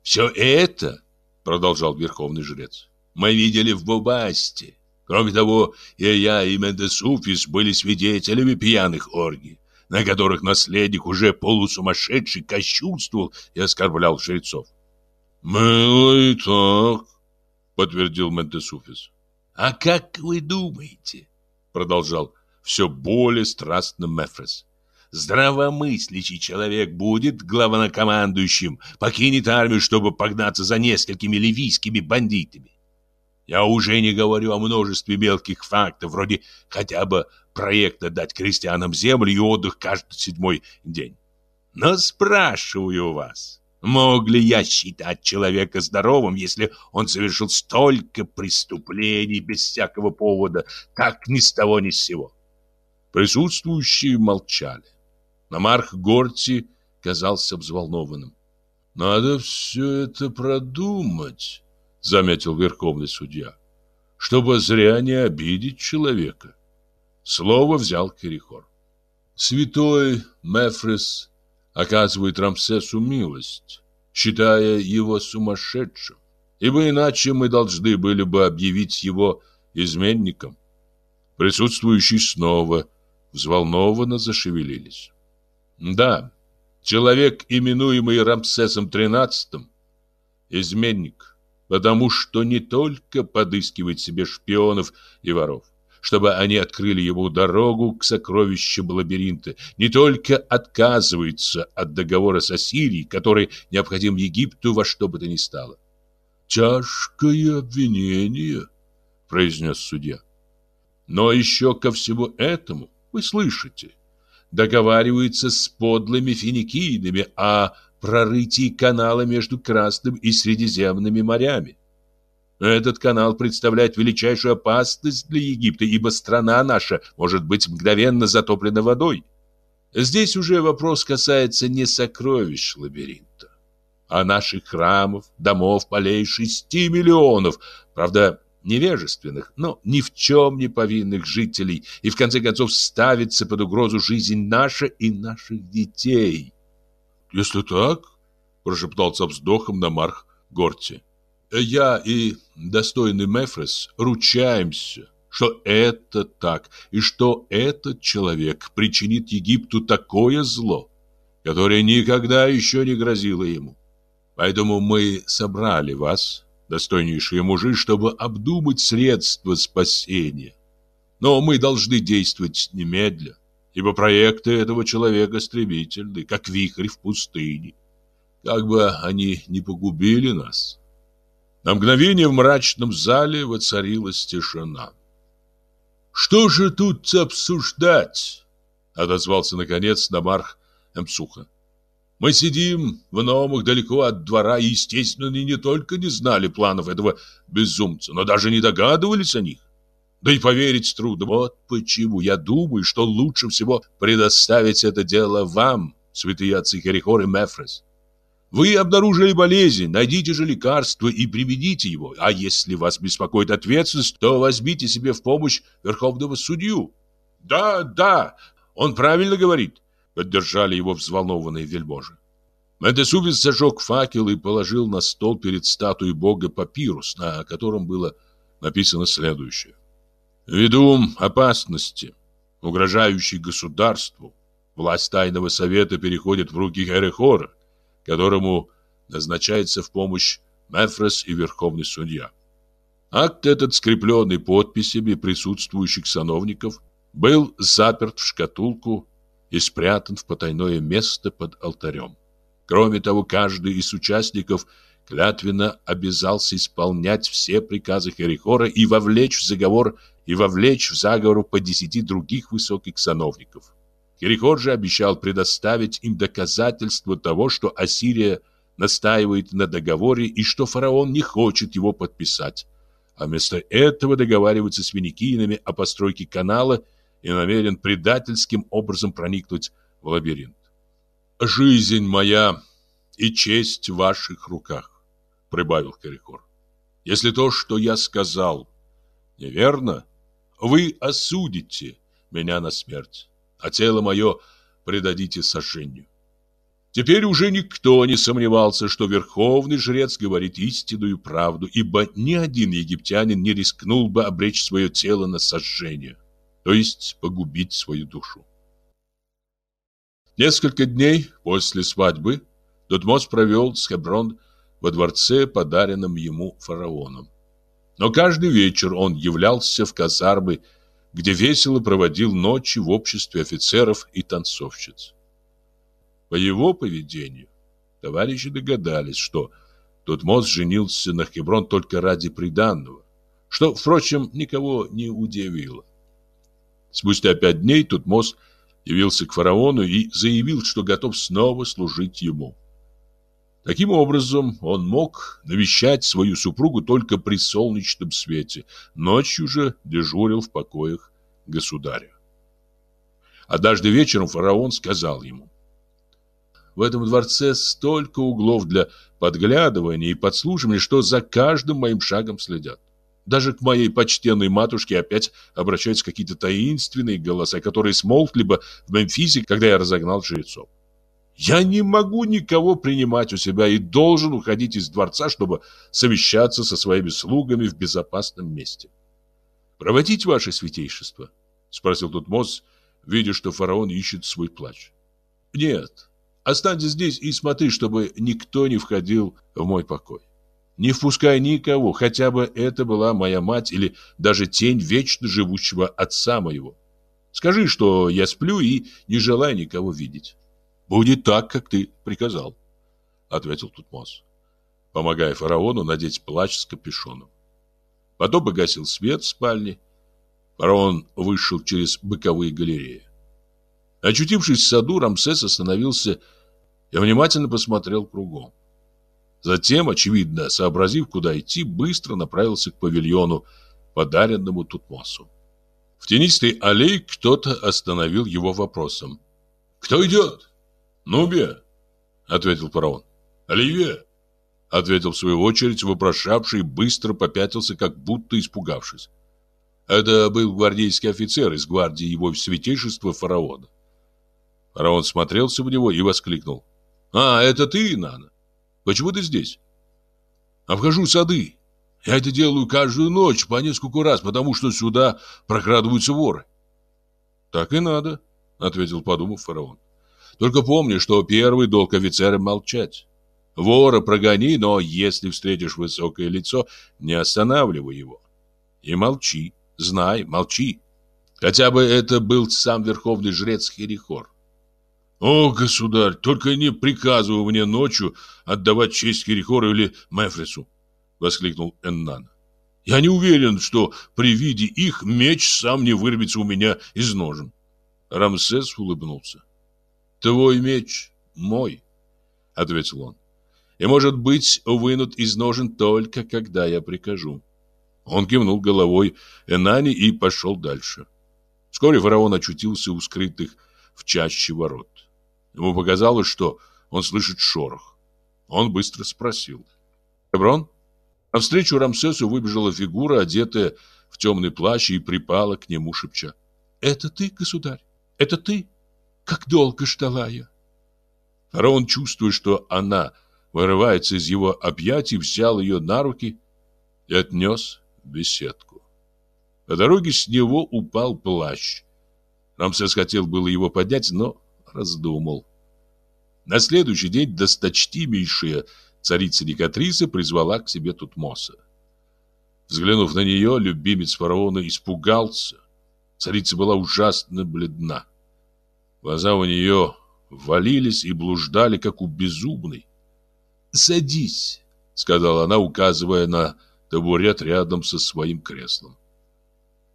«Все это, — продолжал верховный жрец, — мы видели в Бубасте. Кроме того, и я, и Мендесуфис были свидетелями пьяных оргий, на которых наследник, уже полусумасшедший, кощунствовал и оскорблял жрецов. «Было и так», — подтвердил Ментесуфис. «А как вы думаете?» — продолжал все более страстно Мефрес. «Здравомыслящий человек будет главнокомандующим, покинет армию, чтобы погнаться за несколькими ливийскими бандитами. Я уже не говорю о множестве мелких фактов, вроде хотя бы проекта дать крестьянам землю и отдых каждый седьмой день. Но спрашиваю вас, Мог ли я считать человека здоровым, если он совершил столько преступлений без всякого повода, так ни с того ни с сего? Присутствующие молчали. Намарх Горти казался взволнованным. «Надо все это продумать», — заметил верховный судья, «чтобы зря не обидеть человека». Слово взял Кирихор. Святой Мефрес оказывает Рамсесу милость, считая его сумасшедшим, ибо иначе мы должны были бы объявить его изменником. Присутствующие снова взволнованно зашевелились. Да, Человек, именуемый Рамсесом XIII, изменник, потому что не только подыскивает себе шпионов и воров, чтобы они открыли ему дорогу к сокровищам лабиринта, не только отказывается от договора с Ассирией, который необходим Египту во что бы то ни стало. «Тяжкое обвинение», — произнес судья. «Но еще ко всему этому, вы слышите, договаривается с подлыми финикийными о прорытии канала между Красным и Средиземными морями. Этот канал представляет величайшую опасность для Египта, ибо страна наша может быть мгновенно затоплена водой. Здесь уже вопрос касается не сокровищ лабиринта, а наших храмов, домов, полей шести миллионов, правда, невежественных, но ни в чем не повинных жителей, и в конце концов ставится под угрозу жизнь наша и наших детей. «Если так, — прошептал со вздохом Намарх Горти, — я и достойный Мефрес ручаемся, что это так, и что этот человек причинит Египту такое зло, которое никогда еще не грозило ему. Поэтому мы собрали вас, достойнейшие мужи, чтобы обдумать средства спасения. Но мы должны действовать немедля, ибо проекты этого человека стремительны, как вихрь в пустыне. Как бы они не погубили нас. На мгновение в мрачном зале воцарилась тишина. «Что же тут обсуждать?» — отозвался, наконец, Намарх Эмсуха. «Мы сидим в Номах далеко от двора и, естественно, не только не знали планов этого безумца, но даже не догадывались о них. Да и поверить трудно. Вот почему я думаю, что лучше всего предоставить это дело вам, святые отцы Херихор и Мефрес. Вы обнаружили болезнь, найдите же лекарство и приведите его. А если вас беспокоит ответственность, то возьмите себе в помощь верховного судью. Да, да, он правильно говорит, поддержали его взволнованные вельможи. Мендесубис зажег факел и положил на стол перед статуей бога папирус, на котором было написано следующее. Ввиду опасности, угрожающей государству, власть тайного совета переходит в руки Эрехора, которому назначается в помощь Мефрес и Верховный Судья. Акт этот, скрепленный подписями присутствующих сановников, был заперт в шкатулку и спрятан в потайное место под алтарем. Кроме того, каждый из участников клятвенно обязался исполнять все приказы Херихора и вовлечь в заговор и вовлечь в заговор по десяти других высоких сановников. Кирихор же обещал предоставить им доказательства того, что Ассирия настаивает на договоре и что фараон не хочет его подписать, а вместо этого договаривается с финикийными о постройке канала и намерен предательским образом проникнуть в лабиринт. «Жизнь моя и честь в ваших руках», — прибавил Кирихор. «Если то, что я сказал, неверно, вы осудите меня на смерть а тело мое предадите сожжению. Теперь уже никто не сомневался, что верховный жрец говорит истинную правду, ибо ни один египтянин не рискнул бы обречь свое тело на сожжение, то есть погубить свою душу. Несколько дней после свадьбы Тутмос провел с Хеброн во дворце, подаренном ему фараоном. Но каждый вечер он являлся в казармы где весело проводил ночи в обществе офицеров и танцовщиц. По его поведению товарищи догадались, что Тутмос женился на Хеброн только ради приданного, что, впрочем, никого не удивило. Спустя пять дней Тутмос явился к фараону и заявил, что готов снова служить ему. Таким образом, он мог навещать свою супругу только при солнечном свете, ночью же дежурил в покоях государя. Однажды вечером фараон сказал ему, «В этом дворце столько углов для подглядывания и подслушивания, что за каждым моим шагом следят. Даже к моей почтенной матушке опять обращаются какие-то таинственные голоса, которые смолкли бы в Мемфисе, когда я разогнал жрецов. Я не могу никого принимать у себя и должен уходить из дворца, чтобы совещаться со своими слугами в безопасном месте. Проводить ваше святейшество? Спросил Тутмос, видя, что фараон ищет свой плач. Нет, Останься здесь и смотри, чтобы никто не входил в мой покой. Не впускай никого, хотя бы это была моя мать или даже тень вечно живущего отца моего. Скажи, что я сплю и не желаю никого видеть. Будет так, как ты приказал, ответил Тутмос, помогая фараону надеть плащ с капюшоном. Потом погасил свет в спальне. Фараон вышел через боковые галереи. Очутившись в саду, Рамсес остановился и внимательно посмотрел кругом. Затем, очевидно, сообразив, куда идти, быстро направился к павильону, подаренному Тутмосу. В тенистой аллее кто-то остановил его вопросом. «Кто идет?» «Нубия», — ответил фараон. «Оливье», — ответил в свою очередь вопрошавший, быстро попятился, как будто испугавшись. Это был гвардейский офицер из гвардии его святейшества фараона. Фараон смотрелся в него и воскликнул. «А, это ты, Нана? Почему ты здесь? Обхожу сады. Я это делаю каждую ночь по несколько раз, потому что сюда прокрадываются воры. Так и надо, ответил, подумав фараон. Только помни, что первый долг офицера молчать. Вора прогони, но если встретишь высокое лицо, не останавливай его. И молчи, знай, молчи. Хотя бы это был сам верховный жрец Херихор. «О, государь, только не приказывай мне ночью отдавать честь Кирихору или Мефрису!» — воскликнул Эннан. «Я не уверен, что при виде их меч сам не вырвется у меня из ножен». Рамсес улыбнулся. «Твой меч мой», — ответил он, — «и может быть вынут из ножен только когда я прикажу». Он кивнул головой Энани и пошел дальше. Вскоре фараон очутился у скрытых в чаще ворот. Ему показалось, что он слышит шорох. Он быстро спросил. «Эброн?» Навстречу Рамсесу выбежала фигура, одетая в темный плащ, и припала к нему, шепча. «Это ты, государь? Это ты? Как долго ждала я!» Фараон, чувствуя, что она вырывается из его объятий, взял ее на руки и отнес в беседку. По дороге с него упал плащ. Рамсес хотел было его поднять, но раздумал. На следующий день досточтимейшая царица Никатриса призвала к себе Тутмоса. Взглянув на нее, любимец фараона испугался. Царица была ужасно бледна. Глаза у нее валились и блуждали, как у безумной. «Садись», — сказала она, указывая на табурет рядом со своим креслом.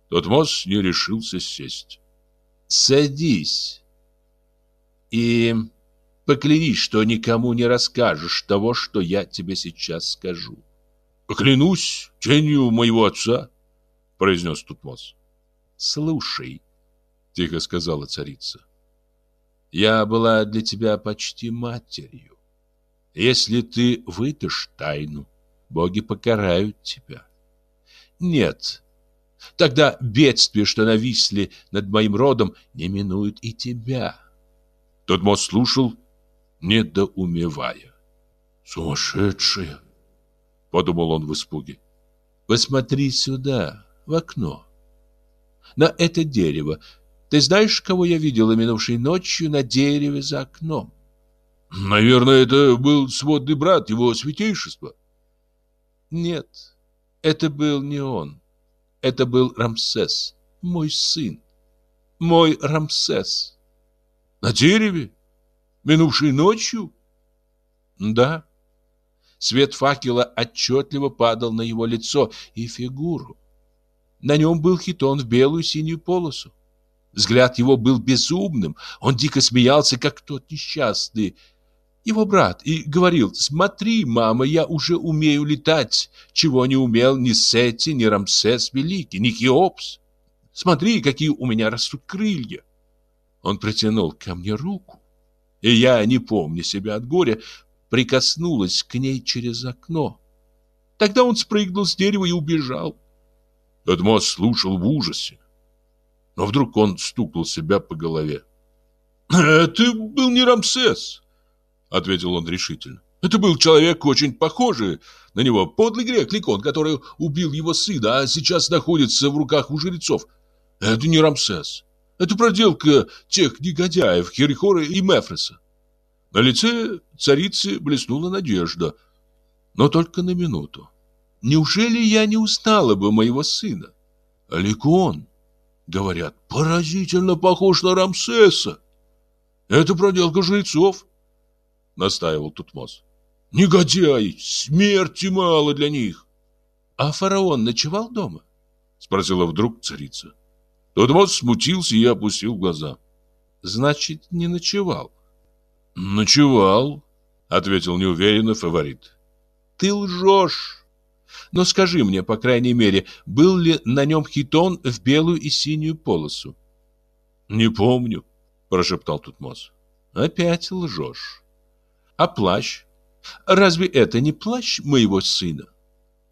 Тутмос не решился сесть. «Садись», и поклянись, что никому не расскажешь того, что я тебе сейчас скажу. Поклянусь тенью моего отца, произнес Тутмос. Слушай, тихо сказала царица. Я была для тебя почти матерью. Если ты выдашь тайну, боги покарают тебя. Нет, тогда бедствия, что нависли над моим родом, не минуют и тебя. Тотмос слушал, недоумевая. «Сумасшедшая!» — подумал он в испуге. «Посмотри сюда, в окно. На это дерево. Ты знаешь, кого я видела минувшей ночью на дереве за окном?» «Наверное, это был сводный брат его святейшества». «Нет, это был не он. Это был Рамсес, мой сын. Мой Рамсес». На дереве? Минувшей ночью? Да. Свет факела отчетливо падал на его лицо и фигуру. На нем был хитон в белую синюю полосу. Взгляд его был безумным. Он дико смеялся, как тот несчастный, его брат, и говорил, «Смотри, мама, я уже умею летать, чего не умел ни Сети, ни Рамсес Великий, ни Хеопс. Смотри, какие у меня растут крылья». Он протянул ко мне руку, и я, не помня себя от горя, прикоснулась к ней через окно. Тогда он спрыгнул с дерева и убежал. Эдмос слушал в ужасе. Но вдруг он стукнул себя по голове. «Это был не Рамсес», — ответил он решительно. «Это был человек, очень похожий на него, подлый грек Ликон, который убил его сына, а сейчас находится в руках у жрецов. Это не Рамсес. Это проделка тех негодяев Херихора и Мефреса. На лице царицы блеснула надежда, но только на минуту. Неужели я не устала бы моего сына? Аликон, говорят, поразительно похож на Рамсеса. Это проделка жрецов, настаивал Тутмос. Негодяй, смерти мало для них. А фараон ночевал дома? Спросила вдруг царица. Тутмос смутился и опустил глаза. Значит, не ночевал. Ночевал, ответил неуверенно фаворит. Ты лжешь. Но скажи мне, по крайней мере, был ли на нем хитон в белую и синюю полосу? Не помню, прошептал Тутмос. Опять лжешь. А плащ? Разве это не плащ моего сына?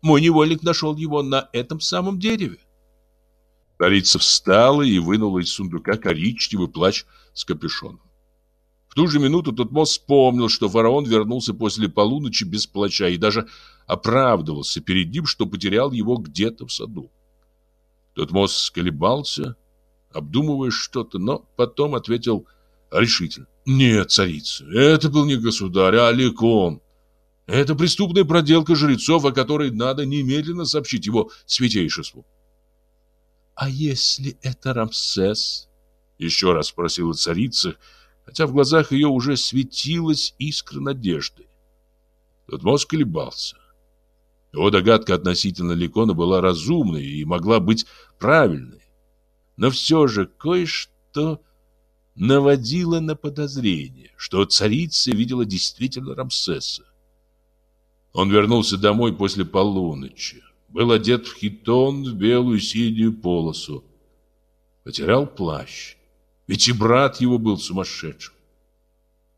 Мой невольник нашел его на этом самом дереве. Царица встала и вынула из сундука коричневый плащ с капюшоном. В ту же минуту Тутмос вспомнил, что фараон вернулся после полуночи без плаща и даже оправдывался перед ним, что потерял его где-то в саду. Тутмос колебался, обдумывая что-то, но потом ответил решительно. «Нет, царица, это был не государь, а Аликон. Это преступная проделка жрецов, о которой надо немедленно сообщить его святейшеству». «А если это Рамсес?» Еще раз спросила царица, хотя в глазах ее уже светилась искра надежды. Тот мозг колебался. Его догадка относительно Ликона была разумной и могла быть правильной. Но все же кое-что наводило на подозрение, что царица видела действительно Рамсеса. Он вернулся домой после полуночи, был одет в хитон в белую синюю полосу, потерял плащ. Ведь и брат его был сумасшедшим.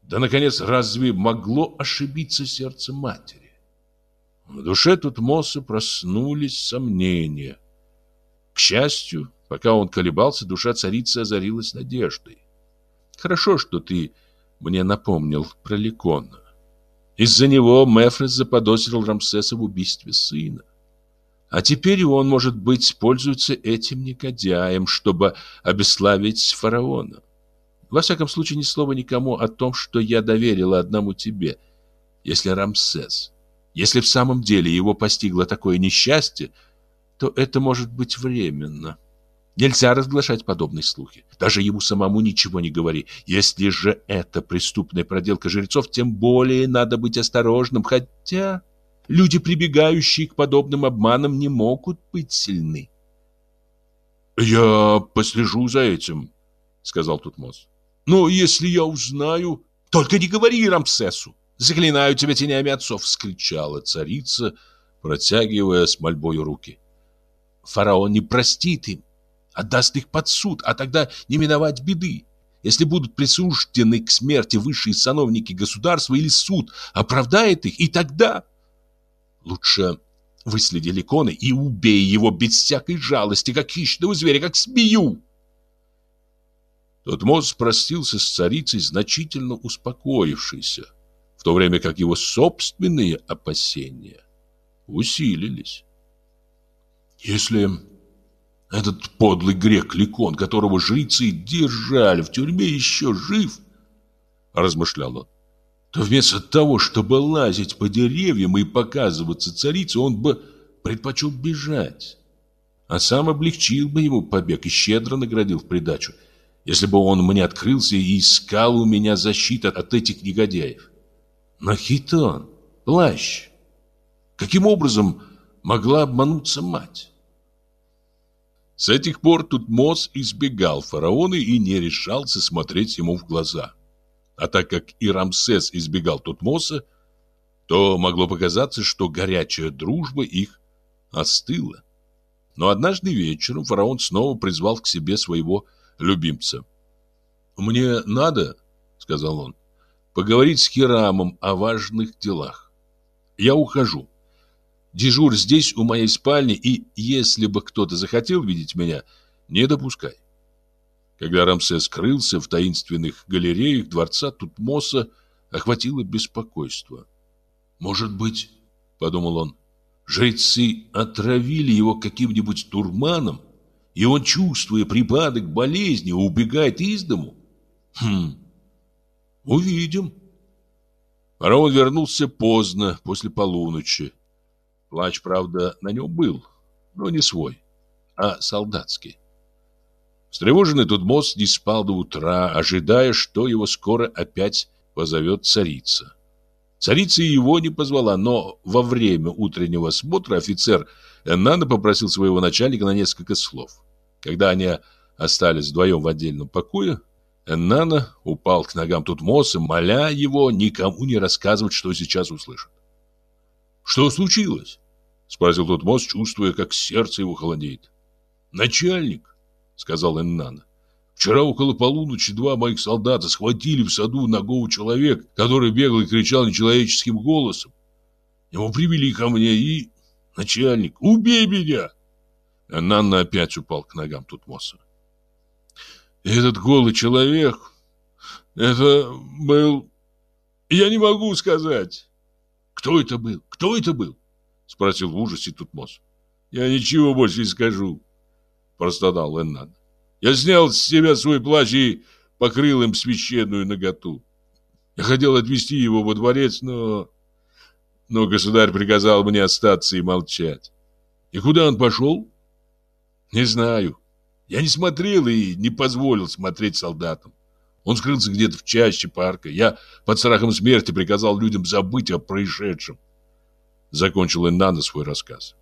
Да, наконец, разве могло ошибиться сердце матери? В душе Тутмоса проснулись сомнения. К счастью, пока он колебался, душа царицы озарилась надеждой. Хорошо, что ты мне напомнил про Ликона. Из-за него Мефрес заподозрил Рамсеса в убийстве сына. А теперь он, может быть, пользуется этим негодяем, чтобы обесславить фараона. Во всяком случае, ни слова никому о том, что я доверила одному тебе. Если Рамсес, если в самом деле его постигло такое несчастье, то это может быть временно. Нельзя разглашать подобные слухи. Даже ему самому ничего не говори. Если же это преступная проделка жрецов, тем более надо быть осторожным, хотя... Люди, прибегающие к подобным обманам, не могут быть сильны. «Я послежу за этим», — сказал Тутмос. «Но если я узнаю...» «Только не говори Рамсесу! Заклинаю тебя тенями отцов!» — вскричала царица, протягивая с мольбою руки. «Фараон не простит им, отдаст их под суд, а тогда не миновать беды. Если будут присуждены к смерти высшие сановники государства или суд оправдает их, и тогда...» Лучше выследи Ликона и убей его без всякой жалости, как хищного зверя, как змею. Тотмос простился с царицей, значительно успокоившийся, в то время как его собственные опасения усилились. Если этот подлый грек Ликон, которого жрецы держали в тюрьме, еще жив, размышлял он, то вместо того, чтобы лазить по деревьям и показываться царице, он бы предпочел бежать. А сам облегчил бы ему побег и щедро наградил в придачу, если бы он мне открылся и искал у меня защиты от этих негодяев. Но хитон, плащ. Каким образом могла обмануться мать? С этих пор Тутмос избегал фараона и не решался смотреть ему в глаза. А так как и Рамсес избегал Тутмоса, то могло показаться, что горячая дружба их остыла. Но однажды вечером фараон снова призвал к себе своего любимца. «Мне надо, — сказал он, — поговорить с Хирамом о важных делах. Я ухожу. Дежурь здесь, у моей спальни, и если бы кто-то захотел видеть меня, не допускай. Когда Рамсес скрылся в таинственных галереях дворца Тутмоса, охватило беспокойство. «Может быть, — подумал он, — жрецы отравили его каким-нибудь турманом, и он, чувствуя припадок болезни, убегает из дому? Хм, увидим». Фараон вернулся поздно, после полуночи. Плач, правда, на нем был, но не свой, а солдатский. Встревоженный Тутмос не спал до утра, ожидая, что его скоро опять позовет царица. Царица его не позвала, но во время утреннего смотра офицер Эннана попросил своего начальника на несколько слов. Когда они остались вдвоем в отдельном покое, Эннана упал к ногам Тутмоса, моля его никому не рассказывать, что сейчас услышит. «Что случилось?» — спросил Тутмос, чувствуя, как сердце его холодеет. «Начальник», — сказал Эннана. «Вчера около полуночи два моих солдата схватили в саду ногого человека, который бегал и кричал нечеловеческим голосом. Его привели ко мне и... Начальник, убей меня!» Эннана опять упал к ногам Тутмоса. Этот голый человек, это был... Я не могу сказать. Кто это был? Кто это был? Спросил в ужасе Тутмос. Я ничего больше не скажу, простонал Эннан. Я снял с себя свой плащ и покрыл им священную наготу. Я хотел отвезти его во дворец, но... Но государь приказал мне остаться и молчать. И куда он пошел? Не знаю. Я не смотрел и не позволил смотреть солдатам. Он скрылся где-то в чаще парка. Я под страхом смерти приказал людям забыть о происшедшем. Закончил Эннана свой рассказ.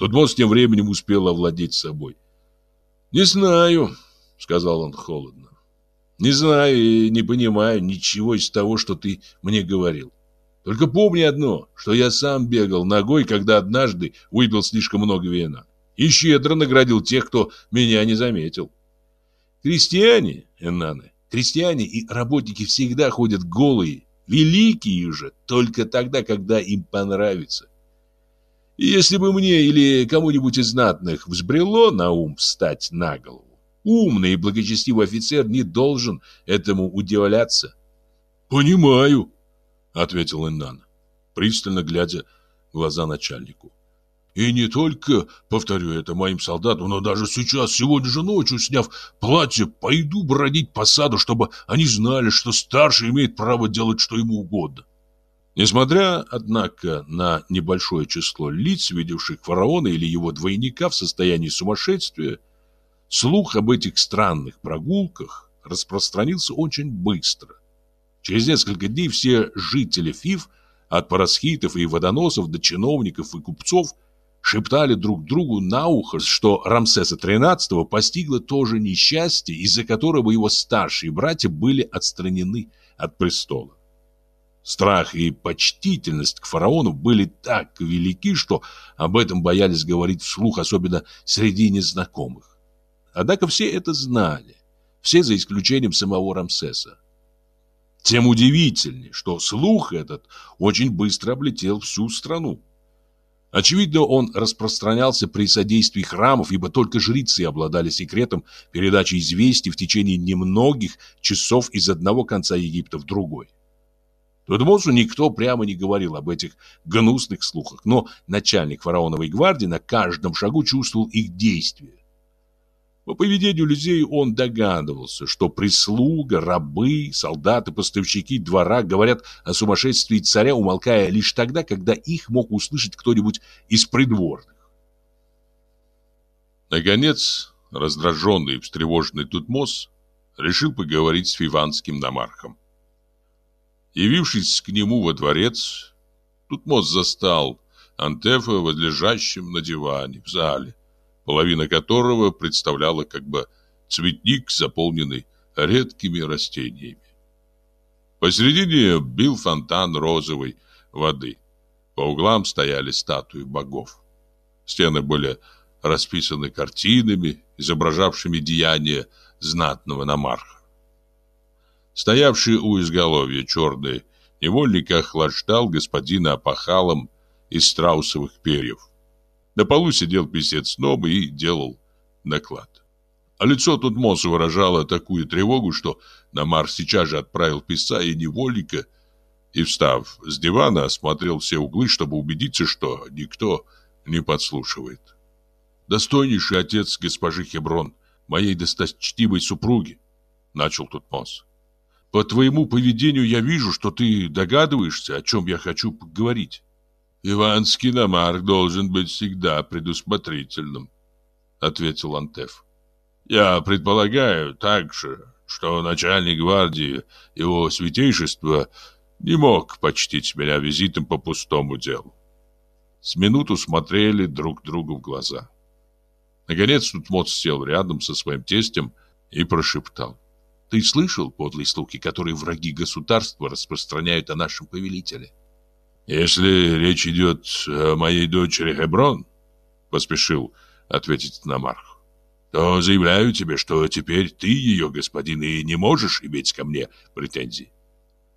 Тутмос тем временем успел овладеть собой. «Не знаю», — сказал он холодно. «Не знаю и не понимаю ничего из того, что ты мне говорил. Только помни одно, что я сам бегал ногой, когда однажды выпил слишком много вина и щедро наградил тех, кто меня не заметил. Крестьяне, Эннаны, крестьяне и работники всегда ходят голые, великие же, только тогда, когда им понравится. И если бы мне или кому-нибудь из знатных взбрело на ум встать на голову, умный и благочестивый офицер не должен этому удивляться. «Понимаю», — ответил Эннан, пристально глядя в глаза начальнику. И не только, повторю это моим солдатам, но даже сейчас, сегодня же ночью, сняв платье, пойду бродить по саду, чтобы они знали, что старший имеет право делать что ему угодно. Несмотря, однако, на небольшое число лиц, видевших фараона или его двойника в состоянии сумасшествия, слух об этих странных прогулках распространился очень быстро. Через несколько дней все жители Фив, от парасхитов и водоносов до чиновников и купцов – шептали друг другу на ухо, что Рамсеса XIII постигло то же несчастье, из-за которого его старшие братья были отстранены от престола. Страх и почтительность к фараону были так велики, что об этом боялись говорить вслух, особенно среди незнакомых. Однако все это знали, все за исключением самого Рамсеса. Тем удивительнее, что слух этот очень быстро облетел всю страну. Очевидно, он распространялся при содействии храмов, ибо только жрецы обладали секретом передачи известий в течение немногих часов из одного конца Египта в другой. Тутмосу никто прямо не говорил об этих гнусных слухах, но начальник фараоновой гвардии на каждом шагу чувствовал их действия. По поведению людей он догадывался, что прислуга, рабы, солдаты, поставщики двора говорят о сумасшествии царя, умолкая лишь тогда, когда их мог услышать кто-нибудь из придворных. Наконец, раздраженный и встревоженный Тутмос решил поговорить с фиванским намархом. Явившись к нему во дворец, Тутмос застал Антефа возлежащим на диване в зале половина которого представляла как бы цветник, заполненный редкими растениями. Посередине бил фонтан розовой воды. По углам стояли статуи богов. Стены были расписаны картинами, изображавшими деяния знатного намарха. Стоявший у изголовья черный невольник охлаждал господина опахалом из страусовых перьев. На полу сидел писец Ноба и делал наклад. А лицо Тутмоса выражало такую тревогу, что Намар сейчас же отправил писца и невольника и, встав с дивана, осмотрел все углы, чтобы убедиться, что никто не подслушивает. «Достойнейший отец госпожи Хеброн, моей досточтимой супруги», — начал Тутмос. По твоему поведению я вижу, что ты догадываешься, о чем я хочу поговорить. Иван Скиномарк должен быть всегда предусмотрительным, ответил Антеф. Я предполагаю также, что начальник гвардии, его святейшество, не мог почтить меня визитом по пустому делу. С минуту смотрели друг другу в глаза. Наконец Тутмос сел рядом со своим тестем и прошептал. «Ты слышал подлые слухи, которые враги государства распространяют о нашем повелителе?» «Если речь идет о моей дочери Хеброн», — поспешил ответить Намарх, то заявляю тебе, что теперь ты ее господин и не можешь иметь ко мне претензий.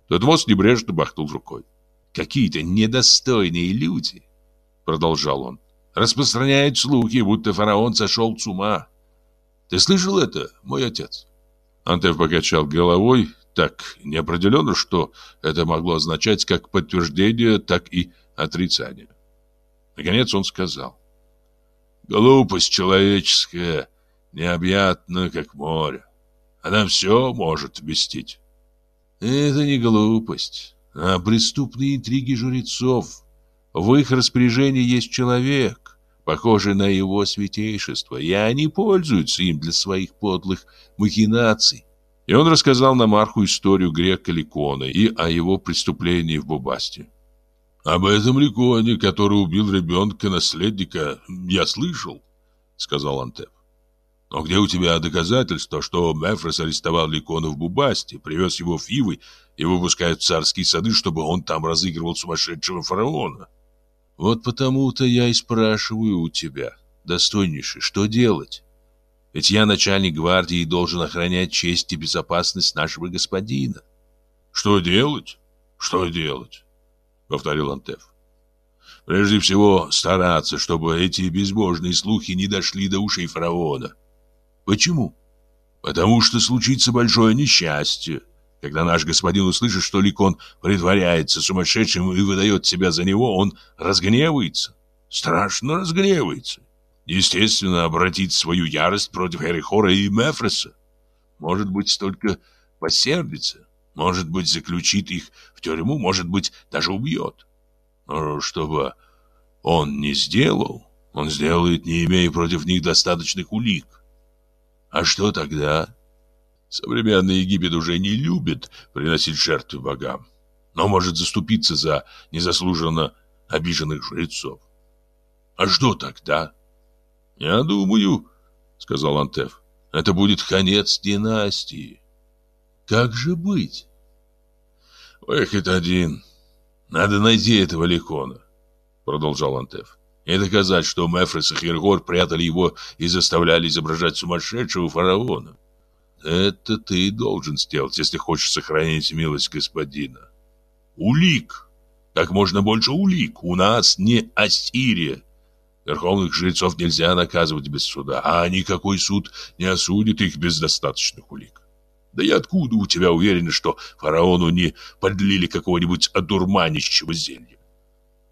Тутмос небрежно махнул рукой. «Какие-то недостойные люди», — продолжал он, — «распространяют слухи, будто фараон сошел с ума. Ты слышал это, мой отец?» Антеф покачал головой так неопределенно, что это могло означать как подтверждение, так и отрицание. Наконец он сказал. «Глупость человеческая необъятна, как море. Она все может вместить». Это не глупость, а преступные интриги жрецов. В их распоряжении есть человек, похожий на его святейшество, и они пользуются им для своих подлых махинаций. И он рассказал Намарху историю грека Ликона и о его преступлении в Бубасте. «Об этом Ликоне, который убил ребенка-наследника, я слышал», — сказал Антеп. Но где у тебя доказательства, что Мефрос арестовал Ликона в Бубасте, привез его в Фивы и выпускает в царские сады, чтобы он там разыгрывал сумасшедшего фараона? Вот потому-то я и спрашиваю у тебя, достойнейший, что делать? Ведь я начальник гвардии и должен охранять честь и безопасность нашего господина. Что делать? Что делать? Повторил Антеф. Прежде всего, стараться, чтобы эти безбожные слухи не дошли до ушей фараона. Почему? Потому что случится большое несчастье, когда наш господин услышит, что Ликон притворяется сумасшедшим и выдает себя за него, он разгневается, страшно разгневается. Естественно, обратит свою ярость против Эрихора и Мефреса. Может быть, только посердится, может быть, заключит их в тюрьму, может быть, даже убьет. Но чтобы он не сделал, он сделает, не имея против них достаточных улик. А что тогда? Современный Египет уже не любит приносить жертвы богам, но может заступиться за незаслуженно обиженных жрецов. А что тогда? Я думаю, сказал Антеф, это будет конец династии. Как же быть? Выход один. Надо найти этого Ликона, продолжал Антеф и доказать, что Мефрес и Хергор прятали его и заставляли изображать сумасшедшего фараона. Это ты должен сделать, если хочешь сохранить милость господина. Улик. Как можно больше улик. У нас не Ассирия. Верховных жрецов нельзя наказывать без суда, а никакой суд не осудит их без достаточных улик. Да и откуда у тебя уверены, что фараону не подлили какого-нибудь одурманящего зелья?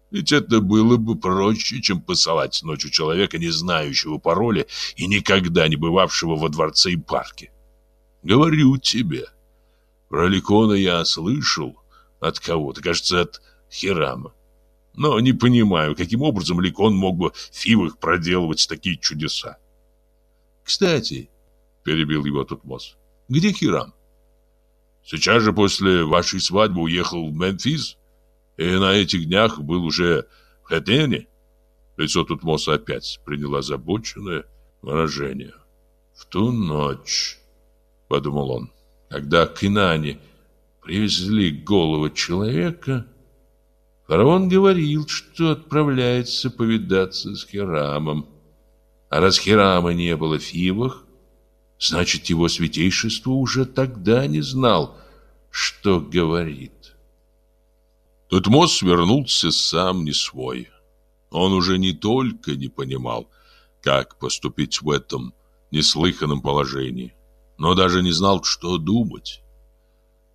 Ведь это было бы проще, чем посылать ночью человека, не знающего пароля и никогда не бывавшего во дворце и парке. Говорю тебе, про Ликона я слышал от кого-то, кажется, от Хирама. Но не понимаю, каким образом Ликон мог бы в Фивах проделывать такие чудеса. Кстати, перебил его Тутмос, где Хирам? Сейчас же после вашей свадьбы уехал в Мемфис и на этих днях был уже в Хетене. Лицо Тутмоса опять приняло озабоченное выражение. В ту ночь, подумал он, когда к Инане привезли голову человека, фараон говорил, что отправляется повидаться с Хирамом. А раз Хирама не было в Фивах, значит, его святейшество уже тогда не знал, что говорит. Тутмос вернулся сам не свой. Он уже не только не понимал, как поступить в этом неслыханном положении, но даже не знал, что думать.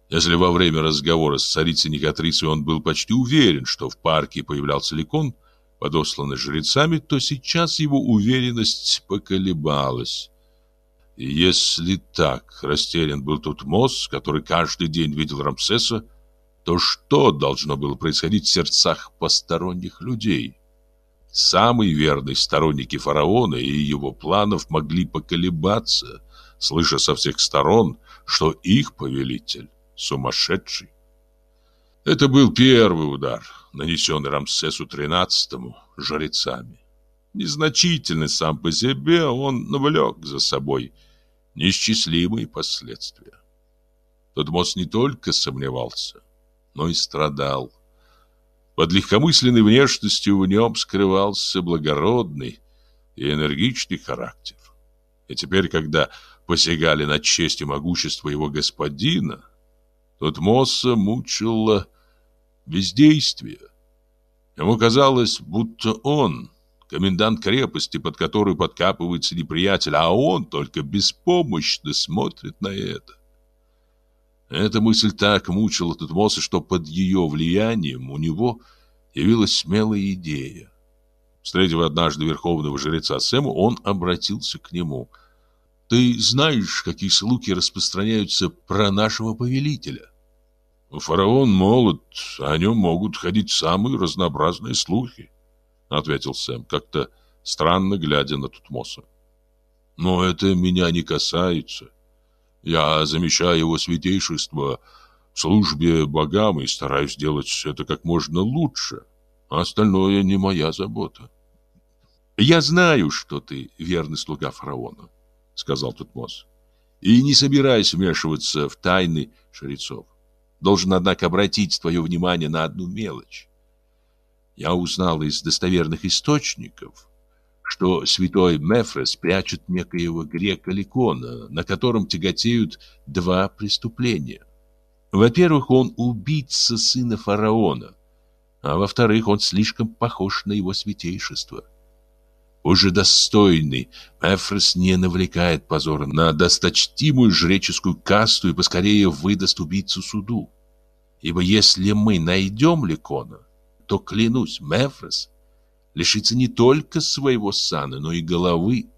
Если во время разговора с царицей Никатрисой он был почти уверен, что в парке появлялся Ликон, подосланный жрецами, то сейчас его уверенность поколебалась. И если так растерян был тот мост, который каждый день видел Рамсеса, то что должно было происходить в сердцах посторонних людей? Самые верные сторонники фараона и его планов могли поколебаться, слыша со всех сторон, что их повелитель сумасшедший. Это был первый удар, нанесенный Рамсесу XIII жрецами. Незначительный сам по себе, он навлек за собой неисчислимые последствия. Тотмос не только сомневался, но и страдал. Под легкомысленной внешностью в нем скрывался благородный и энергичный характер. И теперь, когда посягали на честь и могущество его господина, Тутмоса мучило бездействие. Ему казалось, будто он комендант крепости, под которую подкапывается неприятель, а он только беспомощно смотрит на это. Эта мысль так мучила Тутмоса, что под ее влиянием у него явилась смелая идея. Встретив однажды верховного жреца Сэму, он обратился к нему. «Ты знаешь, какие слухи распространяются про нашего повелителя?» «Фараон молод, о нем могут ходить самые разнообразные слухи», — ответил Сэм, как-то странно глядя на Тутмоса. «Но это меня не касается. Я замещаю его святейшество в службе богам и стараюсь сделать это как можно лучше. А остальное не моя забота. Я знаю, что ты верный слуга фараона, сказал Тутмос. И не собираюсь вмешиваться в тайны жрецов. Должен, однако, обратить твое внимание на одну мелочь. Я узнал из достоверных источников, что святой Мефрес прячет некоего грека Ликона, на котором тяготеют два преступления. Во-первых, он убийца сына фараона, а во-вторых, он слишком похож на его святейшество. Уже достойный Мефрес не навлекает позора на досточтимую жреческую касту и поскорее выдаст убийцу суду. Ибо если мы найдем Ликона, то, клянусь, Мефрес лишится не только своего сана, но и головы.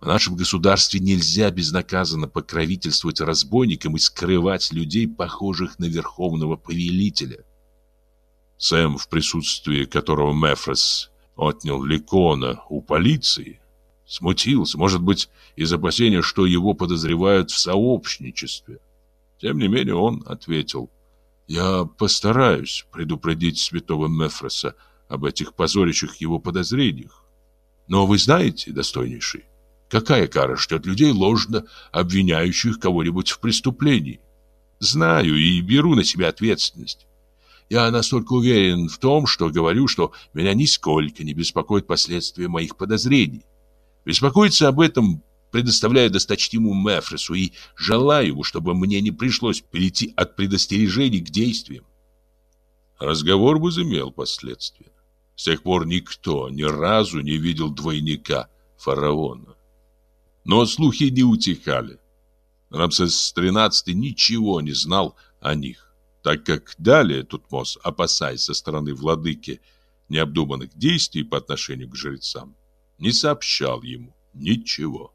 В нашем государстве нельзя безнаказанно покровительствовать разбойникам и скрывать людей, похожих на верховного повелителя. Сэм, в присутствии которого Мефрес отнял Ликона у полиции, смутился, может быть, из опасения, что его подозревают в сообщничестве. Тем не менее он ответил, «Я постараюсь предупредить святого Мефреса об этих позорящих его подозрениях. Но вы знаете, достойнейший, какая кара ждет людей, ложно обвиняющих кого-нибудь в преступлении? Знаю и беру на себя ответственность. Я настолько уверен в том, что говорю, что меня нисколько не беспокоит последствия моих подозрений. Беспокоиться об этом предоставляю досточтимому Мефресу и желаю ему, чтобы мне не пришлось перейти от предостережений к действиям. Разговор возымел последствия. С тех пор никто ни разу не видел двойника фараона. Но слухи не утихали. Рамсес XIII ничего не знал о них, так как далее Тутмос, опасаясь со стороны владыки необдуманных действий по отношению к жрецам, не сообщал ему ничего.